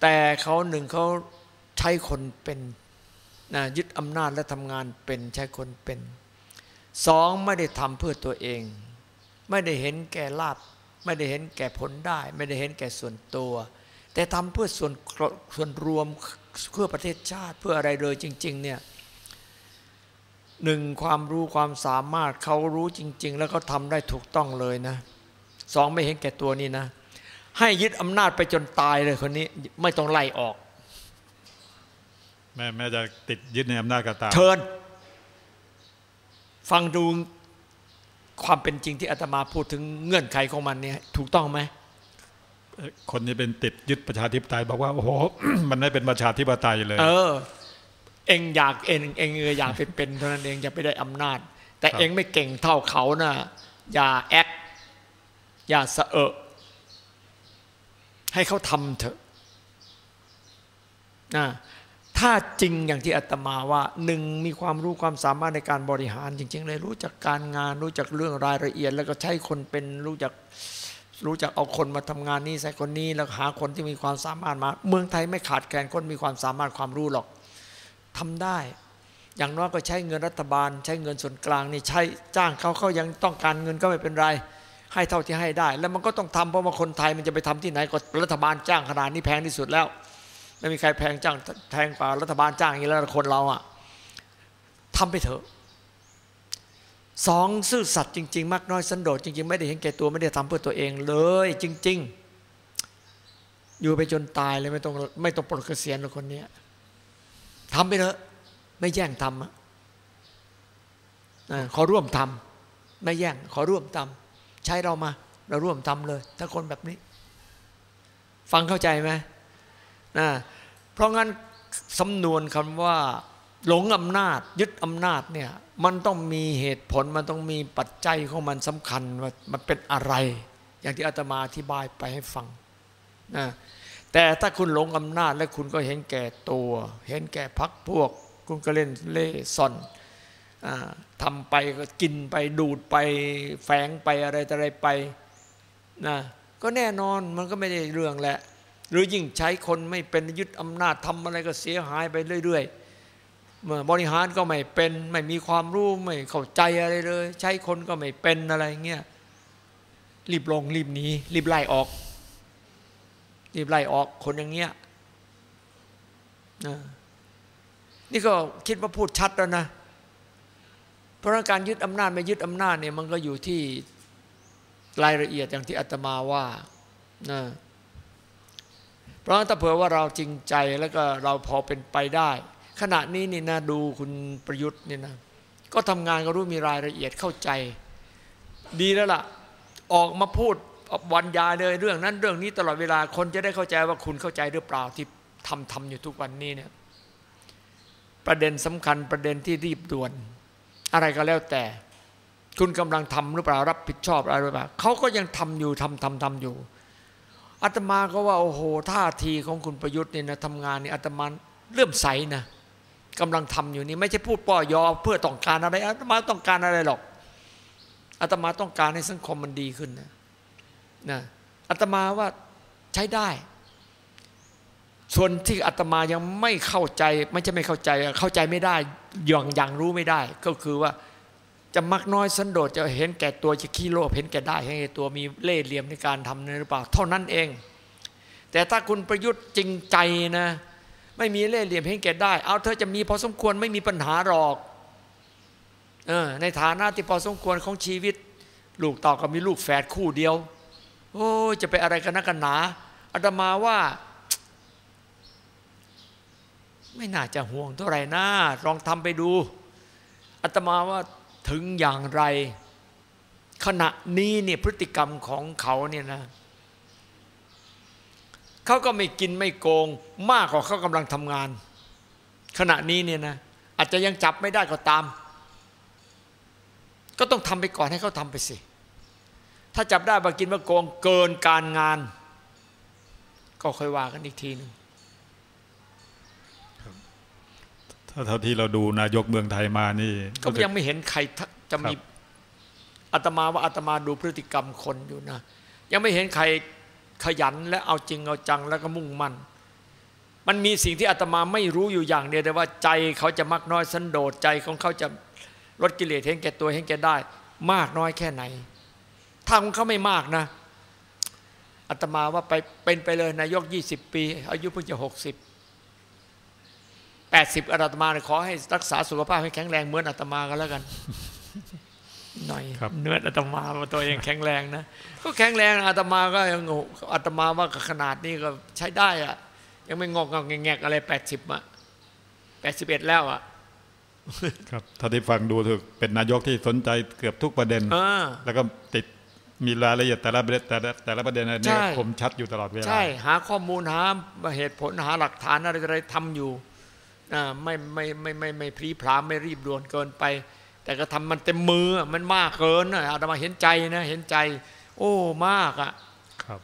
แต่เขาหนึ่งเขาใช้คนเป็นนะยึดอำนาจและทำงานเป็นใช้คนเป็นสองไม่ได้ทำเพื่อตัวเอง ไม่ได้เห็นแก่ลาบ ไม่ได้เห็นแก่ผลได้ ไม่ได้เห็นแก่ส่วนตัว แต่ทำเพื่อส่วนส่วนรวมเพื่อประเทศชาติเพื่ออะไรเลยจริง ๆ เนี่ยหนึ่งความรู้ความสามารถเขารู้จริง ๆ แล้วเขาทำได้ถูกต้องเลยนะสองไม่เห็นแก่ตัวนี่นะ ให้ยึดอำนาจไปจนตายเลยคนนี้ไม่ต้องไล่ออก แม่แม่จะติดยึดในอำนาจก็ตามเชิญฟังดู ความเป็นจริงที่อาตมาพูดถึงเงื่อนไขของมันเนี่ยถูกต้องไหมคนนี้เป็นติดยึดประชาธิปไตยบอกว่าโอ้โหมันไม่เป็นประชาธิปไตยเลย เออ เองอยากเองเองเอออยากไปเป็นเท่านั้นเองอย่าไปได้อำนาจ แต่ครับเองไม่เก่งเท่าเขานะ่ะอย่าแอคอย่าสะเอะให้เขาทำเถอะนะ ถ้าจริงอย่างที่อาตมาว่าหนึ่งมีความรู้ความสามารถในการบริหาร จริง ๆ เลยรู้จักการงาน รู้จักเรื่องรายละเอียด แล้วก็ใช้คนเป็นรู้จักรู้จักเอาคนมาทำงานนี้ใส่คนนี้แล้วหาคนที่มีความสามารถมา เมืองไทยไม่ขาดแคลนคนมีความสามารถความรู้หรอกทำได้ อย่างน้อยก็ใช้เงินรัฐบาล ใช้เงินส่วนกลางนี่ใช้จ้างเขาเขายังต้องการเงินก็ไม่เป็นไร ให้เท่าที่ให้ได้ แล้วมันก็ต้องทำเพราะว่าคนไทยมันจะไปทำที่ไหนก็รัฐบาลจ้างขนาดนี้แพงที่สุดแล้ว ไม่มีใครแพงจ้างแพงกว่ารัฐบาลจ้างอย่างนี้แล้วคนเราอะทำไปเถอะสองซื่อสัตย์จริง ๆ มากน้อยสันโดษจริง ๆ ไม่ได้เห็นแก่ตัวไม่ได้ทำเพื่อตัวเองเลย จริง ๆ อยู่ไปจนตายเลยไม่ต้องไม่ต้องปลดเกษียณหรอกคนเนี้ยทำไปเถอะ ไม่แย่งทำอะอ่าขอร่วมทำไม่แย่ง ขอร่วมทำใช้เรามา เราร่วมทำเลย ถ้าคนแบบนี้ ฟังเข้าใจไหม นะเพราะงั้นสำนวนคำว่า หลงอำนาจ ยึดอำนาจเนี่ยมันต้องมีเหตุผลมันต้องมีปัจจัยของมันสำคัญว่ามันเป็นอะไร อย่างที่อาตมาอธิบายไปให้ฟังนะแต่ถ้าคุณหลงอำนาจและคุณก็เห็นแก่ตัว เห็นแก่พักพวก คุณก็เล่นเล่ซ่อนทำไปก็กินไปดูดไปแฝงไปอะไรอะไรไปนะก็แน่นอนมันก็ไม่ได้เรื่องแหละ หรือยิ่งใช้คนไม่เป็นยึดอำนาจทำอะไรก็เสียหายไปเรื่อยๆเมื่อบริหารก็ไม่เป็นไม่มีความรู้ไม่เข้าใจอะไรเลย ใช้คนก็ไม่เป็นอะไรเงี้ยรีบลงรีบหนีรีบไล่ออก รีบไล่ออกคนอย่างเงี้ยนี่ก็คิดว่าพูดชัดแล้วนะเพราะการยึดอำนาจไม่ยึดอำนาจเนี่ยมันก็อยู่ที่รายละเอียดอย่างที่อาตมาว่านะ เพราะถ้าเผื่อว่าเราจริงใจแล้วก็เราพอเป็นไปได้ ขณะนี้นี่นะดูคุณประยุทธ์นี่นะก็ทำงานก็รู้มีรายละเอียดเข้าใจ ดีแล้วล่ะ ออกมาพูดวันยาเลยเรื่องนั้นเรื่องนี้ตลอดเวลาคนจะได้เข้าใจว่าคุณเข้าใจหรือเปล่าที่ทำทำอยู่ทุกวันนี้เนี่ยประเด็นสำคัญประเด็นที่รีบด่วน อะไรก็แล้วแต่ คุณกำลังทำหรือเปล่ารับผิดชอบอะไรหรือเปล่าเขาก็ยังทำอยู่ทำทำทำอยู่ อาตมาก็ว่าโอ้โหท่าทีของคุณประยุทธ์เนี่ยนะทำงานนี่อาตมาเลื่อมใสนะกำลังทำอยู่นี่ไม่ใช่พูดป้อยอเพื่อต้องการอะไรอาตมาต้องการอะไรหรอกอาตมาต้องการให้สังคมมันดีขึ้นนะนะอาตมาว่าใช้ได้ ส่วนที่อาตมายังไม่เข้าใจ ไม่ใช่ไม่เข้าใจเข้าใจไม่ได้ยังยังรู้ไม่ได้ ก็คือว่า จะมักน้อยสันโดษจะเห็นแก่ตัวจะขี้โลภเห็นแก่ได้เห็นแก่ตัวมีเล่ห์เหลี่ยมในการทำนหรือเปล่า เท่านั้นเอง แต่ถ้าคุณประยุทธ์จริงใจนะ ไม่มีเล่ห์เหลี่ยมเห็นแก่ได้ เอาเธอจะมีพอสมควรไม่มีปัญหาหรอกเออในฐานะที่พอสมควรของชีวิต ลูกต่อก็มีลูกแฝดคู่เดียว โอ้จะไปอะไรกันนักกันหนาอาตมาว่า ไม่น่าจะห่วงเท่าไหร่นะลองทำไปดูอาตมาว่า ถึงอย่างไร ขณะนี้เนี่ยพฤติกรรมของเขาเนี่ยนะเขาก็ไม่กินไม่โกง มากกว่าเขากำลังทำงาน ขณะนี้เนี่ยนะอาจจะยังจับไม่ได้ก็ตาม ก็ต้องทำไปก่อนให้เขาทำไปสิ ถ้าจับได้มากินมาโกงเกินการงาน ก็ค่อยว่ากันอีกทีหนึ่ง ถ้าเท่าที่เราดูนายกเมืองไทยมานี่ ก็ยังไม่เห็นใครจะมีอาตมาว่าอาตมาดูพฤติกรรมคนอยู่นะ ยังไม่เห็นใครขยันและเอาจริงเอาจังแล้วก็มุ่งมั่นมันมีสิ่งที่อาตมาไม่รู้อยู่อย่างเดียวแต่ว่าใจเขาจะมักน้อยสันโดษใจของเขาจะลดกิเลสเห็นแก่ตัวเห็นแก่ได้ มากน้อยแค่ไหน ถ้าของเขาไม่มากนะอาตมาว่าไปเป็นไปเลยนายกยี่สิบปี อายุเพิ่งจะห กสิบแปดสิบอาตมาขอให้รักษาสุขภาพให้แข็งแรงเหมือนอาตมาก็แล้วกัน หน่อยเนื้ออาตมาตัวเองแข็งแรงนะก็แข็งแรงอาตมาก็ยังอาตมาว่าขนาดนี้ก็ใช้ได้อะยังไม่งอกงอกแงกอะไรแปดสิบอะแปดสิบเอ็ดแล้วอะครับถ้าที่ฟังดูถึกเป็นนายกที่สนใจเกือบทุกประเด็นแล้วก็ติดมีรายละเอียดแต่ละประเด็นแต่ละแต่ละประเด็นเนี่ยคมชัดอยู่ตลอดเวลาใช่ หาข้อมูลหาเหตุผลหาหลักฐานอะไรอะไรทำอยู่ ไม่ไม่ไม่ไม่ไม่พรีพรามไม่รีบด่วนเกินไป แต่ก็ทำมันเต็มมือมันมากเกินนะอาตมาเห็นใจนะเห็นใจ โอ้มากอะครับ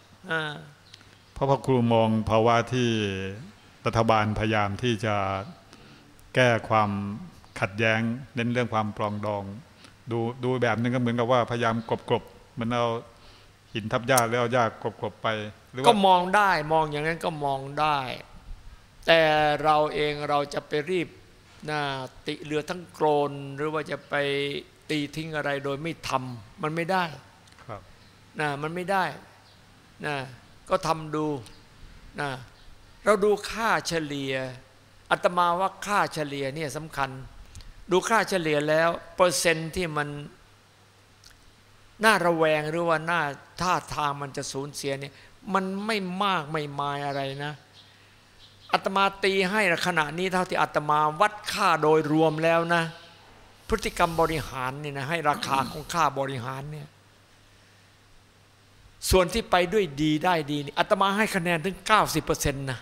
เพราะพระครูมองภาวะที่รัฐบาลพยายามที่จะแก้ความขัดแย้งเน้นเรื่องความปลองดอง ดูดูแบบนึงก็เหมือนกับว่าพยายามกลบกลบมันเอาหินทับหญ้าแล้วหญ้ากลบๆไปก็มองได้มองอย่างนั้นก็มองได้ แต่เราเองเราจะไปรีบนะติเรือทั้งโกรน หรือว่าจะไปตีทิ้งอะไรโดยไม่ทำมันไม่ได้ครับนะมันไม่ได้นะก็ทำดูนะเราดูค่าเฉลี่ยอาตมาว่าค่าเฉลี่ยเนี่ยสำคัญ ดูค่าเฉลี่ยแล้วเปอร์เซ็นต์ที่มันหน้าระแวงหรือว่าหน้าท่าทางมันจะสูญเสียเนี่ยมันไม่มากไม่มายอะไรนะ อาตมาตีให้ขณะนี้เท่าที่อาตมาวัดค่าโดยรวมแล้วนะ พฤติกรรมบริหารเนี่ยนะให้ราคาของค่าบริหารเนี่ยส่วนที่ไปด้วยดีได้ดีนี่อาตมาให้คะแนนถึง 90%นะ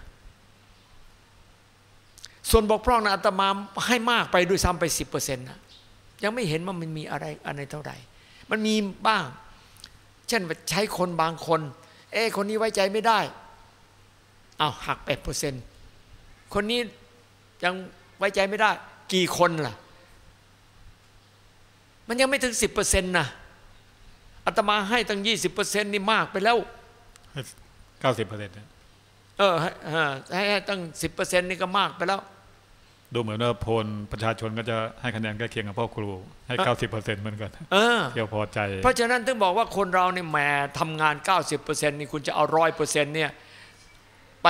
ส่วนบกพร่องนะอาตมาให้มากไปด้วยซ้ำไป 10%นะยังไม่เห็นว่ามันมีอะไรอะไรเท่าไหร่ มันมีบ้าง เช่นใช้คนบางคน เอ้คนนี้ไว้ใจไม่ได้ เอาหักแปดเปอร์เซ็นต์ คนนี้ยังไว้ใจไม่ได้ กี่คนล่ะ มันยังไม่ถึงสิบเปอร์เซ็นต์นะอาตมาให้ตั้งยี่สิบเปอร์เซ็นต์นี่มากไปแล้วเก้าสิบเปอร์เซ็นต์เออให้ให้ให้ตั้งสิบเปอร์เซ็นต์นี่ก็มากไปแล้ว ดูเหมือนว่าโพลประชาชนก็จะให้คะแนนใกล้เคียงกับพ่อครู ให้เก้าสิบเปอร์เซ็นต์เหมือนกันเออเที่ยวพอใจ เพราะฉะนั้นถึงบอกว่าคนเราเนี่ยแหมทำงาน90%นี่คุณจะเอาร้อยเปอร์เซ็นต์เนี่ย ไป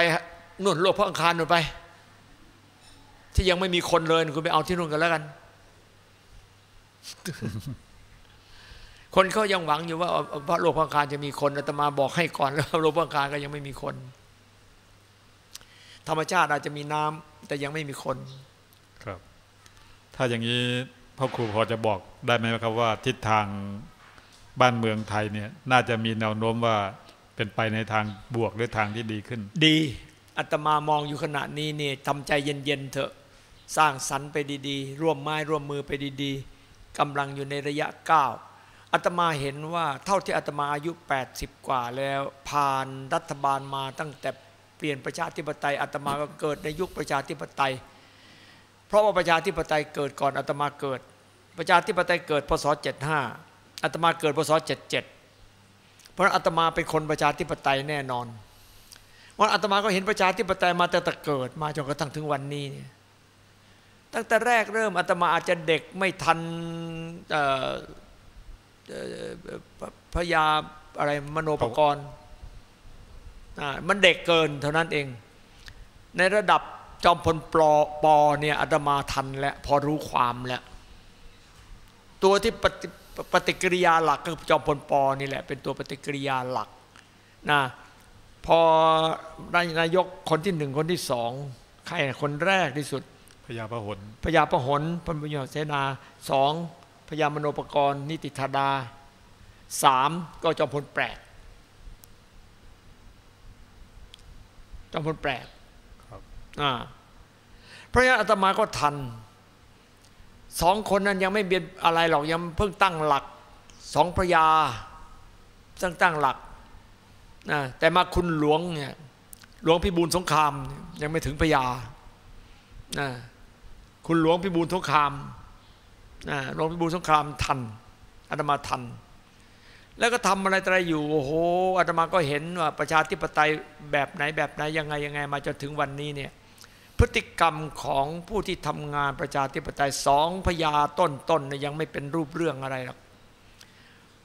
นู่นโลกพระอังคารนู่นไป ที่ยังไม่มีคนเลยคุณไปเอาที่นู่นกันแล้วกัน คนเขายังหวังอยู่ว่าพระโลกพระอังคารจะมีคนอาตมาบอกให้ก่อนแล้วโลกพระอังคารก็ยังไม่มีคน ธรรมชาติอาจจะมีน้ำแต่ยังไม่มีคน ครับ ถ้าอย่างนี้พ่อครูพอจะบอกได้ไหมครับว่า ทิศทางบ้านเมืองไทยเนี่ย น่าจะมีแนวโน้มว่าเป็นไปในทางบวกหรือทางที่ดีขึ้น ดีอาตมามองอยู่ขณะนี้เนี่ยทำใจเย็นๆเถอะ สร้างสรรค์ไปดีๆ ร่วมไม้ร่วมมือไปดีๆกำลังอยู่ในระยะก้าวอาตมาเห็นว่าเท่าที่อาตมาอายุ 80 กว่าแล้วผ่านรัฐบาลมาตั้งแต่เปลี่ยนประชาธิปไตยอาตมาก็เกิดในยุคประชาธิปไตย เพราะว่าประชาธิปไตยเกิดก่อนอาตมาเกิด ประชาธิปไตยเกิดพศ75อาตมาเกิดพศ77 เพราะอาตมาเป็นคนประชาธิปไตยแน่นอนวันอาตมาก็เห็นประชาธิปไตยมาแต่แต่เกิดมาจนกระทั่งถึงวันนี้เนี่ย ตั้งแต่แรกเริ่มอาตมาอาจจะเด็กไม่ทันพยาอะไรมโนปกรณ์มันเด็กเกินเท่านั้นเอง ในระดับจอมพลปลอปอเนี่ยอาตมาทันแล้วพอรู้ความแล้ว ตัวที่ปฏิปฏิกิริยาหลักก็จอมพลปอนี่แหละ เป็นตัวปฏิกิริยาหลักนะพอนายกคนที่หนึ่งคนที่สองใครคนแรกที่สุด พญาพหลพญาพหลพญาเสนาสองพญามโนปกรณ์ นิติธาดาสามก็จอมพลแปลกจอมพลแปลกครับอ่าเพราะฉะนั้นอาตมาก็ทันสองคนนั้นยังไม่เบียนอะไรหรอกยังเพิ่งตั้งหลักสองพระยาตั้งตั้งหลักนะแต่มาคุณหลวงเนี่ยหลวงพิบูลสงครามยังไม่ถึงพญานะ คุณหลวงพิบูลสงครามนะหลวงพิบูลสงครามทันอาตมาทัน แล้วก็ทำอะไรอะไรอยู่ โอ้โหอาตมาก็เห็นว่าประชาธิปไตยแบบไหนแบบไหนยังไงยังไงมาจนถึงวันนี้เนี่ยพฤติกรรมของผู้ที่ทำงานประชาธิปไตยสองพญาต้นต้นเนี่ยยังไม่เป็นรูปเรื่องอะไรหรอก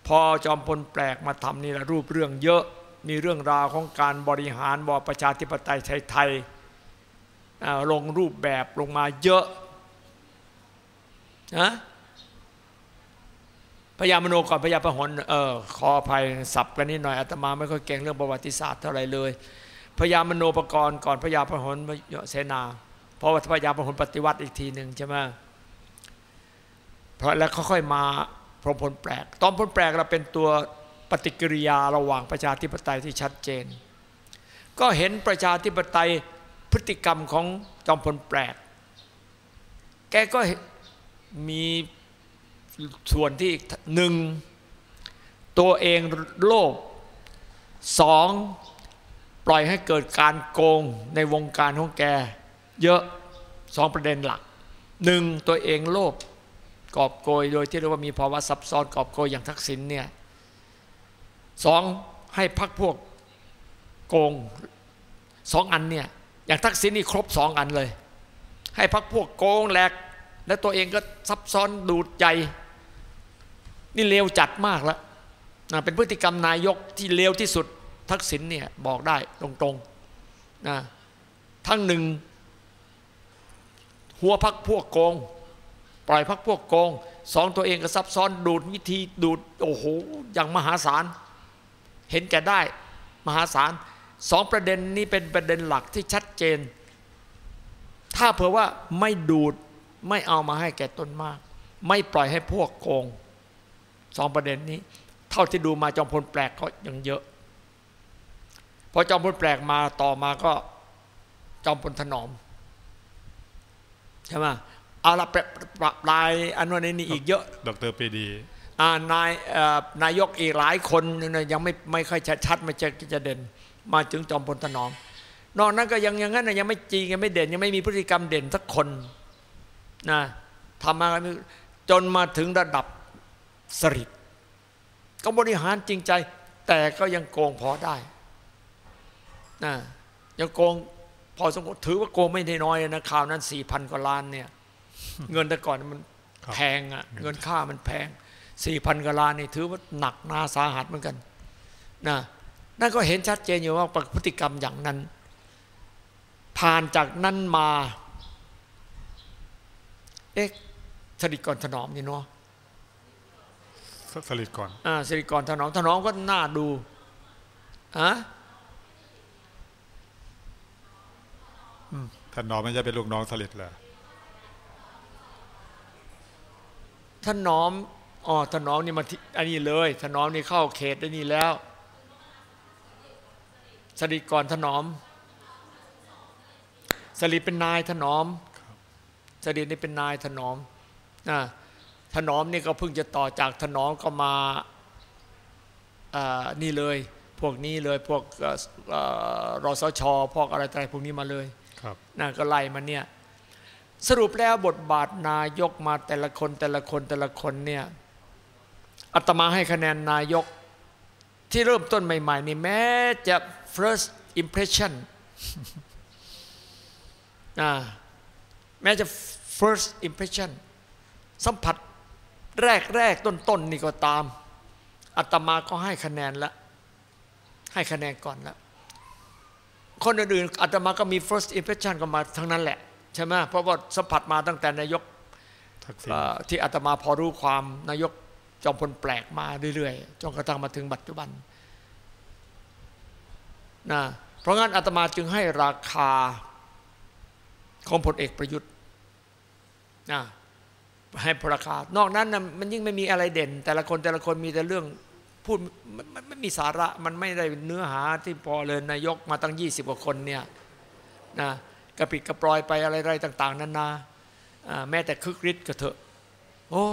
พอจอมพลแปลกมาทำนี่แหละรูปเรื่องเยอะมีเรื่องราวของการบริหารบอประชาธิปไตยไทยๆลงรูปแบบลงมาเยอะ นะพญามโนก่อนพญาพหลเออขออภัยสับกันนิดหน่อยอาตมาไม่ค่อยเก่งเรื่องประวัติศาสตร์เท่าไรเลยพญามโนปกรณ์ก่อนพญาพหลเสนาเพราะว่าพญาพหลปฏิวัติอีกทีหนึ่งใช่ไหมเพราะแล้วค่อยๆมาพรมพลแปลก ตอนพลแปลกเราเป็นตัวปฏิกิริยาระหว่างประชาธิปไตยที่ชัดเจน ก็เห็นประชาธิปไตยพฤติกรรมของจอมพลแปลก แกก็ มีส่วนที่หนึ่งตัวเองโลภสองปล่อยให้เกิดการโกงในวงการของแก เยอะสองประเด็นหลักหนึ่งตัวเองโลภกอบโกยโดยที่เรียกว่ามีภาวะซับซ้อนกอบโกยอย่างทักษิณเนี่ยสองให้พักพวกโกงสองอันเนี่ยอย่างทักษิณนี่ครบสองอันเลย ให้พักพวกโกงแหลก และตัวเองก็ซับซ้อนดูดใจ นี่เลวจัดมากแล้วนะเป็นพฤติกรรมนายกที่เลวที่สุดทักษิณเนี่ยบอกได้ตรงๆนะทั้งหนึ่ง หัวพักพวกโกง ปล่อยพักพวกโกงสองตัวเองก็ซับซ้อนดูดวิธีดูดโอ้โหอย่างมหาศาล เห็นแก่ได้มหาศาลสองประเด็นนี้เป็นประเด็นหลักที่ชัดเจน ถ้าเผื่อว่าไม่ดูด ไม่เอามาให้แก่ตนมาก ไม่ปล่อยให้พวกโกงสองประเด็นนี้ เท่าที่ดูมาจอมพลแปลกก็ยังเยอะพอจอมพลแปลกมาต่อมาก็จอมพลถนอมใช่ไหมเอาละประประปรายอันวันนี้อีกเยอะ ดรปรีดีอ่านายเอ่อนายกอีกหลายคนเนี่ยยังไม่ไม่ค่อยชัดๆไม่จะจะเด่น มาถึงจอมพลถนอม นอกนั้นก็ยังอย่างนั้นนะยังไม่จริงยังไม่เด่นยังไม่มีพฤติกรรมเด่นสักคน นะทำมาจนมาถึงระดับสริดก็บริหารจริงใจ แต่ก็ยังโกงพอได้นะยังโกงพอสมควรถือว่าโกงไม่ได้น้อยนะข่าวนั้นสี่พันกว่าล้านเนี่ย เงินแต่ก่อนมันครับแพงอะเงินค่ามันแพงสี่พันกว่าล้านนี่ถือว่าหนักหนาสาหัสเหมือนกันนะนั่นก็เห็นชัดเจนอยู่ว่าพฤติกรรมอย่างนั้น ผ่านจากนั้นมา เอ๊ะสริกรถนอมนี่เนาะสสลิดก่อนอ่าสริกรถนอมถนอมก็น่าดูอะท่านน้องไม่ใช่เป็นลูกน้องสลิดเหรอถนอมอ๋อถนอมนี่มาที่อันนี้เลย ถนอมนี่เข้าเขตได้นี่แล้วสริกรถนอมสลิดเป็นนายถนอม สลิดนี่เป็นนายถนอมนะถนอมนี่ก็เพิ่งจะต่อจากถนอมก็มาอ่านี่เลย พวกนี้เลยพวกเอ่อเอ่อรสชพวกอะไรต่างๆพวกนี้มาเลยครับนะก็ไล่มาเนี่ยสรุปแล้วบทบาทนายกมาแต่ละคนแต่ละคนแต่ละคนเนี่ยอาตมาให้คะแนนนายกที่เริ่มต้นใหม่ ๆ นี่แม้จะ first impression อ่า แม้จะ first impression สัมผัสแรกแรกต้นๆนนี่ก็ตามอาตมาก็ให้คะแนนละให้คะแนนก่อนละคนอื่นๆอาตมาก็มี first impression ก็มาทั้งนั้นแหละ ใช่ไหมเพราะว่าสัมผัสมาตั้งแต่นายกทักษิณเอ่อที่อาตมาพอรู้ความนายกจอมพลแปลกมาเรื่อยๆจนกระทั่งมาถึงปัจจุบันนะเพราะงั้นอาตมาจึงให้ราคาของพลเอกประยุทธ์ นะให้ราคานอกนั้นนะมันยิ่งไม่มีอะไรเด่น แต่ละคนแต่ละคนมีแต่เรื่องพูดมันไม่มีสาระมันไม่ได้เนื้อหาที่พอเลยนายกมาตั้ง 20กว่าคนเนี่ยนะกระปิดกระปลอยไปอะไรๆต่าง ๆนานาแม้แต่คึกฤทธิ์ก็เถอะ โอ้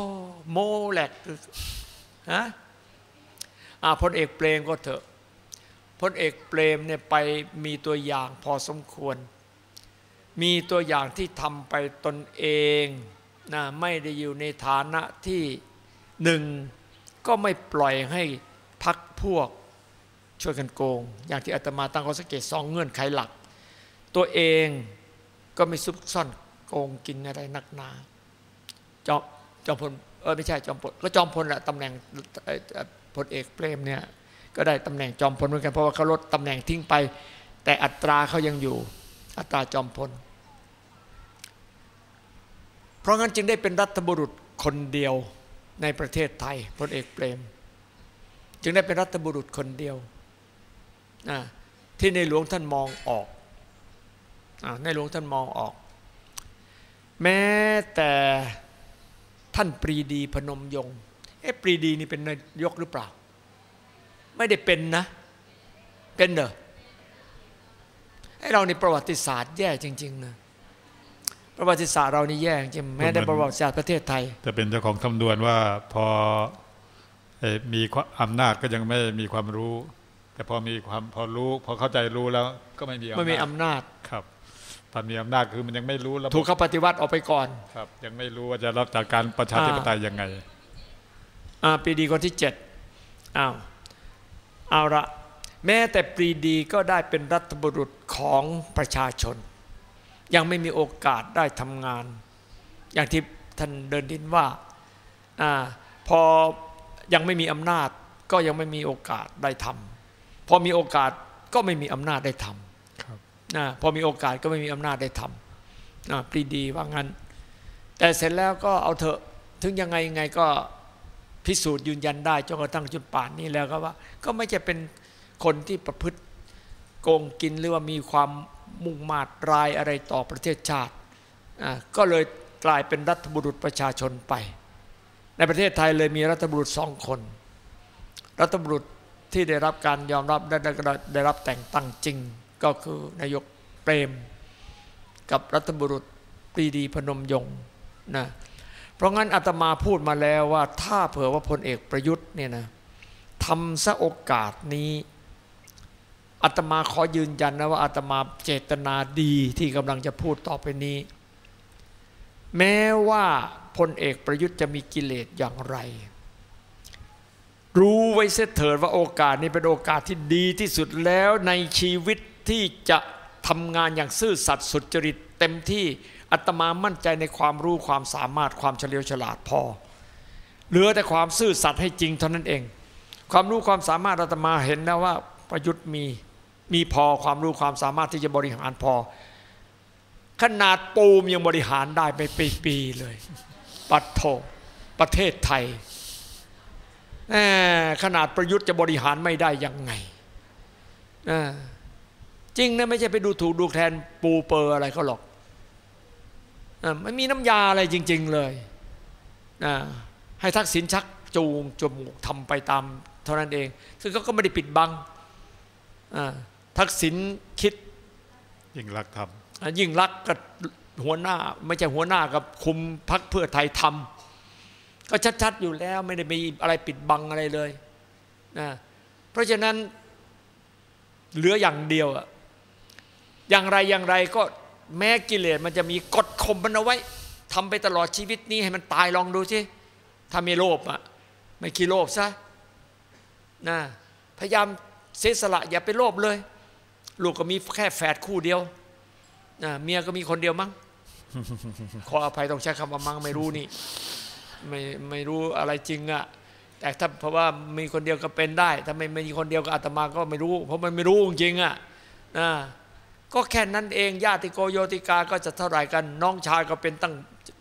โมแหลกฮะอ่าพลเอกเปรมก็เถอะพลเอกเปรมเนี่ยไปมีตัวอย่างพอสมควร มีตัวอย่างที่ทำไปตนเองนะไม่ได้อยู่ในฐานะที่หนึ่งก็ไม่ปล่อยให้พักพวกช่วยกันโกง อย่างที่อาตมาตั้งข้อสังเกตสองเงื่อนไขหลัก ตัวเองก็ไม่ซุกซ่อนโกงกินอะไรนักหนาจอมจอมพลเออไม่ใช่จอมพลก็จอมพลแหละตำแหน่งพลเอกเปรมเนี่ยก็ได้ตำแหน่งจอมพลเหมือนกันเพราะว่าเขาลดตำแหน่งทิ้งไป แต่อัตราเขายังอยู่ อัตราจอมพล ราะงั้นจึงได้เป็นรัฐบุรุษคนเดียวในประเทศไทยพลเอกเปรม จึงได้เป็นรัฐบุรุษคนเดียวที่ในหลวงท่านมองออกอในหลวงท่านมองออก แม้แต่ท่านปรีดีพนมยงค์เอ๊ะปรีดีนี่เป็นนายกหรือเปล่า ไม่ได้เป็นนะ เป็นเหรอไอเราในประวัติศาสตร์แย่จริง ๆ นะ ประวัติศาสตร์เรานี่แย่จริงแม้ในประวัติศาสตร์ประเทศไทย จะเป็นเจ้าของคำนวณว่าพอเอ่อมีความอำนาจก็ยังไม่มีความรู้ แต่พอมีความพอรู้พอเข้าใจรู้แล้วก็ไม่มีอำนาจไม่มีอำนาจครับตอนมีอำนาจคือมันยังไม่รู้แล้วถูกเขาปฏิวัติออกไปก่อนครับ ยังไม่รู้ว่าจะรับจากการประชาธิปไตยยังไงอ่าปรีดีคนที่เจ็ดอ้าวเอาละแม้แต่ปรีดีก็ได้เป็นรัฐบุรุษของประชาชน ยังไม่มีโอกาสได้ทำงาน อย่างที่ท่านเดินดินว่าอาพอยังไม่มีอำนาจก็ยังไม่มีโอกาสได้ทำพอมีโอกาสก็ไม่มีอำนาจได้ทำครับนะพอมีโอกาสก็ไม่มีอำนาจได้ทำนะปรีดีว่างั้น แต่เสร็จแล้วก็เอาเถอะถึงยังไงยังไงก็พิสูจน์ยืนยันได้จนกระทั่งจุดป่านนี้แล้วก็ว่า ก็ไม่จะเป็นคนที่ประพฤติโกงกินหรือว่ามีความ มุ่งมาดร้ายอะไรต่อประเทศชาติ ก็เลยกลายเป็นรัฐบุรุษประชาชนไป ในประเทศไทยเลยมีรัฐบุรุษสองคน รัฐบุรุษที่ได้รับการยอมรับได้รับแต่งตั้งจริง ก็คือนายกเปรม กับรัฐบุรุษปรีดีพนมยงค์นะเพราะงั้นอาตมาพูดมาแล้วว่าถ้าเผื่อว่าพลเอกประยุทธ์เนี่ยนะทำซะโอกาสนี้ อาตมาขอยืนยันนะว่าอาตมาเจตนาดีที่กำลังจะพูดต่อไปนี้ แม้ว่าพลเอกประยุทธ์จะมีกิเลสอย่างไร รู้ไว้เสียเถิดว่าโอกาสนี้เป็นโอกาสที่ดีที่สุดแล้วในชีวิตที่จะทำงานอย่างซื่อสัตย์สุจริตเต็มที่อาตมามั่นใจในความรู้ความสามารถความเฉลียวฉลาดพอ เหลือแต่ความซื่อสัตย์ให้จริงเท่านั้นเอง ความรู้ความสามารถอาตมาเห็นแล้วว่าประยุทธ์มี มีพอความรู้ความสามารถที่จะบริหารพอ ขนาดปูมยังบริหารได้ไปปีๆเลย ปัดโทประเทศไทยขนาดประยุทธ์จะบริหารไม่ได้ยังไงจริงนะไม่ใช่ไปดูถูกดูแทนปูเปอร์อะไรเขาหรอกไม่มีน้ำยาอะไรจริง ๆเลยให้ทักษิณชักจูงจมูกทำไปตามเท่านั้นเอง ซึ่งเขาก็ไม่ได้ปิดบัง ทักษิณคิดยิ่งรักทำยิ่งรักกับหัวหน้า ไม่ใช่หัวหน้ากับคุมพักเพื่อไทยทำก็ชัดๆอยู่แล้วไม่ได้มีอะไรปิดบังอะไรเลยนะเพราะฉะนั้นเหลืออย่างเดียวอะอย่างไรอย่างไรก็แม้กิเลสมันจะมีกดข่มมันเอาไว้ทำไปตลอดชีวิตนี้ให้มันตายลองดูสิถ้าไม่โลภอะไม่ขี้โลภซะนะพยายามเสียสละอย่าไปโลภเลย ลูกก็มีแค่แฝดคู่เดียวนะเมียก็มีคนเดียวมั้งขออภัยต้องใช้คำว่ามั้งไม่รู้นี่ ไม่ไม่รู้อะไรจริงอะแต่ถ้าเพราะว่ามีคนเดียวก็เป็นได้ ถ้าไม่มีคนเดียวก็อาตมาก็ไม่รู้ เพราะมันไม่รู้จริงอะนะก็แค่นั้นเองญาติโกโยติกาก็จะเท่าไหร่กัน น้องชายก็เป็นตั้ง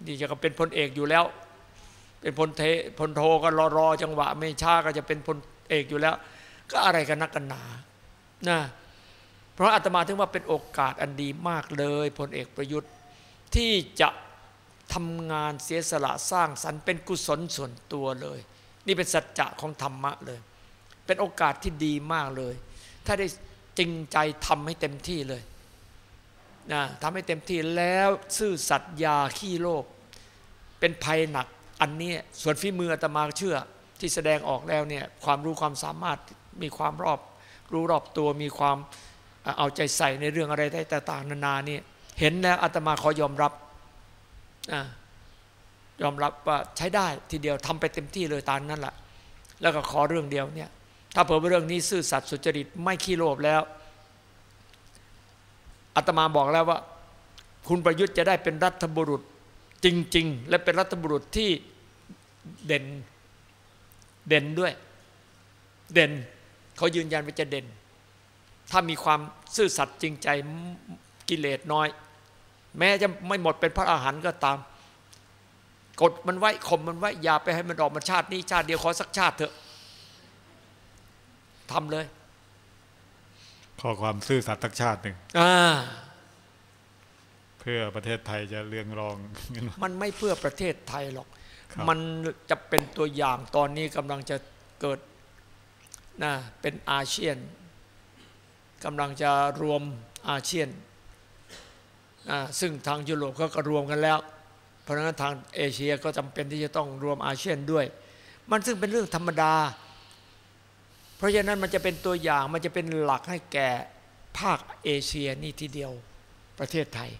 นี่จะก็เป็นพลเอกอยู่แล้ว เป็นพลเทพลโทก็รอรอจังหวะ ไม่ช้าก็จะเป็นพลเอกอยู่แล้ว ก็อะไรกันนักกันหนานะ เพราะอาตมาถึงว่าเป็นโอกาสอันดีมากเลยพลเอกประยุทธ์ที่จะทำงานเสียสละสร้างสรรค์เป็นกุศลส่วนตัวเลย นี่เป็นสัจจะของธรรมะเลย เป็นโอกาสที่ดีมากเลย ถ้าได้จริงใจทำให้เต็มที่เลยนะทำให้เต็มที่แล้วซื่อสัตย์ยาขี้โลภเป็นภัยหนักอันนี้ส่วนฝีมืออาตมาเชื่อที่แสดงออกแล้วเนี่ยความรู้ความสามารถมีความรอบรู้รอบตัวมีความ เอาใจใส่ในเรื่องอะไรได้ต่างๆนานานี่เห็นแล้วอาตมาขอยอมรับยอมรับว่าใช้ได้ทีเดียวทำไปเต็มที่เลยตามนั้นแหละแล้วก็ขอเรื่องเดียวเนี่ย ถ้าเผื่อเรื่องนี้ซื่อสัตย์สุจริตไม่ขี้โลภแล้วอาตมาบอกแล้วว่า คุณประยุทธ์จะได้เป็นรัฐบุรุษจริง ๆ และเป็นรัฐบุรุษที่เด่นเด่นด้วย เด่นเขายืนยันว่าจะเด่น ถ้ามีความซื่อสัตย์จริงใจกิเลสน้อย แม้จะไม่หมดเป็นพระอาหารก็ตาม กดมันไว้ข่มมันไว้อย่าไปให้มันออกมาชาตินี้ชาติเดียวขอสักชาติเถอะทำเลย ขอความซื่อสัตย์ทักชาติหนึ่งเพื่อประเทศไทยจะเรืองรอง มันไม่เพื่อประเทศไทยหรอก มันจะเป็นตัวอย่างตอนนี้กำลังจะเกิดนะเป็นอาเซียน กำลังจะรวมอาเซียน ซึ่งทางยุโรปเขาก็รวมกันแล้ว เพราะฉะนั้นทางเอเชียก็จำเป็นที่จะต้องรวมอาเซียนด้วย มันซึ่งเป็นเรื่องธรรมดา เพราะฉะนั้นมันจะเป็นตัวอย่างมันจะเป็นหลักให้แก่ภาคเอเชียนี่ทีเดียวประเทศไทย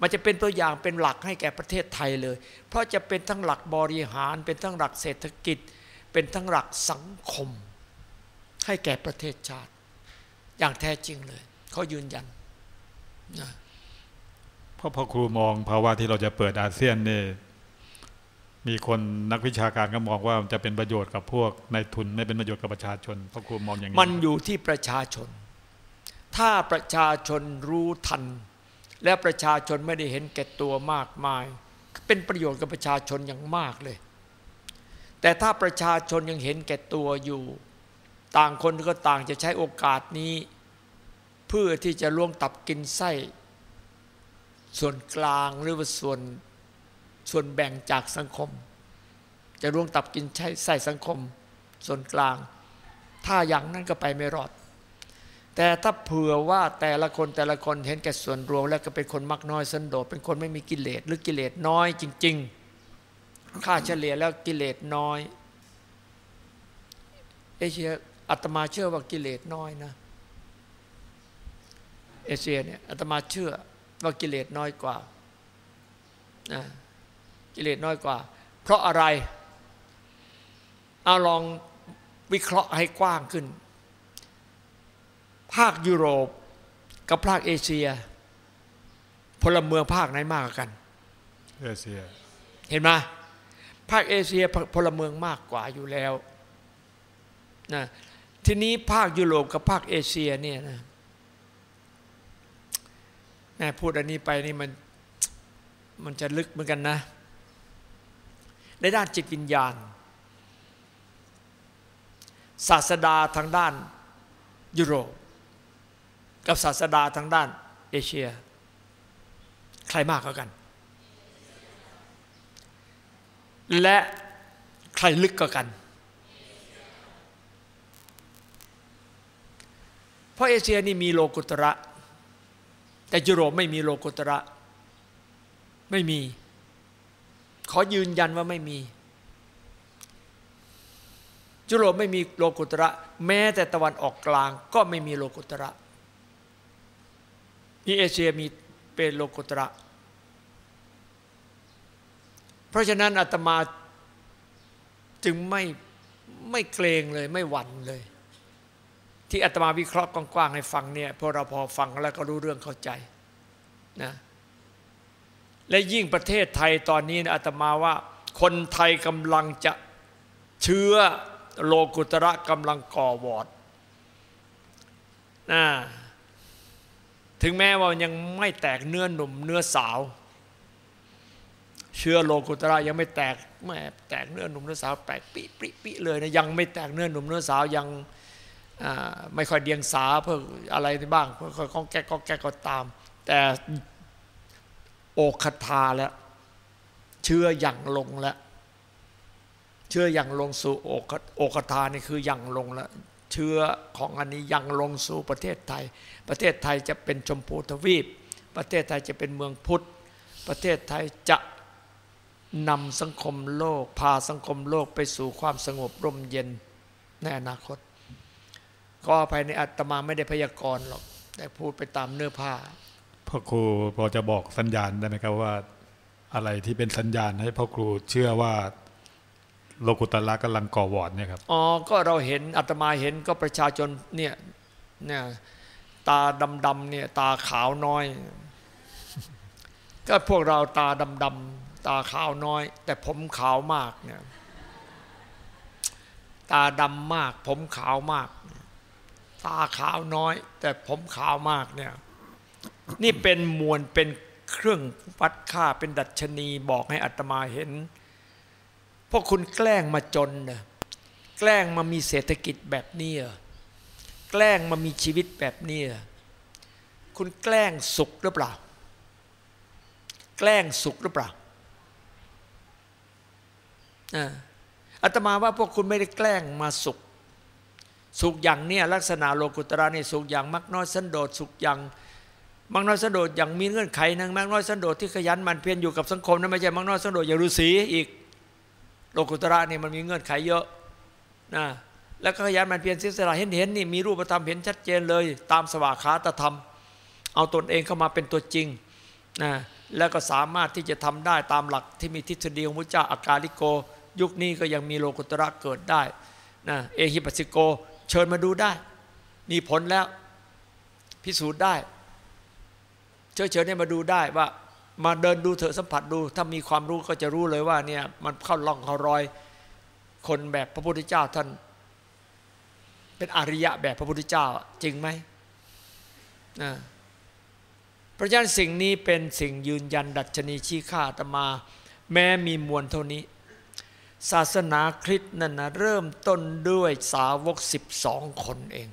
มันจะเป็นตัวอย่างเป็นหลักให้แก่ประเทศไทยเลย เพราะจะเป็นทั้งหลักบริหาร เป็นทั้งหลักเศรษฐกิจ เป็นทั้งหลักสังคม ให้แก่ประเทศชาติ อย่างแท้จริงเลยเขายืนยันนะเพราะพอครูมองภาวะที่เราจะเปิดอาเซียนนี่มีคนนักวิชาการก็มองว่าจะเป็นประโยชน์กับพวกนายทุนไม่เป็นประโยชน์กับประชาชนเพราะครูมองอย่างนี้มันอยู่ที่ประชาชน ถ้าประชาชนรู้ทัน และประชาชนไม่ได้เห็นแก่ตัวมากมาย เป็นประโยชน์กับประชาชนอย่างมากเลย แต่ถ้าประชาชนยังเห็นแก่ตัวอยู่ ต่างคนก็ต่างจะใช้โอกาสนี้ เพื่อที่จะล่วงตับกินไส้ ส่วนกลางหรือว่าส่วนส่วนแบ่งจากสังคม จะร่วงตับกินใช้ใส่สังคม ส่วนกลาง ถ้าอย่างนั้นก็ไปไม่รอด แต่ถ้าเผื่อว่าแต่ละคนแต่ละคนเห็นแก่ส่วนรวม แล้วก็เป็นคนมักน้อยสันโดษเป็นคนไม่มีกิเลสหรือกิเลสน้อยจริง ๆ ค่าเฉลี่ยแล้วกิเลสน้อยเอเชีย อาตมาเชื่อว่ากิเลสน้อยนะเอเชียเนี่ยอาตมาเชื่อว่ากิเลสน้อยกว่านะกิเลสน้อยกว่า เพราะอะไรเอาลองวิเคราะห์ให้กว้างขึ้น ภาคยุโรปกับภาคเอเชีย พลเมืองภาคไหนมากกว่ากัน เอเชีย เห็นไหมภาคเอเชียพลเมืองมากกว่าอยู่แล้วนะ ทีนี้ภาคยุโรปกับภาคเอเชียเนี่ยนะแม่พูดอันนี้ไปนี่มันมันจะลึกเหมือนกันนะ ในด้านจิตวิญญาณ ศาสดาทางด้านยุโรป กับศาสดาทางด้านเอเชีย ใครมากกว่ากัน และใครลึกกว่ากัน เพ ราะเอเชียนี่มีโลกุตระ แต่ยุโรปไม่มีโลกุตระ ไม่มี ขอยืนยันว่าไม่มี ยุโรปไม่มีโลกุตระ แม้แต่ตะวันออกกลางก็ไม่มีโลกุตระนี่เอเชียมีเป็นโลกุตระ เพราะฉะนั้นอาตมาจึงไม่ไม่เกรงเลยไม่หวั่นเลย ที่อาตมาวิเคราะห์กว้างๆให้ฟังเนี่ยพอเราพอฟังแล้วก็รู้เรื่องเข้าใจนะและยิ่งประเทศไทยตอนนี้นะอาตมาว่าคนไทยกำลังจะเชื้อโลกุตระกำลังก่อวอดนะถึงแม้ว่ายังไม่แตกเนื้อหนุ่มเนื้อสาว เชื้อโลกุตระยังไม่แตกแม่แตกเนื้อหนุ่มเนื้อสาวแตกปิปิปิเลยนะยังไม่แตกเนื้อหนุ่มเนื้อสาวยัง ไม่ค่อยเดียงสาเพื่ออะไรบ้างค่อยๆก้องแก้ก้องแก้ก็ตาม แต่โอคทาแล้ว เชื่ออย่างลงแล้ว เชื่ออย่างลงสู่โอกโอกทานี่คืออย่างลงแล้ว เชื้อของอันนี้ยังลงสู่ประเทศไทย ประเทศไทยจะเป็นชมพูทวีป ประเทศไทยจะเป็นเมืองพุทธ ประเทศไทยจะนำสังคมโลก พาสังคมโลกไปสู่ความสงบร่มเย็นในอนาคต ก็ภายในอัตมาไม่ได้พยากรณ์หรอกแต่พูดไปตามเนื้อผ้าพ่อครูพอจะบอกสัญญาณได้ไหมครับว่า อะไรที่เป็นสัญญาณให้พ่อครูเชื่อว่าโลกุตละกำลังก่อวอร์ดเนี่ยครับอ๋อก็เราเห็นอาตมาเห็นก็ประชาชนเนี่ยเนี่ยตาดำๆเนี่ยตาขาวน้อย ก็พวกเราตาดำๆตาขาวน้อย แต่ผมขาวมากเนี่ยตาดำมาก ผมขาวมาก ตาขาวน้อย แต่ผมขาวมากเนี่ยนี่เป็นมวลเป็นเครื่องวัดค่าเป็นดัชนีบอกให้อัตมาเห็น พวกคุณแกล้งมาจนเนะแกล้งมามีเศรษฐกิจแบบนี้แกล้งมามีชีวิตแบบนี้คุณแกล้งสุขหรือเปล่า แกล้งสุขหรือเปล่าอาตมาว่าพวกคุณไม่ได้แกล้งมาสุข สุขอย่างเนี้ยลักษณะโลกุตระนี่สุขอย่างมักน้อยสันโดษสุขอย่างมักน้อยสันโดษอย่างมีเงื่อนไขนึงมักน้อยสันโดษที่ขยันมันเพียรอยู่กับสังคมนั้นไม่ใช่มักน้อยสันโดษอย่างฤาษีอีก โลกุตระนี่มันมีเงื่อนไขเยอะนะแล้วก็ขยันมันเพียรเสียสละเห็นเห็นนี่มีรูปธรรมเห็นชัดเจนเลย ตามสวาขาตธรรม เอาตนเองเข้ามาเป็นตัวจริงนะแล้วก็สามารถที่จะทำได้ตามหลักที่มีทฤษฎีของพระเจ้าอากาลิโก ยุคนี้ก็ยังมีโลกุตระเกิดได้นะเอหิปัสสิโก เชิญมาดูได้ มีผลแล้ว พิสูจน์ได้ เชิญเชิญให้มาดูได้ว่า มาเดินดูเถอะสัมผัสดู ถ้ามีความรู้ก็จะรู้เลยว่าเนี่ยมันเข้าล่องเข้ารอย คนแบบพระพุทธเจ้าท่าน เป็นอริยะแบบพระพุทธเจ้าจริงไหมนะเพราะฉะนั้นสิ่งนี้เป็นสิ่งยืนยันดัชนีชี้ค่าตมา แม้มีมวลเท่านี้ ศาสนาคริสต์นั่นนะเริ่มต้นด้วยสาวกสิบสองคนเอง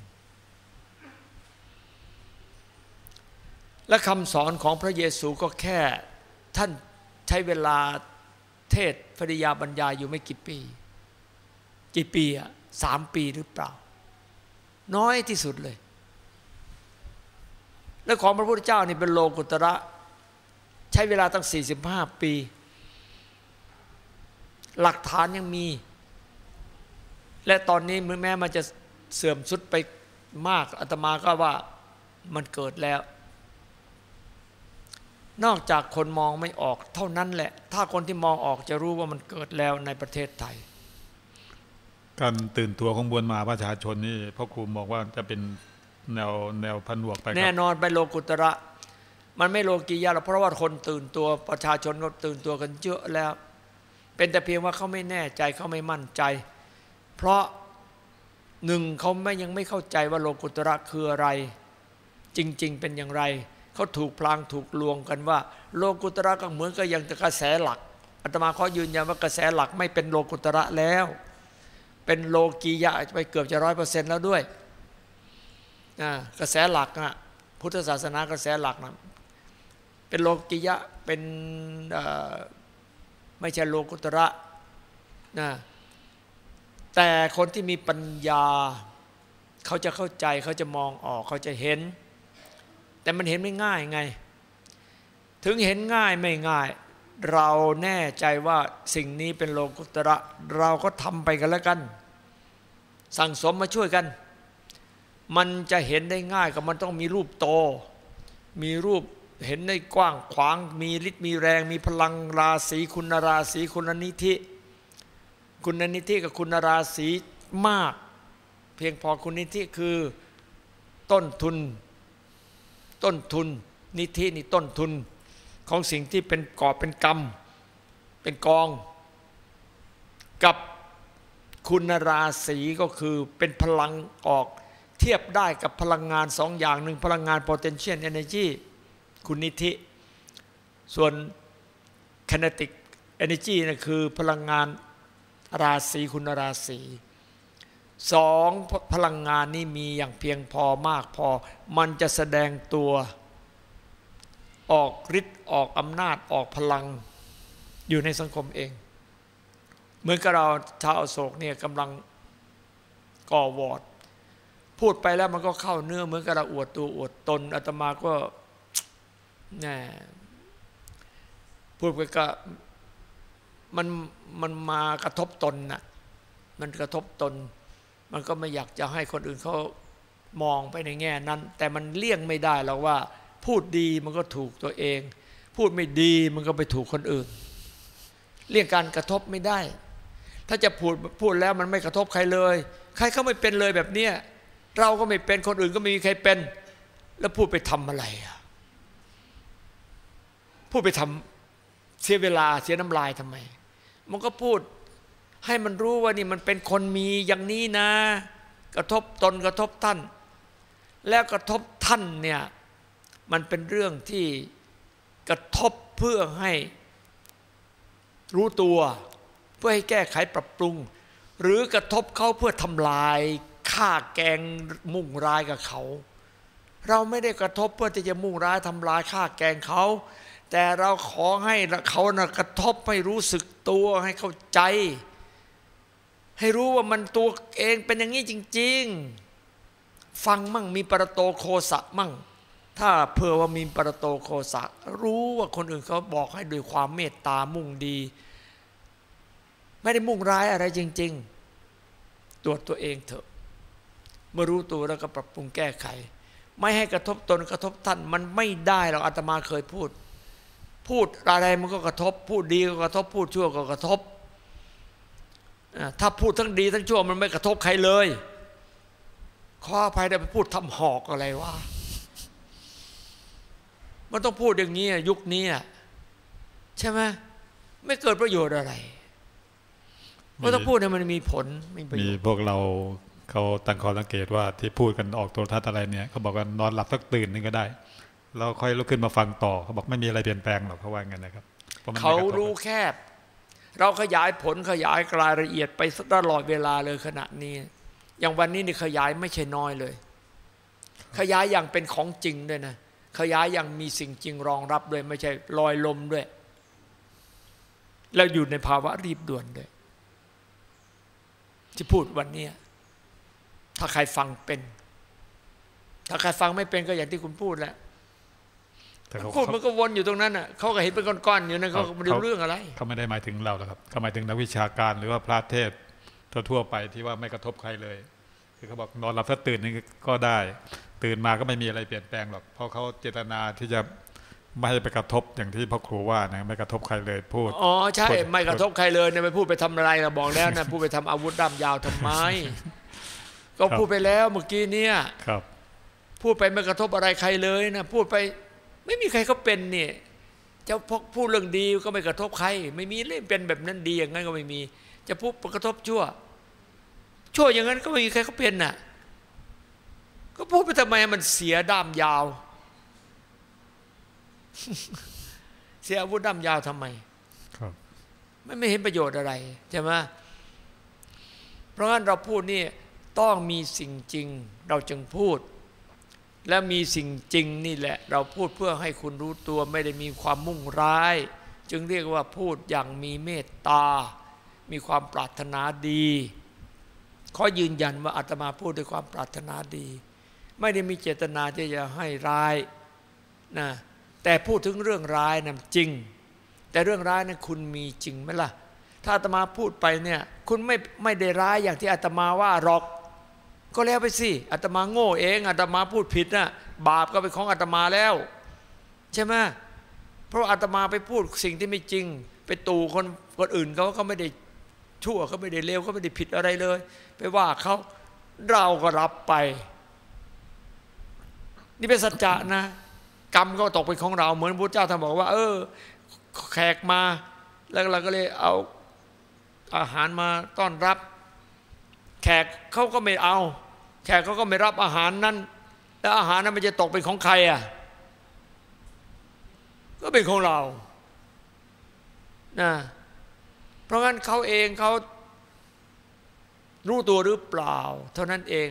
และคำสอนของพระเยซูก็แค่ท่านใช้เวลาเทศปริยาบรรยายอยู่ไม่กี่ปี กี่ปีอะสามปีหรือเปล่า น้อยที่สุดเลย แล้วของพระพุทธเจ้านี่เป็นโลกุตระ ใช้เวลาตั้ง 45 ปี หลักฐานยังมี และตอนนี้แม้มันจะเสื่อมสุดไปมากอาตมาก็ว่ามันเกิดแล้ว นอกจากคนมองไม่ออกเท่านั้นแหละ ถ้าคนที่มองออกจะรู้ว่ามันเกิดแล้วในประเทศไทย การตื่นตัวของบวนมาประชาชนนี่พ่อครูบอกว่าจะเป็นแนวแนวพันวกไปคแน่รับนอนไปโลกุตระ มันไม่โลกียะหรอกเพราะว่าคนตื่นตัวประชาชนก็ตื่นตัวกันเยอะแล้ว เป็นแต่เพียงว่าเขาไม่แน่ใจเขาไม่มั่นใจ เพราะหนึ่งเขาไม่ยังไม่เข้าใจว่าโลกุตระคืออะไร จริง ๆ เป็นอย่างไร เขาถูกพลางถูกลวงกันว่า โลกุตระก็เหมือนกับอย่างกระแสหลักอาตมาขอยืนยันว่ากระแสหลักไม่เป็นโลกุตระแล้ว เป็นโลกียะไปเกือบจะร้อยเปอร์เซ็นต์แล้วด้วยกระแสหลักนะพุทธศาสนากระแสหลักนะเป็นโลกิยะเป็น ไม่ใช่โลกุตระนะแต่คนที่มีปัญญา เขาจะเข้าใจเขาจะมองออกเขาจะเห็น แต่มันเห็นไม่ง่ายไง ถึงเห็นง่ายไม่ง่าย เราแน่ใจว่าสิ่งนี้เป็นโลกุตระ เราก็ทำไปกันแล้วกัน สั่งสมมาช่วยกัน มันจะเห็นได้ง่ายก็มันต้องมีรูปโต มีรูป เห็นได้กว้างขวางมีฤทธิ์มีแรง มีพลังราศีคุณราศีคุณนิธิ คุณนิธิกับคุณราศีมาก เพียงพอคุณนิธิคือต้นทุน ต้นทุน นิธินี่ต้นทุนของสิ่งที่เป็นกอบเป็นกรรม เป็นกอง กับคุณราศีก็คือเป็นพลังออกเทียบได้กับพลังงานสองอย่างหนึ่งพลังงาน potential energy คุณนิธิ ส่วน kinetic energy นะคือพลังงานราศีคุณราศีสองพลังงานนี้มีอย่างเพียงพอมากพอ มันจะแสดงตัวออกฤทธิ์ออกอำนาจออกพลังอยู่ในสังคมเอง เหมือนกับเราชาวอโศกเนี่ยกำลังก่อวอด พูดไปแล้วมันก็เข้าเนื้อเหมือนกับเราอวดตัวอวดตนอาตมาก็ น่พูดไปก็มันมันมากระทบตนน่ะมันกระทบตน มันก็ไม่อยากจะให้คนอื่นเขามองไปในแง่นั้น แต่มันเลี่ยงไม่ได้หรอกว่า พูดดีมันก็ถูกตัวเอง พูดไม่ดีมันก็ไปถูกคนอื่น เลี่ยงการกระทบไม่ได้ ถ้าจะพูดพูดแล้วมันไม่กระทบใครเลย ใครเขาไม่เป็นเลยแบบเนี้ยเราก็ไม่เป็นคนอื่นก็ไม่มีใครเป็น แล้วพูดไปทำอะไรอะ พูดไปทำเสียเวลาเสียน้ำลายทำไม มันก็พูดให้มันรู้ว่านี่มันเป็นคนมีอย่างนี้นะ กระทบตนกระทบท่าน แล้วกระทบท่านเนี่ยมันเป็นเรื่องที่กระทบเพื่อให้รู้ตัว เพื่อให้แก้ไขปรับปรุง หรือกระทบเขาเพื่อทำลายฆ่าแกงมุ่งร้ายกับเขา เราไม่ได้กระทบเพื่อที่จะมุ่งร้ายทำลายฆ่าแกงเขา แต่เราขอให้เขานะกระทบให้รู้สึกตัวให้เข้าใจ ให้รู้ว่ามันตัวเองเป็นอย่างนี้จริง ๆ ฟังมั่งมีปรโตโคสะมั่ง ถ้าเผื่อว่ามีปรโตโคสะรู้ว่าคนอื่นเขาบอกให้ด้วยความเมตตามุ่งดี ไม่ได้มุ่งร้ายอะไรจริง ๆ ตรวจตัวเองเถอะ เมื่อรู้ตัวแล้วก็ปรับปรุงแก้ไข ไม่ให้กระทบตนกระทบท่านมันไม่ได้หรอกอาตมาเคยพูด พูดอะไรมันก็กระทบ พูดดีก็กระทบ พูดชั่วก็กระทบ ถ้าพูดทั้งดีทั้งชั่วมันไม่กระทบใครเลย ขออภัยได้ไปพูดทำหอกอะไรวะมันต้องพูดอย่างนี้ยุคนี้ใช่ไหมไม่เกิดประโยชน์อะไรก็ต้องพูดให้มันมีผลมีประโยชน์พวกเราเขาตั้งข้อสังเกตว่าที่พูดกันออกโทรทัศน์อะไรเนี่ยเขาบอกว่านอนหลับสักตื่นนึงก็ได้ แล้วค่อยลุกขึ้นมาฟังต่อเขาบอกไม่มีอะไรเปลี่ยนแปลงหรอกเขาว่างั้นนะครับเขารู้แคบ เราขยายผลขยายรายละเอียดไปตลอดเวลาเลยขณะนี้ อย่างวันนี้นี่ขยายไม่ใช่น้อยเลย ขยายอย่างเป็นของจริงด้วยนะขยายอย่างมีสิ่งจริงรองรับด้วยไม่ใช่ลอยลมด้วย แล้วอยู่ในภาวะรีบด่วนด้วย ที่พูดวันนี้ถ้าใครฟังเป็น ถ้าใครฟังไม่เป็นก็อย่างที่คุณพูดแหละ แต่เขาพูดมันก็วนอยู่ตรงนั้นอะเขาก็เห็นเป็นก้อนๆอยู่นะเขาก็ไม่รู้เรื่องอะไรเขาไม่ได้หมายถึงเราหรอกครับเขาหมายถึงนักวิชาการหรือว่าพระเทศทั่วๆไปที่ว่าไม่กระทบใครเลยคือเขาบอกนอนหลับถ้าตื่นนี่ก็ได้ ตื่นมาก็ไม่มีอะไรเปลี่ยนแปลงหรอก เพราะเขาเจตนาที่จะไม่ให้ไปกระทบอย่างที่พ่อครูว่านะไม่กระทบใครเลยพูดอ๋อใช่พูดไม่กระทบใครเลยเนี่ยไปพูดไปทำอะไรเราบอกแล้วนะพูดไปทำอาวุธด้ามยาวทำไมก็พูดไปแล้วเมื่อกี้เนี่ยครับ พูดไปไม่กระทบอะไรใครเลยนะพูดไป ไม่มีใครเขาเป็นเนี่ยจะพกพูดเรื่องดีก็ไม่กระทบใคร ไม่มีเรื่องเป็นแบบนั้นดีอย่างนั้นก็ไม่มี จะพูดกระทบชั่ว ชั่วอย่างนั้นก็ไม่มีใครเขาเป็นน่ะ ก็พูดไปทำไมมันเสียด้ามยาว เสียอาวุธด้ามยาวทำไม ครับไม่ไม่เห็นประโยชน์อะไรใช่ไหมเพราะงั้นเราพูดนี่ต้องมีสิ่งจริง เราจึงพูด และมีสิ่งจริงนี่แหละ เราพูดเพื่อให้คุณรู้ตัวไม่ได้มีความมุ่งร้าย จึงเรียกว่าพูดอย่างมีเมตตา มีความปรารถนาดี ขอยืนยันว่าอาตมาพูดด้วยความปรารถนาดี ไม่ได้มีเจตนาที่จะให้ร้ายนะแต่พูดถึงเรื่องร้ายนะจริง แต่เรื่องร้ายนั้นคุณมีจริงไหมล่ะ ถ้าอาตมาพูดไปเนี่ย คุณไม่ไม่ได้ร้ายอย่างที่อาตมาว่าหรอก ก็แล้วไปสิอาตมาโง่เองอาตมาพูดผิดนะบาปก็เป็นของอาตมาแล้ว ใช่ไหมเพราะอาตมาไปพูดสิ่งที่ไม่จริง ไปตู่คนคนอื่นเขาเขาไม่ได้ชั่วเขาไม่ได้เลวเขาไม่ได้ผิดอะไรเลย ไปว่าเขาเราก็รับไป นี่เป็นสัจจะนะ กรรมก็ตกเป็นของเรา เหมือนพระเจ้าท่านบอกว่า เออ แขกมา แล้วเราก็เลยเอาอาหารมาต้อนรับ แขกเขาก็ไม่เอา แขกเขาก็ไม่รับอาหารนั้น แล้วอาหารนั้นมันจะตกเป็นของใครอะก็เป็นของเรานะเพราะงั้นเขาเองเขารู้ตัวหรือเปล่า เท่านั้นเอง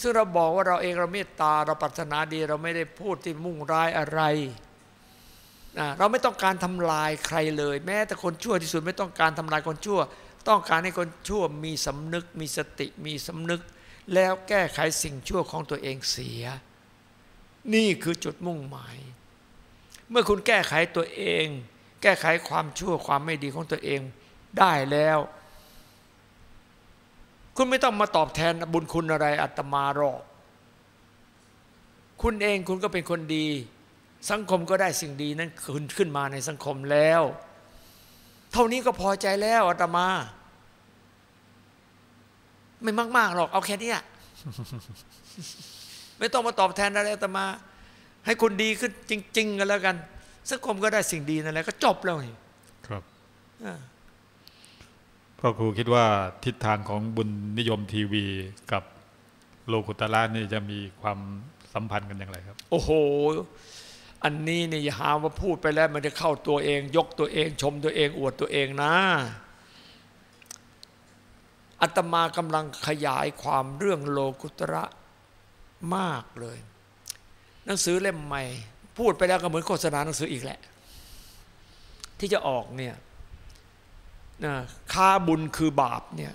ซึ่งเราบอกว่าเราเองเราเมตตาเราปรารถนาดีเราไม่ได้พูดที่มุ่งร้ายอะไรนะเราไม่ต้องการทำลายใครเลย แม้แต่คนชั่วที่สุดไม่ต้องการทำลายคนชั่ว ต้องการให้คนชั่วมีสำนึก มีสติมีสำนึก แล้วแก้ไขสิ่งชั่วของตัวเองเสีย นี่คือจุดมุ่งหมาย เมื่อคุณแก้ไขตัวเอง แก้ไขความชั่วความไม่ดีของตัวเองได้แล้ว คุณไม่ต้องมาตอบแทนบุญคุณอะไรอาตมาหรอกคุณเองคุณก็เป็นคนดี สังคมก็ได้สิ่งดีนั้นขึ้นขึ้นมาในสังคมแล้ว เท่านี้ก็พอใจแล้วอาตมา ไม่มากๆหรอกเอาแค่เนี้ยไม่ต้องมาตอบแทนอะไรอาตมา ให้คุณดีขึ้นจริง ๆ กันแล้วกัน สังคมก็ได้สิ่งดีนั่นแหละก็จบแล้วนี่ครับอ่าพ่อครูคิดว่าทิศทางของบุญนิยมทีวีกับโลกุตละนี่จะมีความสัมพันธ์กันอย่างไรครับ โอ้โห อันนี้นี่อย่าหาว่าพูดไปแล้วมันจะเข้าตัวเอง ยกตัวเอง ชมตัวเอง อวดตัวเองนะ อาตมากำลังขยายความเรื่องโลกุตระมากเลย หนังสือเล่มใหม่ พูดไปแล้วก็เหมือนโฆษณาหนังสืออีกแหละ ที่จะออกเนี่ยนะค่าบุญคือบาปเนี่ย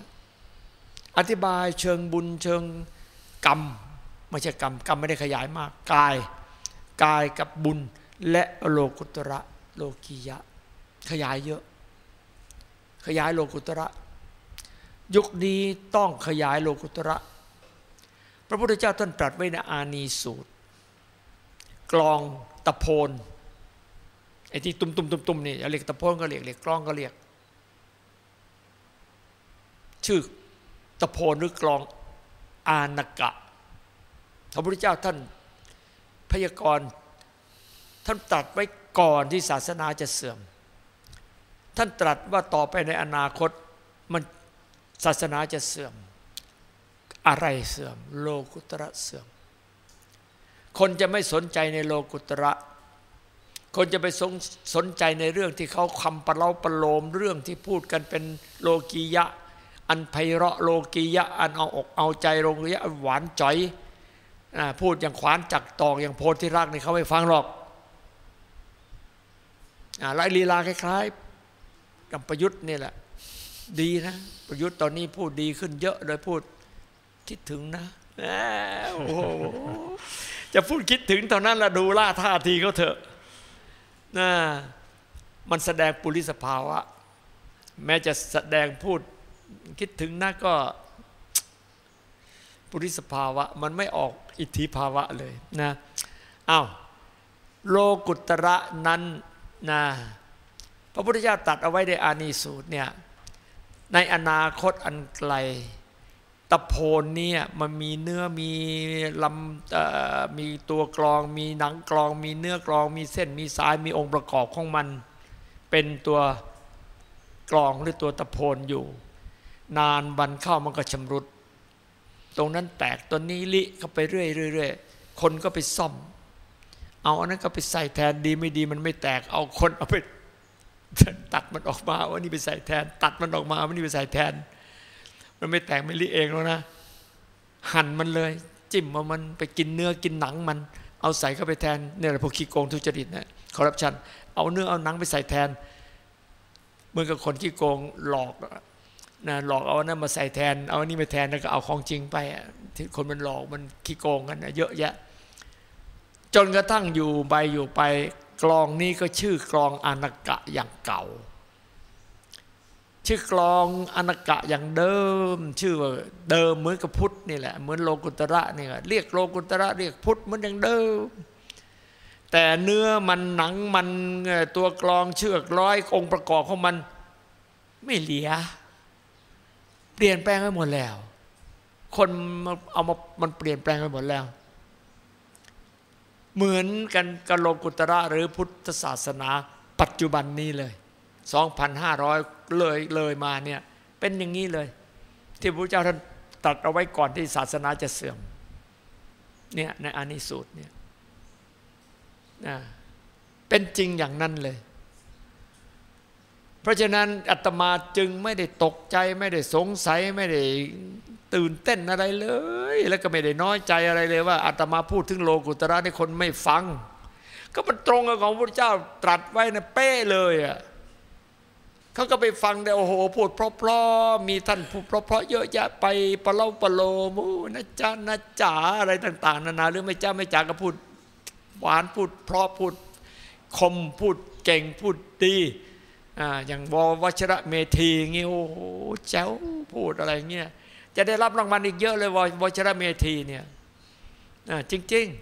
อธิบายเชิงบุญเชิงกรรมไม่ใช่กรรมกรรมไม่ได้ขยายมาก กายกายกับบุญและโลกุตระโลกียะ ขยายเยอะ ขยายโลกุตระ ยุคนี้ต้องขยายโลกุตระ พระพุทธเจ้าท่านตรัสไว้ในอานีสูตร กลองตะโพนไอ้ที่ตุ่มตุ่มตุ่มตุ่มนี่เรียกตะโพนก็เรียกเรียกกลองก็เรียก ชื่อตะโพนหรือกลองอานกะ พระพุทธเจ้าท่านพยากรณ์ท่านตรัสไว้ก่อนที่ศาสนาจะเสื่อม ท่านตรัสว่าต่อไปในอนาคตมัน ศาสนาจะเสื่อม อะไรเสื่อม โลกุตระเสื่อม คนจะไม่สนใจในโลกุตระ คนจะไปสนสนใจในเรื่องที่เขาคำประเล่าประโลมเรื่องที่พูดกันเป็นโลกียะ อันไพเราะโลกียะ อันเอาอกเอาใจโลกียะหวานจ่อยอพูดอย่างขวานจักตอกอย่างโพธิรักนี่เขาไม่ฟังหรอกอ่าไล่ลีลาคล้ายๆกับประยุทธ์นี่แหละ ดีนะ ประยุทธ์ตอนนี้พูดดีขึ้นเยอะเลยพูดคิดถึงนะโอ้โหจะพูดคิดถึงเท่านั้นละดูล่าท่าทีเขาเถอะนะมันแสดงปุริสภาวะ แม้จะแสดงพูดคิดถึงนะก็ ปุริสภาวะ มันไม่ออกอิทธิภาวะเลยนะอ้าวโลกุตระนั้นนะพระพุทธเจ้าตัดเอาไว้ในอานีสูตรเนี่ย ในอนาคตอันไกล ตะโพนเนี่ยมันมีเนื้อมีลำมีตัวกรอง มีหนังกรอง มีเนื้อกรอง มีเส้นมีสายมีองค์ประกอบของมัน เป็นตัวกรองหรือตัวตะโพนอยู่ นานวันเข้ามันก็ชำรุด ตรงนั้นแตกตัวนี้ลิเข้าไปเรื่อยๆคนก็ไปซ่อม เอาอันนั้นก็ไปใส่แทนดีไม่ดีมันไม่แตกเอาคนเอาไป ตัดมันออกมาว่านี่ไปใส่แทน ตัดมันออกมาว่านี่ไปใส่แทน มันไม่แตกไม่ลิเองแล้วนะ หั่นมันเลย จิ้มมามันไปกินเนื้อกินหนังมัน เอาใส่เข้าไปแทนเนี่ยแหละพวกขี้โกงทุจริตนะคอร์รัปชันเอาเนื้อเอาหนังไปใส่แทนเมือกับคนขี้โกงหลอกนะหลอกเอานั้นมาใส่แทน เอาอันนี้ไปแทนแล้วก็เอาของจริงไปที่คนมันหลอกมันขี้โกงกันนะเยอะแยะ จนกระทั่งอยู่ไปอยู่ไป กลองนี้ก็ชื่อกลองอนากะอย่างเก่า ชื่อกลองอนากะอย่างเดิม ชื่อว่าเดิมเหมือนกับพุทธนี่แหละเหมือนโลกุตระนี่แหละเรียกโลกุตระเรียกพุทธเหมือนอย่างเดิม แต่เนื้อมันหนังมันตัวกลองเชือกร้อยองค์ประกอบของมันไม่เหลียเปลี่ยนแปลงไปหมดแล้ว คนเอามามันเปลี่ยนแปลงไปหมดแล้ว เหมือนกันกับโลกุตระหรือพุทธศาสนาปัจจุบันนี้เลย 2,500 เลยเลยมาเนี่ยเป็นอย่างนี้เลย ที่พระเจ้าท่านตรัสเอาไว้ก่อนที่ศาสนาจะเสื่อมเนี่ยในอานิสูตรเนี่ยนะเป็นจริงอย่างนั้นเลย เพราะฉะนั้นอาตมาจึงไม่ได้ตกใจไม่ได้สงสัยไม่ได้ ตื่นเต้นอะไรเลย แล้วก็ไม่ได้น้อยใจอะไรเลยว่าอาตมาพูดถึงโลกุตระในคนไม่ฟัง ก็มันตรงกับของพระเจ้าตรัสไว้นะเป้เลยอะเขาก็ไปฟังได้โอ้โหพูดเพราะๆมีท่านพูดเพราะๆเยอะแยะไปปะเล่าปะโลมูนะจ๊ะนะจ๋าอะไรต่าง ๆ นานาหรือไม่จ้าไม่จ๋าก็พูดหวานพูดเพราะพูดคมพูดเก่งพูดดีอ่าอย่างววชระเมธีเงี้ยโอ้โหแจ๋วพูดอะไรเงี้ย จะได้รับรางวัลอีกเยอะเลยวชรเมธีเนี่ยจริงๆ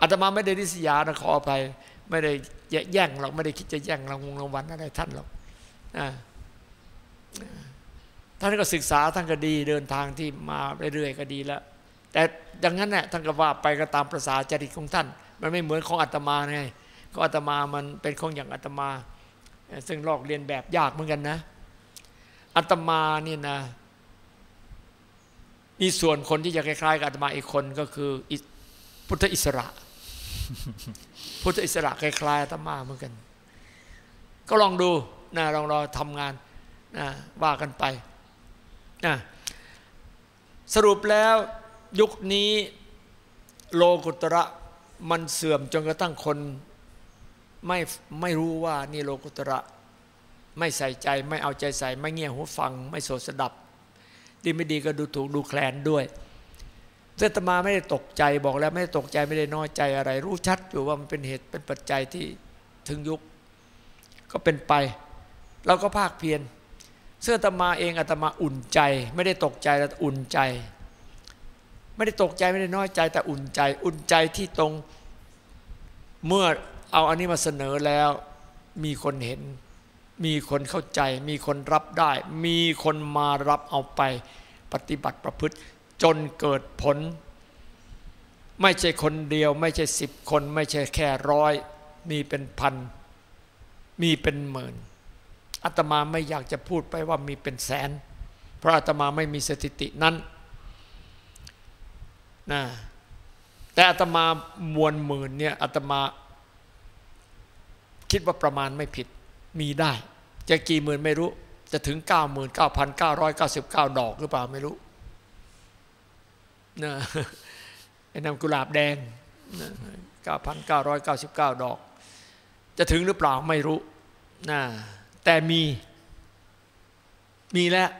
อาตมาไม่ได้ริษยานะขออภัยไม่ได้แย่งหรอกไม่ได้คิดจะแย่งรางวัลรางวัลอะไรท่านหรอกท่านก็ศึกษาท่านก็ดีเดินทางที่มาเรื่อยๆก็ดีแล้ว แต่ดังนั้นเนี่ยท่านก็ว่าไปก็ตามประษาจริตของท่าน มันไม่เหมือนของอาตมาไงก็อาตมามันเป็นของอย่างอาตมา ซึ่งลอกเรียนแบบยากเหมือนกันนะ อาตมานี่นะ มีส่วนคนที่จะคล้ายๆกับอาตมาอีกคนก็คือพุทธอิสระ พุทธอิสระคล้ายๆอาตมาเหมือนกัน ก็ลองดูนะลองรอทำงานนะว่ากันไปนะสรุปแล้วยุคนี้โลกุตระมันเสื่อมจนกระทั่งคนไม่ไม่รู้ว่านี่โลกุตระ ไม่ใส่ใจไม่เอาใจใส่ไม่เงี่ยหูฟัง ไม่โสดสดับ ดีไม่ดีก็ดูถูกดูแคลนด้วยเจตมาไม่ได้ตกใจบอกแล้วไม่ได้ตกใจไม่ได้น้อยใจอะไร รู้ชัดอยู่ว่ามันเป็นเหตุเป็นปัจจัยที่ถึงยุค ก็เป็นไปเราก็ภาคเพียรเสื้อตมาเองอาตมาอุ่นใจ ไม่ได้ตกใจแต่อุ่นใจ ไม่ได้ตกใจไม่ได้น้อยใจ แต่อุ่นใจ อุ่นใจที่ตรงเมื่อเอาอันนี้มาเสนอแล้วมีคนเห็น มีคนเข้าใจ มีคนรับได้ มีคนมารับเอาไป ปฏิบัติประพฤติ จนเกิดผล ไม่ใช่คนเดียว ไม่ใช่สิบคน ไม่ใช่แค่ร้อย มีเป็นพัน มีเป็นหมื่นอาตมาไม่อยากจะพูดไปว่ามีเป็นแสน เพราะอาตมาไม่มีสถิตินั้นนะแต่อาตมามวลหมื่นเนี่ยอาตมาคิดว่าประมาณไม่ผิด มีได้ จะกี่หมื่นไม่รู้ จะถึง 99,999 ดอกหรือเปล่าไม่รู้นะไอ้นำกุหลาบแดง 9,999 ดอก จะถึงหรือเปล่าไม่รู้นะแต่มี มีแล้ว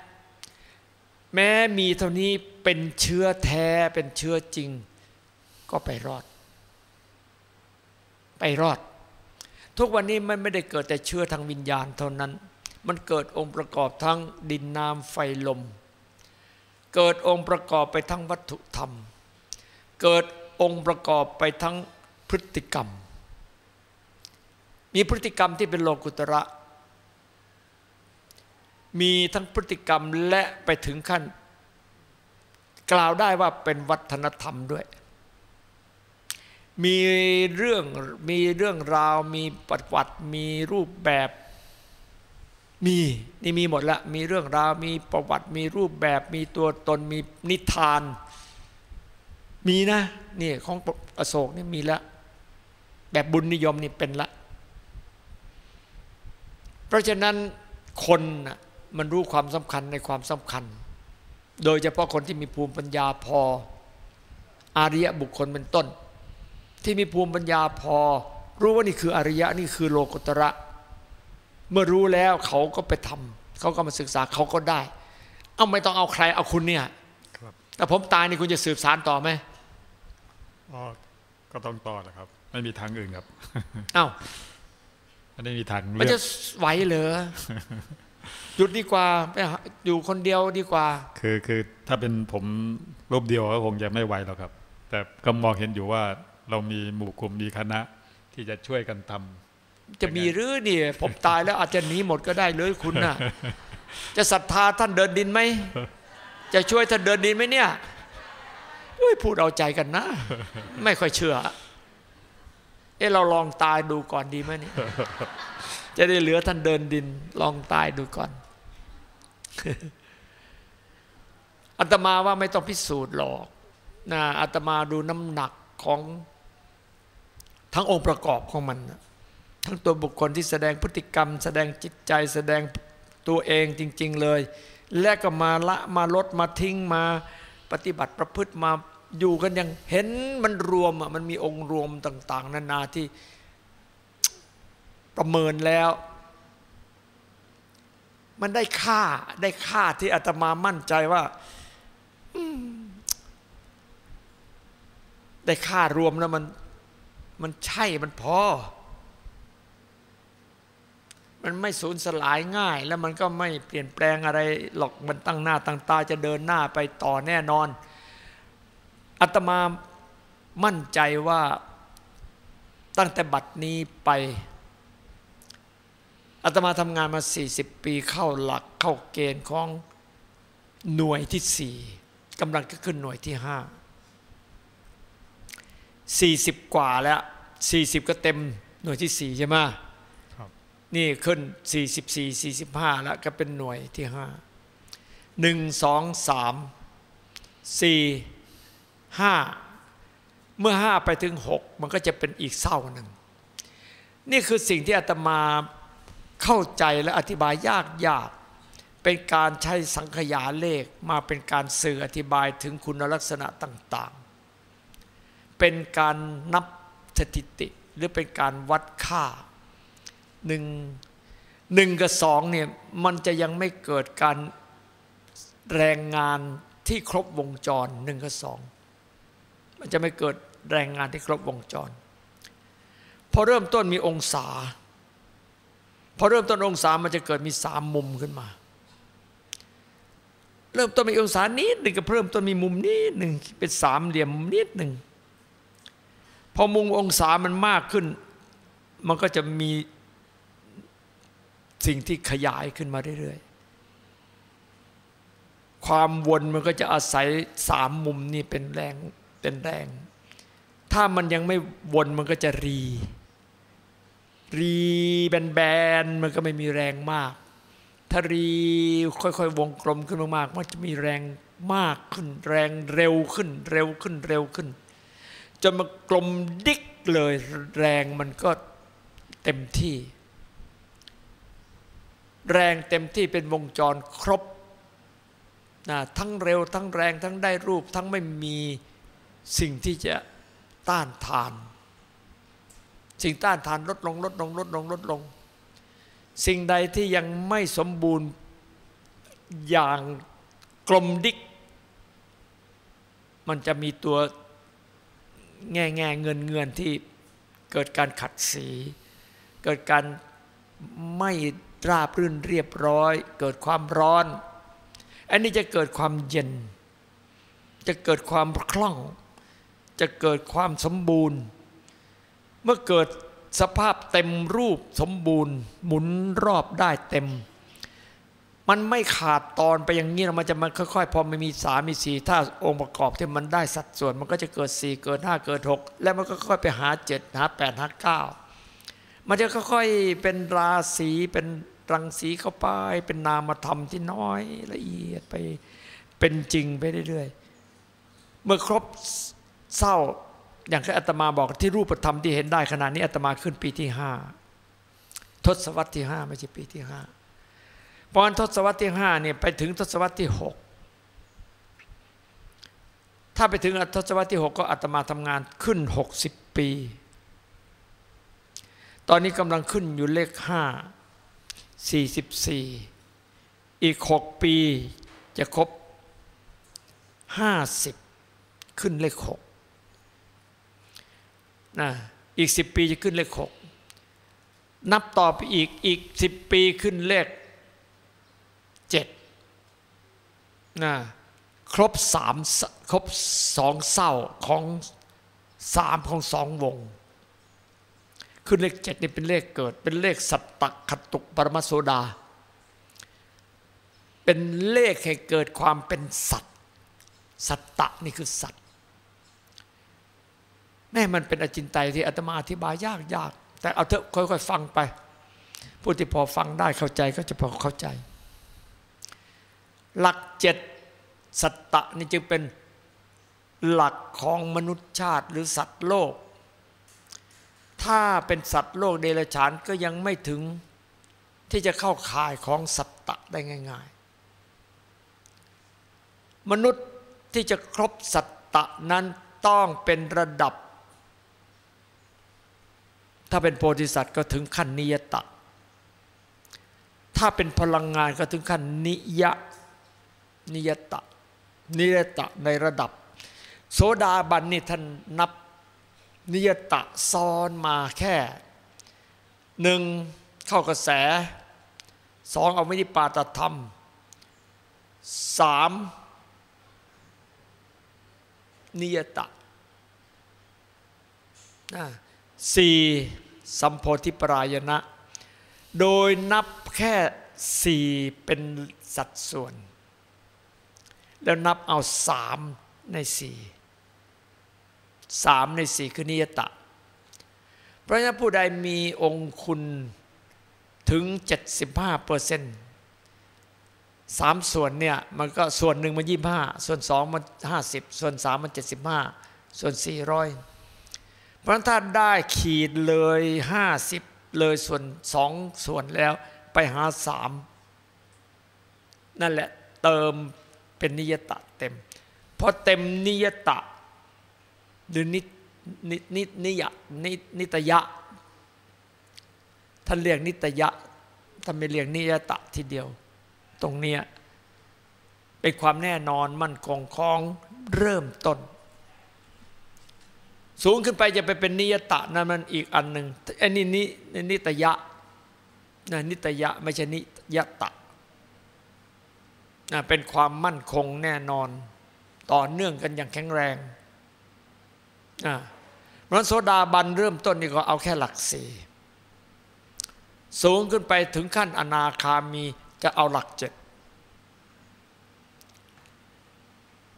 แม้มีเท่านี้เป็นเชื้อแท้เป็นเชื้อจริง ก็ไปรอด ไปรอด ทุกวันนี้มันไม่ได้เกิดแต่เชื้อทางวิญญาณเท่านั้น มันเกิดองค์ประกอบทั้งดินน้ำไฟลม เกิดองค์ประกอบไปทั้งวัตถุธรรม เกิดองค์ประกอบไปทั้งพฤติกรรม มีพฤติกรรมที่เป็นโลกุตระ มีทั้งพฤติกรรมและไปถึงขั้น กล่าวได้ว่าเป็นวัฒนธรรมด้วย มีเรื่องมีเรื่องราวมีประวัติมีรูปแบบมีนี่มีหมดละมีเรื่องราวมีประวัติมีรูปแบบ มีตัวตนมีนิทาน มีนะนี่ของอโศกนี่มีละ แบบบุญนิยมนี่เป็นละ เพราะฉะนั้นคนมันรู้ความสำคัญในความสำคัญ โดยเฉพาะคนที่มีภูมิปัญญาพอ อาริยบุคคลเป็นต้น ที่มีภูมิปัญญาพอ รู้ว่านี่คืออริยะนี่คือโลกุตระ เมื่อรู้แล้วเขาก็ไปทำเขาก็มาศึกษาเขาก็ได้ เอาไม่ต้องเอาใครเอาคุณเนี่ยครับแต่ผมตายนี่คุณจะสืบสารต่อไหมอ๋อก็ต้องต่อแหละครับ ไม่มีทางอื่นครับเอ้าไม่ได้มีทางมันเลืจะอกไหวเหรอหยุดดีกว่าไปหาอยู่คนเดียวดีกว่า คือคือถ้าเป็นผมรูปเดียวก็คงจะไม่ไหวหรอกครับ แต่ก็มองเห็นอยู่ว่า เรามีหมู่กลุ่มมีคณะที่จะช่วยกันทำจะมีหรือนี่ผมตายแล้วอาจจะหนีหมดก็ได้เลยคุณน่ะ จะศรัทธาท่านเดินดินไหม จะช่วยท่านเดินดินไหมเนี่ยเอ้ยพูดเอาใจกันนะ ไม่ค่อยเชื่อ เอะเราลองตายดูก่อนดีไหมเนี่ยจะได้เหลือท่านเดินดิน ลองตายดูก่อนอาตมาว่าไม่ต้องพิสูจน์หรอกนะอาตมาดูน้ำหนักของ ทั้งองค์ประกอบของมัน ทั้งตัวบุคคลที่แสดงพฤติกรรม แสดงจิตใจแสดงตัวเองจริง ๆเลย และก็มาละมาลดมาทิ้งมาปฏิบัติประพฤติมาอยู่กันอย่างเห็นมันรวมอะมันมีองค์รวมต่าง ๆ นานาที่ประเมินแล้ว มันได้ค่าได้ค่าที่อาตมามั่นใจว่าได้ค่ารวมแล้วมัน มันใช่มันพอ มันไม่สูญสลายง่าย แล้วมันก็ไม่เปลี่ยนแปลงอะไรหรอกมันตั้งหน้าตั้งตาจะเดินหน้าไปต่อแน่นอนอาตมามั่นใจว่าตั้งแต่บัดนี้ไปอาตมาทำงานมา 40 ปีเข้าหลักเข้าเกณฑ์ของหน่วยที่สี่กำลังจะขึ้นหน่วยที่ห้า 40 กว่าแล้ว 40 ก็เต็มหน่วยที่สี่ใช่ไหมครับนี่ขึ้น 44 45 แล้วก็เป็นหน่วยที่ห้าหนึ่งสองสามสี่ห้าเมื่อห้าไปถึงหกมันก็จะเป็นอีกเศร้าหนึ่ง นี่คือสิ่งที่อาตมาเข้าใจและอธิบายยากยากเป็นการใช้สังขยาเลขมาเป็นการสื่ออธิบายถึงคุณลักษณะต่างๆ เป็นการนับสถิติ หรือเป็นการวัดค่าหนึ่งหนึ่งกับสองเนี่ยมันจะยังไม่เกิดการแรงงานที่ครบวงจรหนึ่งกับสองมันจะไม่เกิดแรงงานที่ครบวงจร พอเริ่มต้นมีองศา พอเริ่มต้นองศามันจะเกิดมีสามมุมขึ้นมา เริ่มต้นมีองศานิดหนึ่งก็เพิ่มต้นมีมุมนิดหนึ่งเป็นสามเหลี่ยมนิดหนึ่ง พอมุมองศามันมากขึ้น มันก็จะมีสิ่งที่ขยายขึ้นมาเรื่อยๆ ความวนมันก็จะอาศัยสามมุมนี่เป็นแรงเป็นแรง ถ้ามันยังไม่วนมันก็จะรี รีแบนๆ มันก็ไม่มีแรงมาก ถ้ารีค่อยๆ วงกลมขึ้นมากๆ มันจะมีแรงมากขึ้น แรงเร็วขึ้น เร็วขึ้นเร็วขึ้น จนมากลมดิกเลยแรงมันก็เต็มที่ แรงเต็มที่เป็นวงจรครบนะทั้งเร็วทั้งแรงทั้งได้รูปทั้งไม่มีสิ่งที่จะต้านทาน สิ่งต้านทานลดลงลดลงลดลงลดลง สิ่งใดที่ยังไม่สมบูรณ์อย่างกลมดิก มันจะมีตัว แง่แง่เงินเงินที่เกิดการขัดสี เกิดการไม่ราบรื่นเรียบร้อย เกิดความร้อน อันนี้จะเกิดความเย็น จะเกิดความคล่อง จะเกิดความสมบูรณ์ เมื่อเกิดสภาพเต็มรูปสมบูรณ์ หมุนรอบได้เต็ม มันไม่ขาดตอนไปอย่างนี้มันจะมันค่อยๆ พอมันมีสามีสี่ถ้าองค์ประกอบที่มันได้สัดส่วน มันก็จะเกิดสี่เกิดห้าเกิดหกแล้วมันก็ค่อยไปหาเจ็ดหาแปดหาเก้ามันจะค่อยๆเป็นราศีเป็นรังสีเข้าไป เป็นนามธรรมที่น้อยละเอียดไปเป็นจริงไปเรื่อยๆ เมื่อครบเศร้าอย่างที่อาตมาบอกที่รูปธรรมที่เห็นได้ขนาดนี้อาตมาขึ้นปีที่ห้าทศวรรษที่ห้าไม่ใช่ปีที่ห้า พอนทศวรรษที่ห้าเนี่ยไปถึงทศวรรษที่หกถ้าไปถึงทศวรรษที่หกก็อาตมาทำงานขึ้นหกสิบปี ตอนนี้กำลังขึ้นอยู่เลขห้าสี่สิบสี่อีกหกปีจะครบห้าสิบขึ้นเลขหกนะอีกสิบปีจะขึ้นเลขหกนับต่อไปอีกอีกสิบปีขึ้นเลขเจ็ด นะครบสามครบสองเศร้าของสามของสองวงขึ้นเลขเจ็ดนี่เป็นเลขเกิด เป็นเลขสัตตคตุปรมโสดา เป็นเลขให้เกิดความเป็นสัตว์ สัตตะนี่คือสัตว์แม่มันเป็นอจินไตยที่อาตมาอธิบายยากยากแต่เอาเถอะค่อยๆฟังไป ผู้ที่พอฟังได้เข้าใจก็จะพอเข้าใจ หลักเจ็ดสัตตะนี่จึงเป็นหลักของมนุษยชาติหรือสัตว์โลก ถ้าเป็นสัตว์โลกเดรัจฉานก็ยังไม่ถึงที่จะเข้าข่ายของสัตตะได้ง่าย ๆ มนุษย์ที่จะครบสัตตะนั้นต้องเป็นระดับ ถ้าเป็นโพธิสัตว์ก็ถึงขั้นนิยตะ ถ้าเป็นพลังงานก็ถึงขั้นนิยะ นิยตะ นิยตะในระดับ โสดาบันนี่ท่านนับนิยตะซ้อนมาแค่หนึ่งเข้ากระแสสองเอาวินิปาตธรรมสามนิยตะสี่สัมโพธิปรายณะ โดยนับแค่สี่เป็นสัดส่วน แล้วนับเอาสามในสี่สามในสี่คือนิยตะ เพราะฉะนั้นผู้ใดมีองคุณถึง 75เปอร์เซ็นต์สามส่วนเนี่ยมันก็ส่วนหนึ่งมันยี่ห้าส่วนสองมันห้าสิบส่วนสามมันเจ็ดสิบห้าส่วนสี่ร้อยเพราะฉะนั้นถ้าได้ขีดเลยห้าสิบเลยส่วนสองส่วนแล้วไปหาสามนั่นแหละเติม เป็นนิยตะเต็มพอเต็มนิยตะ หรือนินินินิยะนินิตยะ ท่านเรียกนิตยะท่านไม่เรียกนิยตะทีเดียว ตรงเนี้ยเป็นความแน่นอนมั่นคงของเริ่มต้น สูงขึ้นไปจะไปเป็นนิยตะนั่นมันอีกอันหนึ่งอ้นี่นินิตยะนะนิตยะไม่ใช่นิยตะ เป็นความมั่นคงแน่นอน ต่อเนื่องกันอย่างแข็งแรงเพราะโซดาบันเริ่มต้นนี่ก็เอาแค่หลักสี่สูงขึ้นไปถึงขั้นอนาคามีจะเอาหลักเจ็ด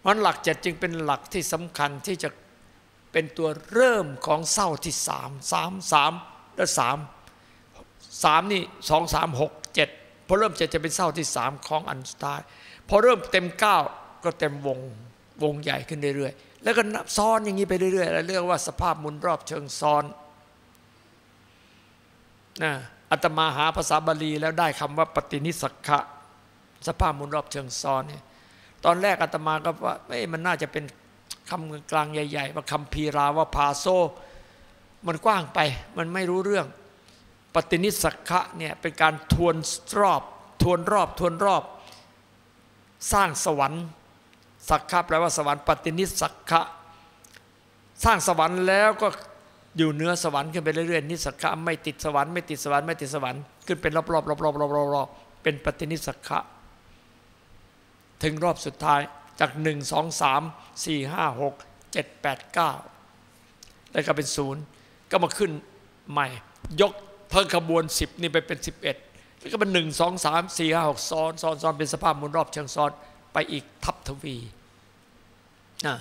มันหลักเจ็ดจึงเป็นหลักที่สำคัญที่จะเป็นตัวเริ่มของเศร้าที่สามสามสามและสามสามนี่สองสามหก พอเริ่มเจ็ดจะเป็นเศร้าที่สามของอันสุดท้ายพอเริ่มเต็มเก้าก็เต็มวงวงใหญ่ขึ้นเรื่อยๆ แล้วก็ซ้อนอย่างนี้ไปเรื่อยๆแล้วเรียกว่าสภาพมุนรอบเชิงซ้อนนะอัตมาหาภาษาบาลีแล้วได้คำว่าปฏินิสักขะสภาพมุนรอบเชิงซ้อนเนี่ยตอนแรกอาตมาก็ว่าเอ้มันน่าจะเป็นคำกลางใหญ่ ๆ ว่าคำพีราว่าพาโซ มันกว้างไป มันไม่รู้เรื่อง ปฏินิสักะเนี่ยเป็นการทวนรอบ ทวนรอบทวนรอบ สร้างสวรรค์สักขะแปลว่าสวรรค์ปฏินิสักะสร้างสวรรค์แล้วก็อยู่เนื้อสวรรค์ขึ้นไปเรื่อยๆนิสักะไม่ติดสวรรค์ไม่ติดสวรรค์ไม่ติดสวรรค์ขึ้นเป็นรอบๆรอบๆรอบๆรอบๆเป็นปฏินิสักะถึงรอบสุดท้ายจากหนึ่งสองสามสี่ห้าหกเจ็ดแปดเก้าแล้วก็เป็นศูนย์ก็มาขึ้นใหม่ ยก พิ่งขบวนสิบนี่ไปเป็นสิบเอ็ดแล้วก็เป็นหนึ่งสองสามสี่ห้าหกซ้อนซ้อนซ้อนเป็นสภาพมุนรอบเชิงซ้อนไปอีกทับทวีนะ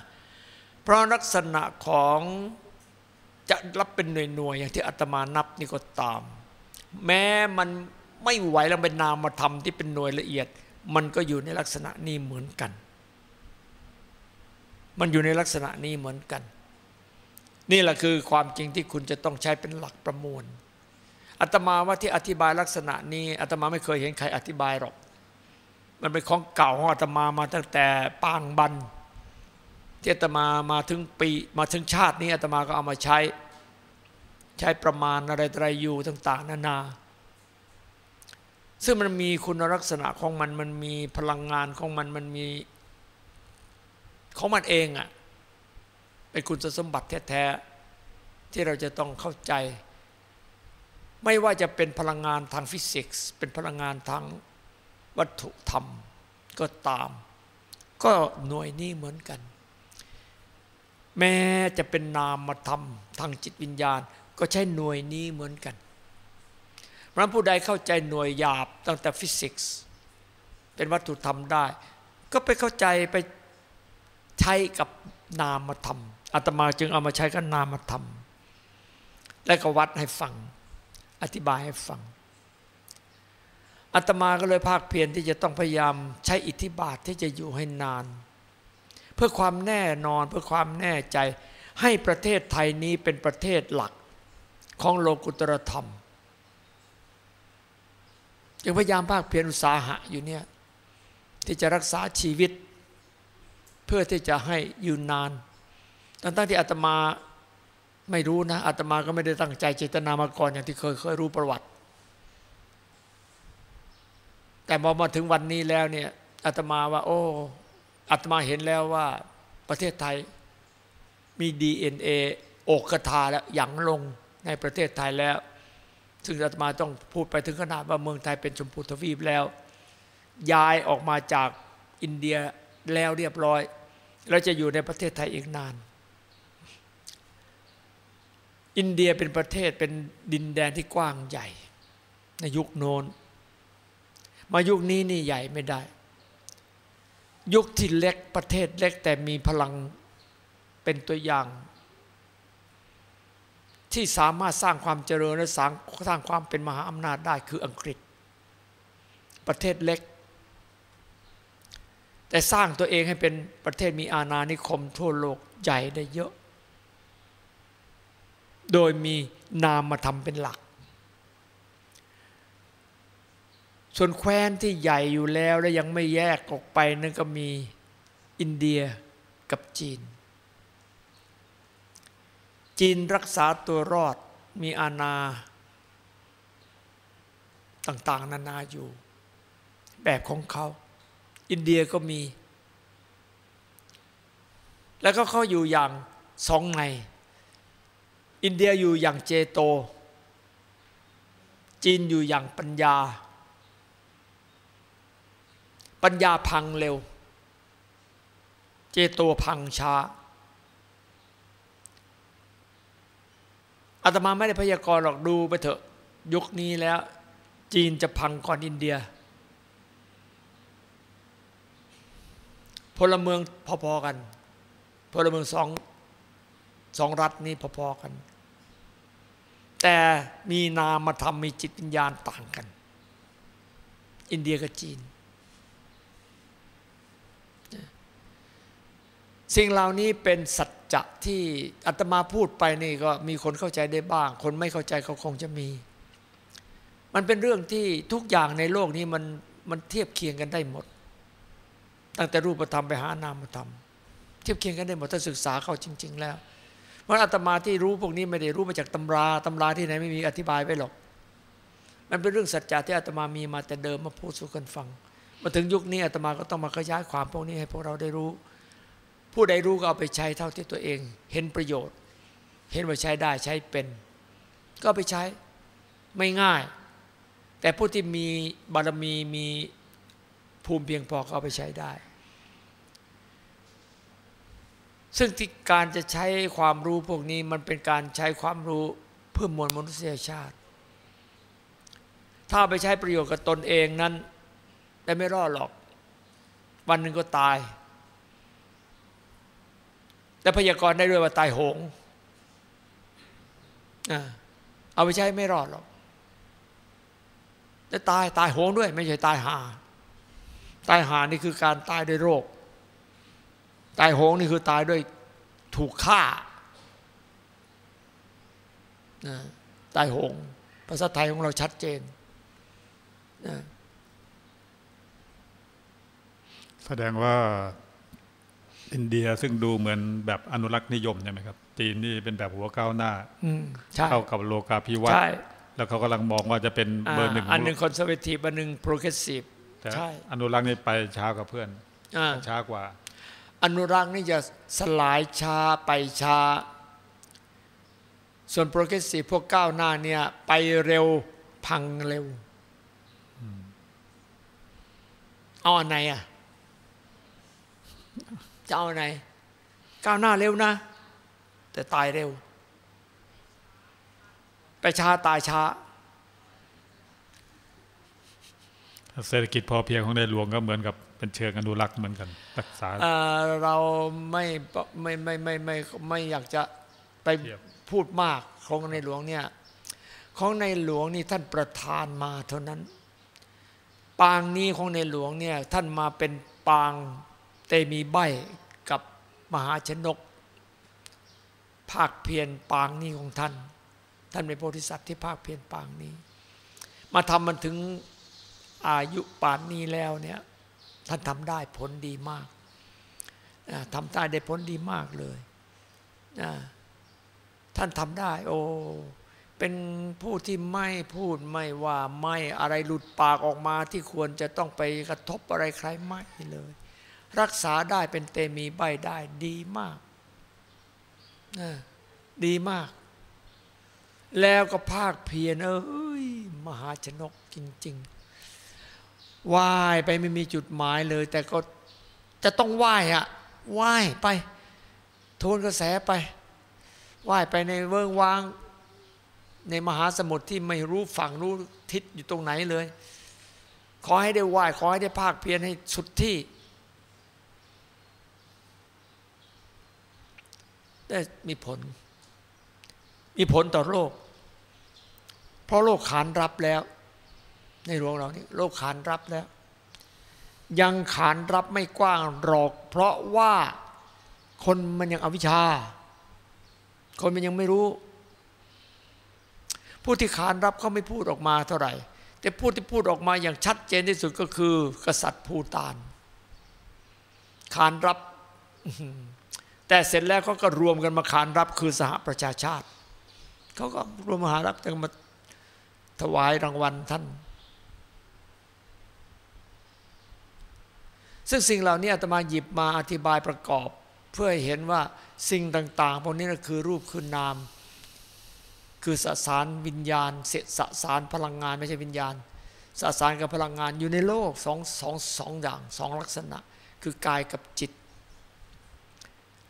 เพราะลักษณะของจะรับเป็นหน่วยๆอย่างที่อาตมานับนี่ก็ตาม แม้มันไม่ไหวแล้วเป็นนามธรรมที่เป็นหน่วยละเอียด มันก็อยู่ในลักษณะนี้เหมือนกัน มันอยู่ในลักษณะนี้เหมือนกัน นี่แหละคือความจริงที่คุณจะต้องใช้เป็นหลักประมวล อาตมาว่าที่อธิบายลักษณะนี้อาตมาไม่เคยเห็นใครอธิบายหรอก มันเป็นของเก่าของอาตมามาตั้งแต่ปางบันที่อาตมามาถึงปีมาถึงชาตินี้อาตมาก็เอามาใช้ ใช้ประมาณอะไรอะไรอยู่ต่าง ๆ นานา ซึ่งมันมีคุณลักษณะของมันมันมีพลังงานของมันมันมีของมันเองอะ่ะเป็นคุณสมบัติแท้ ๆ ที่เราจะต้องเข้าใจ ไม่ว่าจะเป็นพลังงานทางฟิสิกส์ เป็นพลังงานทางวัตถุธรรมก็ตาม ก็หน่วยนี้เหมือนกัน แม้จะเป็นนามธรรมทางจิตวิญญาณ ก็ใช้หน่วยนี้เหมือนกันเพราะผู้ใดเข้าใจหน่วยหยาบตั้งแต่ฟิสิกส์ เป็นวัตถุธรรมได้ ก็ไปเข้าใจไปใช้กับนามธรรมอาตมาจึงเอามาใช้กับนามธรรม และก็วัดให้ฟัง อธิบายให้ฟังอาตมาก็เลยภาคเพียรที่จะต้องพยายามใช้อิทธิบาทที่จะอยู่ให้นาน เพื่อความแน่นอนเพื่อความแน่ใจให้ประเทศไทยนี้เป็นประเทศหลักของโลกุตรธรรมยังพยายามภาคเพียรอุตสาหะอยู่เนี่ยที่จะรักษาชีวิต เพื่อที่จะให้อยู่นานตั้งแต่ที่อาตมา ไม่รู้นะอาตมาก็ไม่ได้ตั้งใจเจตนามาก่อนอย่างที่เคยเคยรู้ประวัติ แต่พอมาถึงวันนี้แล้วเนี่ยอาตมาว่า โอ้อาตมาเห็นแล้วว่าประเทศไทยมี DNA โอกทาแล้วหยั่งลงในประเทศไทยแล้ว ซึ่งอาตมาต้องพูดไปถึงขนาดว่าเมืองไทยเป็นชมพูทวีปแล้ว ย้ายออกมาจากอินเดียแล้วเรียบร้อย แล้วจะอยู่ในประเทศไทยอีกนาน อินเดียเป็นประเทศเป็นดินแดนที่กว้างใหญ่ ในยุคโน้น มายุคนี้นี่ใหญ่ไม่ได้ ยุคที่เล็กประเทศเล็กแต่มีพลังเป็นตัวอย่าง ที่สามารถสร้างความเจริญและสร้างสร้างความเป็นมหาอำนาจได้คืออังกฤษ ประเทศเล็ก แต่สร้างตัวเองให้เป็นประเทศมีอาณานิคมทั่วโลกใหญ่ได้เยอะ โดยมีนามมาทำเป็นหลัก ส่วนแคว้นที่ใหญ่อยู่แล้วและยังไม่แยกออกไปนั่นก็มีอินเดียกับจีน จีนรักษาตัวรอดมีอาณาต่าง ๆ นานาอยู่ แบบของเขา อินเดียก็มี แล้วก็เขาอยู่อย่างสองไง อินเดียอยู่อย่างเจโต จีนอยู่อย่างปัญญา ปัญญาพังเร็ว เจโตพังช้าอาตมาไม่ได้พยากรณ์หรอกดูไปเถอะยุคนี้แล้ว จีนจะพังก่อนอินเดีย พลเมืองพอๆกัน พลเมืองสองสองรัฐนี้พอๆกัน แต่มีนามธรรมมีจิตวิญญาณต่างกัน อินเดียกับจีน สิ่งเหล่านี้เป็นสัจจะที่อาตมาพูดไปนี่ก็มีคนเข้าใจได้บ้าง คนไม่เข้าใจเขาคงจะมี มันเป็นเรื่องที่ทุกอย่างในโลกนี้มันมันเทียบเคียงกันได้หมด ตั้งแต่รูปธรรมไปหานามธรรม เทียบเคียงกันได้หมดถ้าศึกษาเขาจริง ๆ แล้ว เพราะอาตมาที่รู้พวกนี้ไม่ได้รู้มาจากตำราตำราที่ไหนไม่มีอธิบายไว้หรอก มันเป็นเรื่องสัจจะที่อาตมามีมาแต่เดิมมาพูดสู่กันฟัง มาถึงยุคนี้อาตมาก็ต้องมาขยายความพวกนี้ให้พวกเราได้รู้ ผู้ใดรู้ก็เอาไปใช้เท่าที่ตัวเอง เห็นประโยชน์ เห็นว่าใช้ได้ใช้เป็น ก็ไปใช้ไม่ง่าย แต่ผู้ที่มีบารมีมีภูมิเพียงพอก็เอาไปใช้ได้ ซึ่งที่การจะใช้ความรู้พวกนี้มันเป็นการใช้ความรู้เพื่อมวลมนุษยชาติ ถ้าไปใช้ประโยชน์กับตนเองนั้นได้ไม่รอดหรอก วันหนึ่งก็ตาย แต่พยากรณ์ได้ด้วยว่าตายโหงเอาไปใช้ไม่รอดหรอกจะตายตายโหงด้วย ไม่ใช่ตายหา ตายหานี่คือการตายด้วยโรค ตายโหงนี่คือตายด้วยถูกฆ่าตายโหง ภาษาไทยของเราชัดเจน แสดงว่าอินเดียซึ่งดูเหมือนแบบอนุรักษ์นิยมใช่ไหมครับ จีนนี่เป็นแบบหัวก้าวหน้าเข้ากับโลกาภิวัตน์แล้วเขากำลังมองว่าจะเป็นเบอร์หนึ่งอันหนึ่ง conservative อันหนึ่ง progressive ใช่อนุรักษ์นี่ไปช้ากับเพื่อนช้ากว่า อนุรักษ์นี่จะสลายช้าไปช้า ส่วนโปรเกรสซีฟพวกก้าวหน้าเนี่ยไปเร็วพังเร็วเอาอันไหนอะจะเอาไหน ก้าวหน้าเร็วนะ แต่ตายเร็ว ไปช้าตายช้า เศรษฐกิจพอเพียงของในหลวงก็เหมือนกับ เป็นเชิงอนุรักษ์เหมือนกันรักษาเราไม่ไม่ไม่ไม่ไม่ไม่อยากจะไปพูดมากของในหลวงเนี่ยของในหลวงนี่ท่านประทานมาเท่านั้น ปางนี้ของในหลวงเนี่ยท่านมาเป็นปางเตมีใบกับมหาชนก ภาคเพียรปางนี้ของท่าน ท่านเป็นโพธิสัตว์ที่ภาคเพียรปางนี้ มาทำมันถึงอายุป่านนี้แล้วเนี่ย ท่านทำได้ผลดีมากทำได้ได้ผลดีมากเลยท่านทำได้ โอ้เป็นผู้ที่ไม่พูดไม่ว่าไม่อะไรหลุดปากออกมาที่ควรจะต้องไปกระทบอะไรใครไม่เลย รักษาได้เป็นเตมีใบได้ดีมากดีมาก แล้วก็ภาคเพียรเอ้ย มหาชนกจริง ๆ ว่ายไปไม่มีจุดหมายเลย แต่ก็จะต้องว่ายอะว่ายไป ทวนกระแสไปว่ายไปในเวิงวาง ในมหาสมุทรที่ไม่รู้ฝั่งรู้ทิศอยู่ตรงไหนเลย ขอให้ได้ว่าย ขอให้ได้ภาคเพียรให้สุดที่ได้มีผล มีผลต่อโลก เพราะโลกขานรับแล้ว ในหลวงเรานี่โลกขานรับแล้ว ยังขานรับไม่กว้างหรอก เพราะว่าคนมันยังอวิชชา คนมันยังไม่รู้ ผู้ที่ขานรับเขาไม่พูดออกมาเท่าไหร่ แต่พูดที่พูดออกมาอย่างชัดเจนที่สุดก็คือ กษัตริย์ภูตานขานรับ แต่เสร็จแล้วเขาก็รวมกันมาขานรับคือสหประชาชาติเขาก็รวมมาหารับจะมาถวายรางวัลท่าน ซึ่งสิ่งเหล่านี้อาตมาหยิบมาอธิบายประกอบ เพื่อให้เห็นว่าสิ่งต่าง ๆ พวกนี้คือรูปคือนาม คือสสารวิญญาณ เสสสารพลังงานไม่ใช่วิญญาณ สสารกับพลังงานอยู่ในโลกสองสองสองอย่างสองลักษณะ คือกายกับจิต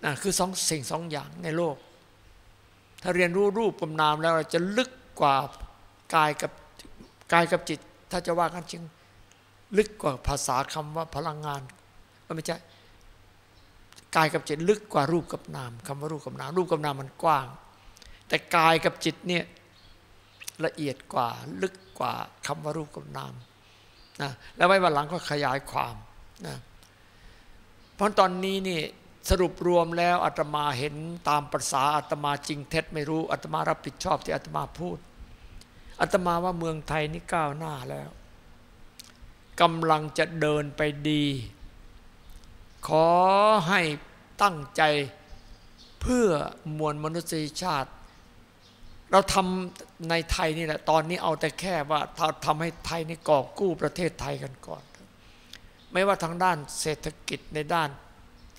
นะคือสองสิ่งสองอย่างในโลก ถ้าเรียนรู้รูปกับนามแล้วเราจะลึกกว่ากายกับกายกับจิต ถ้าจะว่ากันจริง ลึกกว่าภาษาคำว่าพลังงานไม่ใช่กายกับจิตลึกกว่ารูปกับนามคำว่ารูปกับนามรูปกับนามมันกว้าง แต่กายกับจิตเนี่ยละเอียดกว่าลึกกว่าคำว่ารูปกับนามนะแล้วไว้วันหลังก็ขยายความนะเพราะตอนนี้นี่สรุปรวมแล้วอาตมาเห็นตามภาษาอาตมาจริงเท็จไม่รู้อาตมารับผิดชอบที่อาตมาพูดอาตมาว่าเมืองไทยนี่ก้าวหน้าแล้ว กำลังจะเดินไปดี ขอให้ตั้งใจเพื่อมวลมนุษยชาติ เราทำในไทยนี่แหละตอนนี้เอาแต่แค่ว่าทำให้ไทยนี่กอบกู้ประเทศไทยกันก่อน ไม่ว่าทางด้านเศรษฐกิจในด้าน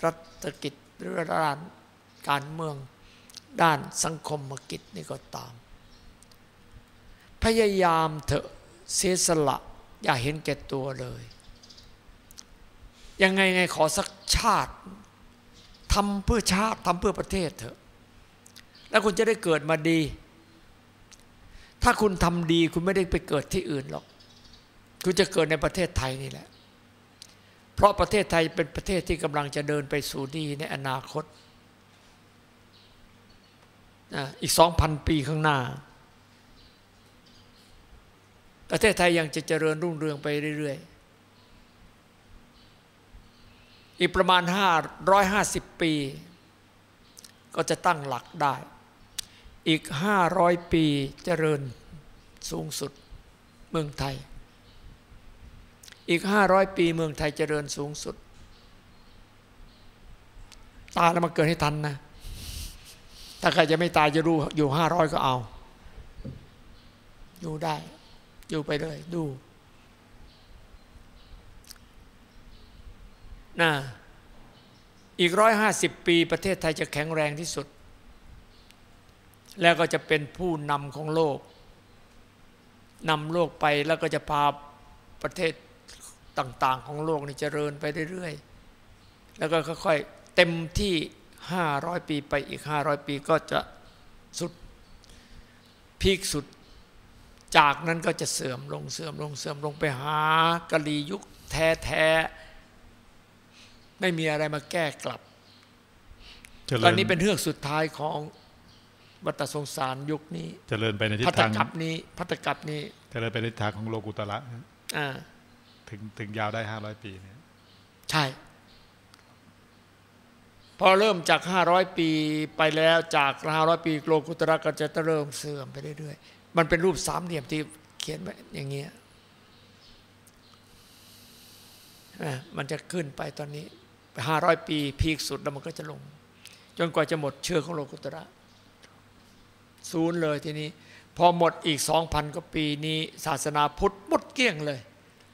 รัฐกิจหรือด้านการเมืองด้านสังคมกิจนี่ก็ตาม พยายามเถอะเสียสละ อย่าเห็นแก่ตัวเลย ยังไงไงขอสักชาติทำเพื่อชาติทำเพื่อประเทศเถอะ แล้วคุณจะได้เกิดมาดี ถ้าคุณทำดีคุณไม่ได้ไปเกิดที่อื่นหรอก คุณจะเกิดในประเทศไทยนี่แหละ เพราะประเทศไทยเป็นประเทศที่กำลังจะเดินไปสู่ดีในอนาคตอีกสองพันปีข้างหน้า ประเทศไทยยังจะเจริญรุ่งเรืองไปเรื่อยๆ อีกประมาณ 550 ปี ก็จะตั้งหลักได้ อีก 500 ปีเจริญสูงสุดเมืองไทย อีก 500 ปีเมืองไทยเจริญสูงสุด ตายแล้วมาเกิดให้ทันนะ ถ้าใครจะไม่ตายจะรู้อยู่ห้าร้อยก็เอา อยู่ได้ อยู่ไปเลย ดูนะอีกร้อยห้าสิบปีประเทศไทยจะแข็งแรงที่สุด แล้วก็จะเป็นผู้นำของโลกนำโลกไปแล้วก็จะพาประเทศต่าง ๆ ของโลกนี่เจริญไปเรื่อยๆ แล้วก็ค่อยๆ เต็มที่ห้าร้อยปีไปอีกห้าร้อยปีก็จะสุดพีคสุด จากนั้นก็จะเสื่อมลงเสื่อมลงเสื่อมลงไปหากะลียุคแท้แท้ไม่มีอะไรมาแก้กลับตอนนี้เป็นเรื่องสุดท้ายของวัฏสงสารยุคนี้เจริญไปในทิศทางพัตกับนี้พัตกับนี้เจริญไปในทิศทางของโลกุตระถึงถึงยาวได้ห้าร้อยปีเนี่ยใช่ พอเริ่มจาก500ปีไปแล้วจาก500ปีโลกุตระก็จะเริ่มเสื่อมไปเรื่อยๆ มันเป็นรูปสามเหลี่ยมที่เขียนไว้อย่างเงี้ยมันจะขึ้นไปตอนนี้500ปีพีคสุดแล้วมันก็จะลง จนกว่าจะหมดเชื้อของโลกุตระศูนย์เลยทีนี้ พอหมดอีก2,000กว่าปีนี้ ศาสนาพุทธหมดเกลี้ยงเลย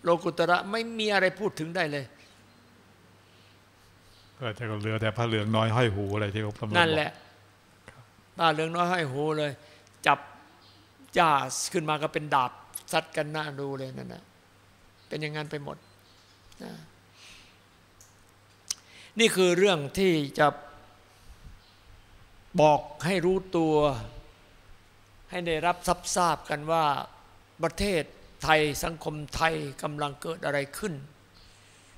โลกุตระไม่มีอะไรพูดถึงได้เลยก็จะเหลือแต่ผ้าเหลืองน้อยห้อยหูอะไรที่เขาประมาณนั่นแหละผ้าเหลืองน้อยห้อยหูเลย จับ ญ้าขึ้นมาก็เป็นดาบซัดกันหน้าดูเลยนั่นนะเป็นอย่างนั้นไปหมดนี่คือเรื่องที่จะบอกให้รู้ตัว ให้ได้รับทราบทราบกันว่าประเทศไทยสังคมไทยกำลังเกิดอะไรขึ้น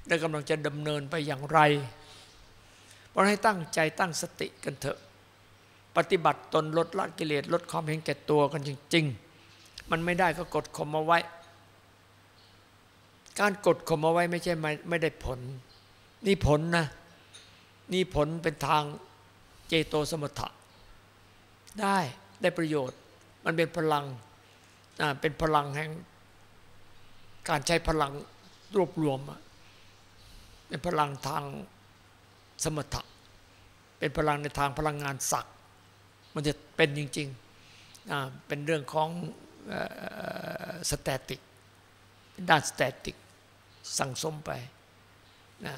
และกำลังจะดำเนินไปอย่างไรเพราะให้ตั้งใจตั้งสติกันเถอะ ปฏิบัติตนลดละกิเลสลดความเห็นแก่ตัวกันจริง ๆ มันไม่ได้ก็กดข่มเอาไว้ การกดข่มเอาไว้ไม่ใช่ไม่ไม่ได้ผล นี่ผลนะ นี่ผลเป็นทางเจโตสมถะ ได้ได้ประโยชน์ มันเป็นพลังเป็นพลังแห่ง การใช้พลังรวบรวมเป็นพลังทางสมถะ เป็นพลังในทางพลังงานศักด มันจะเป็นจริงๆเป็นเรื่องของสแตติกด้านสแตติกสั่งสมไปนะ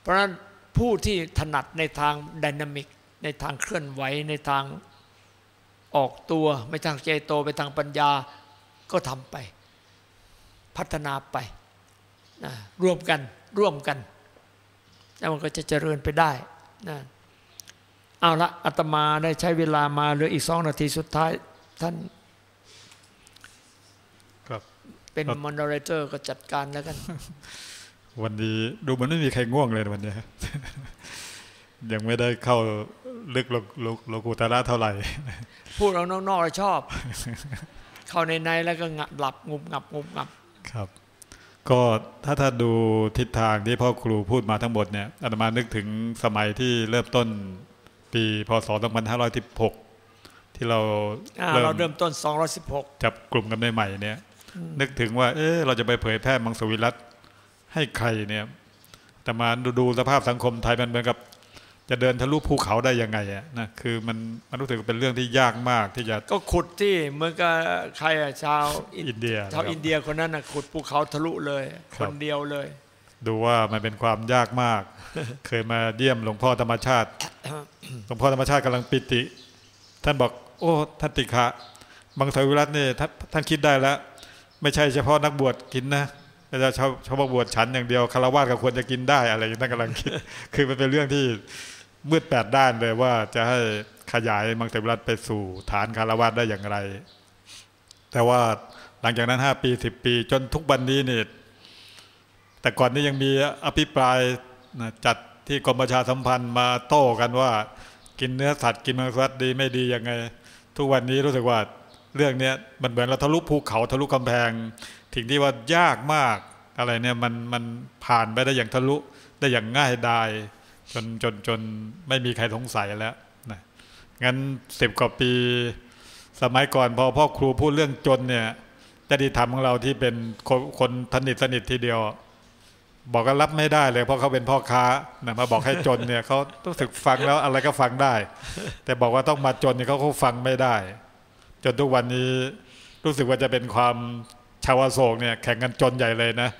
เพราะฉะนั้นผู้ที่ถนัดในทางดินามิก ในทางเคลื่อนไหวในทางออกตัว ไม่ทางเจโตไปทางปัญญาก็ทำไป พัฒนาไปนะร่วมกันร่วมกัน แล้วมันก็จะเจริญไปได้นะ เอาละอาตมาได้ใช้เวลามาเหลืออีกสองนาทีสุดท้ายท่านครับเป็นมอนเรเตอร์ก็จัดการแล้วกัน วันนี้ดูเหมือนไม่มีใครง่วงเลยวันนี้ ยังไม่ได้เข้าลึกโลกุตระเท่าไหร่ พูดเรานอกๆชอบ เข้าในในแล้วก็งับหลับงุบงับงุบงับครับก็ถ้าถ้าดูทิศทางที่พ่อครูพูดมาทั้งหมดเนี่ยอาตมานึกถึงสมัยที่เริ่มต้น ปีพศ 2516 ที่เราเราเริ่มต้น 216 จับกลุ่มกันใหม่ๆเนี่ย นึกถึงว่าเออเราจะไปเผยแพร่มังสวิรัตให้ใครเนี่ย แต่มาดูดูสภาพสังคมไทยมันเหมือนกับ จะเดินทะลุภูเขาได้ยังไงอะนะคือมันมันรู้สึกเป็นเรื่องที่ยากมากที่จะก็ขุดที่เหมือนกับใครอะชาวอินเดียชาวนะครับอินเดียคนนั้นนะขุดภูเขาทะลุเลยคครับนเดียวเลย ดูว่ามันเป็นความยากมาก เคยมาเยี่ยมหลวงพ่อธรรมชาติ หลวงพ่อธรรมชาติกำลังปิติ ท่านบอก โอ้ท่านติคะบางสวิรัตเนี่ยท่านท่านคิดได้แล้ว ไม่ใช่เฉพาะนักบวชกินนะไม่ใช่เฉพาะเฉพาะบวชฉันอย่างเดียวคารวะก็ควรจะกินได้อะไรอย่างนี้ท่านกำลังคิด คือมันเป็นเรื่องที่มืดแปดด้านเลยว่าจะให้ขยายมังสวิรัตไปสู่ฐานคารวะได้อย่างไร แต่ว่าหลังจากนั้นห้าปีสิบปี จนทุกวันนี้เนี่ย แต่ก่อนนี้ยังมีอภิปรายนะจัดที่กรมประชาสัมพันธ์มาโต้กันว่า กินเนื้อสัตว์กินมังสวิรัตดีไม่ดียังไง ทุกวันนี้รู้สึกว่าเรื่องเนี้ยมันเหมือนเราทะลุภูเขาทะลุกำแพงถึงที่ว่ายากมากอะไรเนี่ยมันมันผ่านไปได้อย่างทะลุได้อย่างง่ายดายจนจนจนไม่มีใครสงสัยแล้วนะงั้นสิบกว่าปี สมัยก่อนพอพ่อครูพูดเรื่องจนเนี่ยญาติธรรมของเราที่เป็นคนคนสนิทสนิททีเดียว บอกก็รับไม่ได้เลย เพราะเขาเป็นพ่อค้านะมาบอกให้จนเนี่ยเขารู้สึกฟังแล้วอะไรก็ฟังได้ แต่บอกว่าต้องมาจนเนี่ยเขาเขาฟังไม่ได้ จนทุกวันนี้รู้สึกว่าจะเป็นความชาวโศกเนี่ยแข่งกันจนใหญ่เลยนะ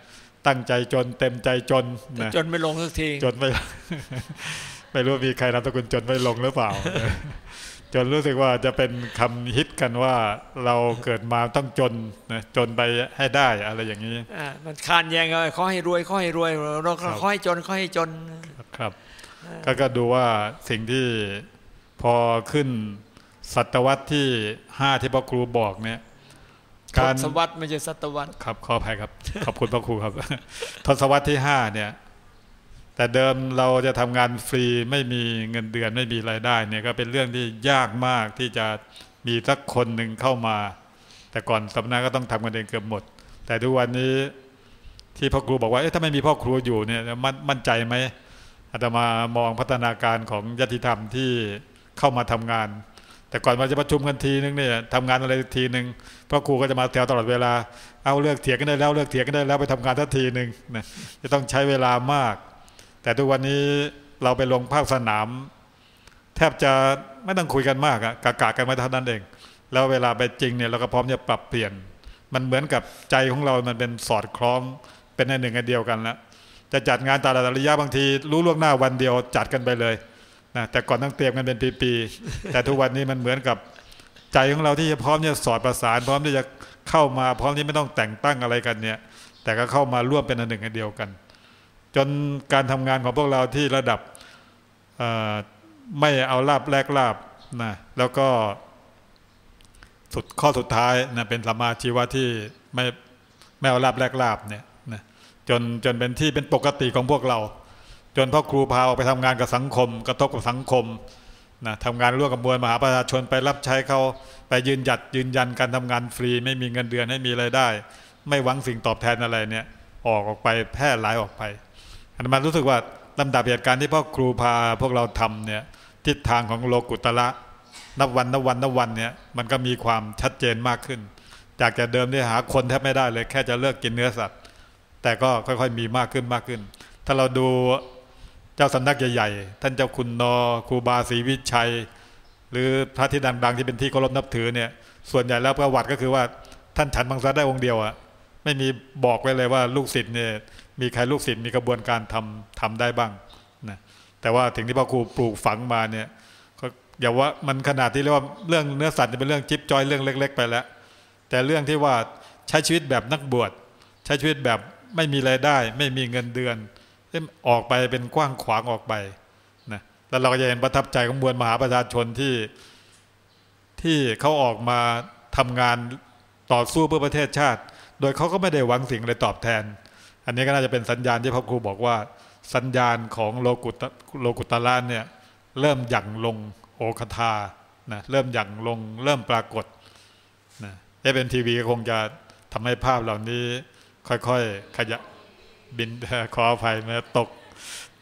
ตั้งใจจนเต็มใจจนนะจนไม่ลงสักทีจนไม่ไม่รู้มีใครนามสกุลจนไม่ลงหรือเปล่า จนรู้สึกว่าจะเป็นคำฮิตกันว่าเราเกิดมาต้องจนนะจนไปให้ได้อะไรอย่างนี้อ่ามันคานแยงกันเขาให้รวยเขาให้รวยเราครับเขาให้จนเขาให้จนครับ ก็ก็ดูว่าสิ่งที่พอขึ้นศตวรรษที่ห้าที่พ่อครูบอกเนี่ยทการศวรรษไม่ใช่ศตวรรษครับขออภัยครับ ขอบคุณพระครูครับ ทศวรรษที่ห้าเนี่ย แต่เดิมเราจะทำงานฟรีไม่มีเงินเดือนไม่มีรายได้เนี่ยก็เป็นเรื่องที่ยากมากที่จะมีสักคนหนึ่งเข้ามา แต่ก่อนสำนักก็ต้องทำกันเองเกือบหมด แต่ทุกวันนี้ที่พ่อครูบอกว่าเอ๊ะถ้าไม่มีพ่อครูอยู่เนี่ยมันมั่นใจไหมอาตมามองพัฒนาการของญาติธรรมที่เข้ามาทำงาน แต่ก่อนมาจะประชุมกันทีนึงเนี่ยทำงานอะไรทีหนึ่งพ่อครูก็จะมาแถวตลอดเวลาเอาเลิกเถียงกันได้แล้วเลิกเถียงกันได้แล้วไปทำงานทันทีหนึ่งนะจะต้องใช้เวลามาก แต่ทุกวันนี้เราไปลงภาคสนาม แทบจะไม่ต้องคุยกันมากอะกากากันมาเท่านั้นเอง แล้วเวลาไปจริงเนี่ยเราก็พร้อมจะปรับเปลี่ยน มันเหมือนกับใจของเรา มันเป็นสอดคล้องเป็นในหนึ่งอันเดียวกันแล้วจะจัดงานต่ละระยะบางที รู้ล่วงหน้าวันเดียวจัดกันไปเลยนะแต่ก่อนต้องเตรียมกันเป็นปีๆแต่ทุกวันนี้มันเหมือนกับใจของเราที่จะพร้อมจะสอดประสาน พร้อมที่จะเข้ามาพร้อมที่ไม่ต้องแต่งตั้งอะไรกันเนี่ย แต่ก็เข้ามาร่วมเป็นอันหนึ่งอันเดียวกัน จนการทำงานของพวกเราที่ระดับไม่เอาลาบแลกลาบนะแล้วก็สุดข้อสุดท้ายนะเป็นสมาชีวะที่ไม่ไม่เอาลาบแลกลาบเนี่ยนะจนจนเป็นที่เป็นปกติของพวกเรา จนพ่อครูพาออกไปทำงานกับสังคม กระทบกับสังคมนะทำงานร่วมกับมวลมหาประชาชนไปรับใช้เขาไปยืนหยัดยืนยันการทำงานฟรี ไม่มีเงินเดือนไม่มีไรายได้ ไม่หวังสิ่งตอบแทนอะไรเนี่ยออกออกไปแพร่หลายออกไป อันมันรู้สึกว่าลำดับเหตุการณ์ที่พ่อครูพาพวกเราทำเนี่ยทิศทางของโลกุตละนับวันนับวันนับวันเนี่ยมันก็มีความชัดเจนมากขึ้น จากแต่เดิมที่หาคนแทบไม่ได้เลย แค่จะเลิกกินเนื้อสัตว์ แต่ก็ค่อยๆมีมากขึ้นมากขึ้น ถ้าเราดูเจ้าสำนักใหญ่ๆท่านเจ้าคุณนอครูบาศรีวิชัย หรือพระที่ดังๆที่เป็นที่เคารพนับถือเนี่ยส่วนใหญ่แล้วประวัติก็คือว่าท่านฉันมังสวิรัติได้องค์เดียวอะไม่มีบอกไว้เลยว่าลูกศิษย์เนี่ย มีใครลูกศิษย์มีกระบวนการทำทำได้บ้างนะแต่ว่าถึงที่พ่อครูปลูกฝังมาเนี่ยก็อย่าว่ามันขนาดที่เรียกว่าเรื่องเนื้อสัตว์เนี่ยเป็นเรื่องจิ๊บจอยเรื่องเล็ก ๆ ไปแล้ว แต่เรื่องที่ว่าใช้ชีวิตแบบนักบวชใช้ชีวิตแบบไม่มีรายได้ ไม่มีเงินเดือนอออกไปเป็นกว้างขวางออกไปนะแล้วเราก็จะเห็นประทับใจของมวลมหาประชาชนที่ที่เขาออกมาทำงานต่อสู้เพื่อประเทศชาติ โดยเขาก็ไม่ได้หวังสิ่งอะไรตอบแทน อันนี้ก็น่าจะเป็นสัญญาณที่พระครูบอกว่า สัญญาณของโลกุตโลกุตละเนี่ยเริ่มหยั่งลงโอคทานะเริ่มหยั่งลงเริ่มปรากฏนะเอฟเอ็นทีวีก็คงจะทำให้ภาพเหล่านี้ค่อยๆ ขยะบินขออภัยนะตก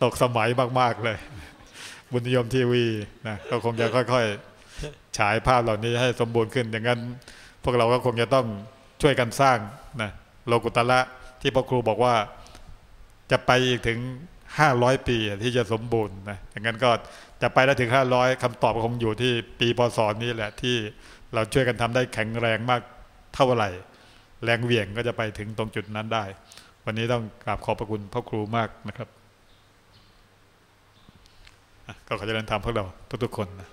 ตกสมัยมากๆเลย บุญนิยมทีวีนะก็คงจะค่อยๆ ฉายภาพเหล่านี้ให้สมบูรณ์ขึ้น อย่างนั้น พวกเราก็คงจะต้องช่วยกันสร้างนะโลกุตละ ที่พ่อครูบอกว่าจะไปอีกถึงห้าร้อยปีที่จะสมบูรณ์นะอย่างนั้นก็จะไปได้ถึงห้าร้อยคำตอบคงอยู่ที่ปีพศนี้แหละที่เราช่วยกันทำได้แข็งแรงมากเท่าไหร่ แรงเหวี่ยงก็จะไปถึงตรงจุดนั้นได้ วันนี้ต้องกราบขอบพระคุณพ่อครูมากนะครับ ก็ขอเจริญธรรมพวกเราทุกๆคนนะ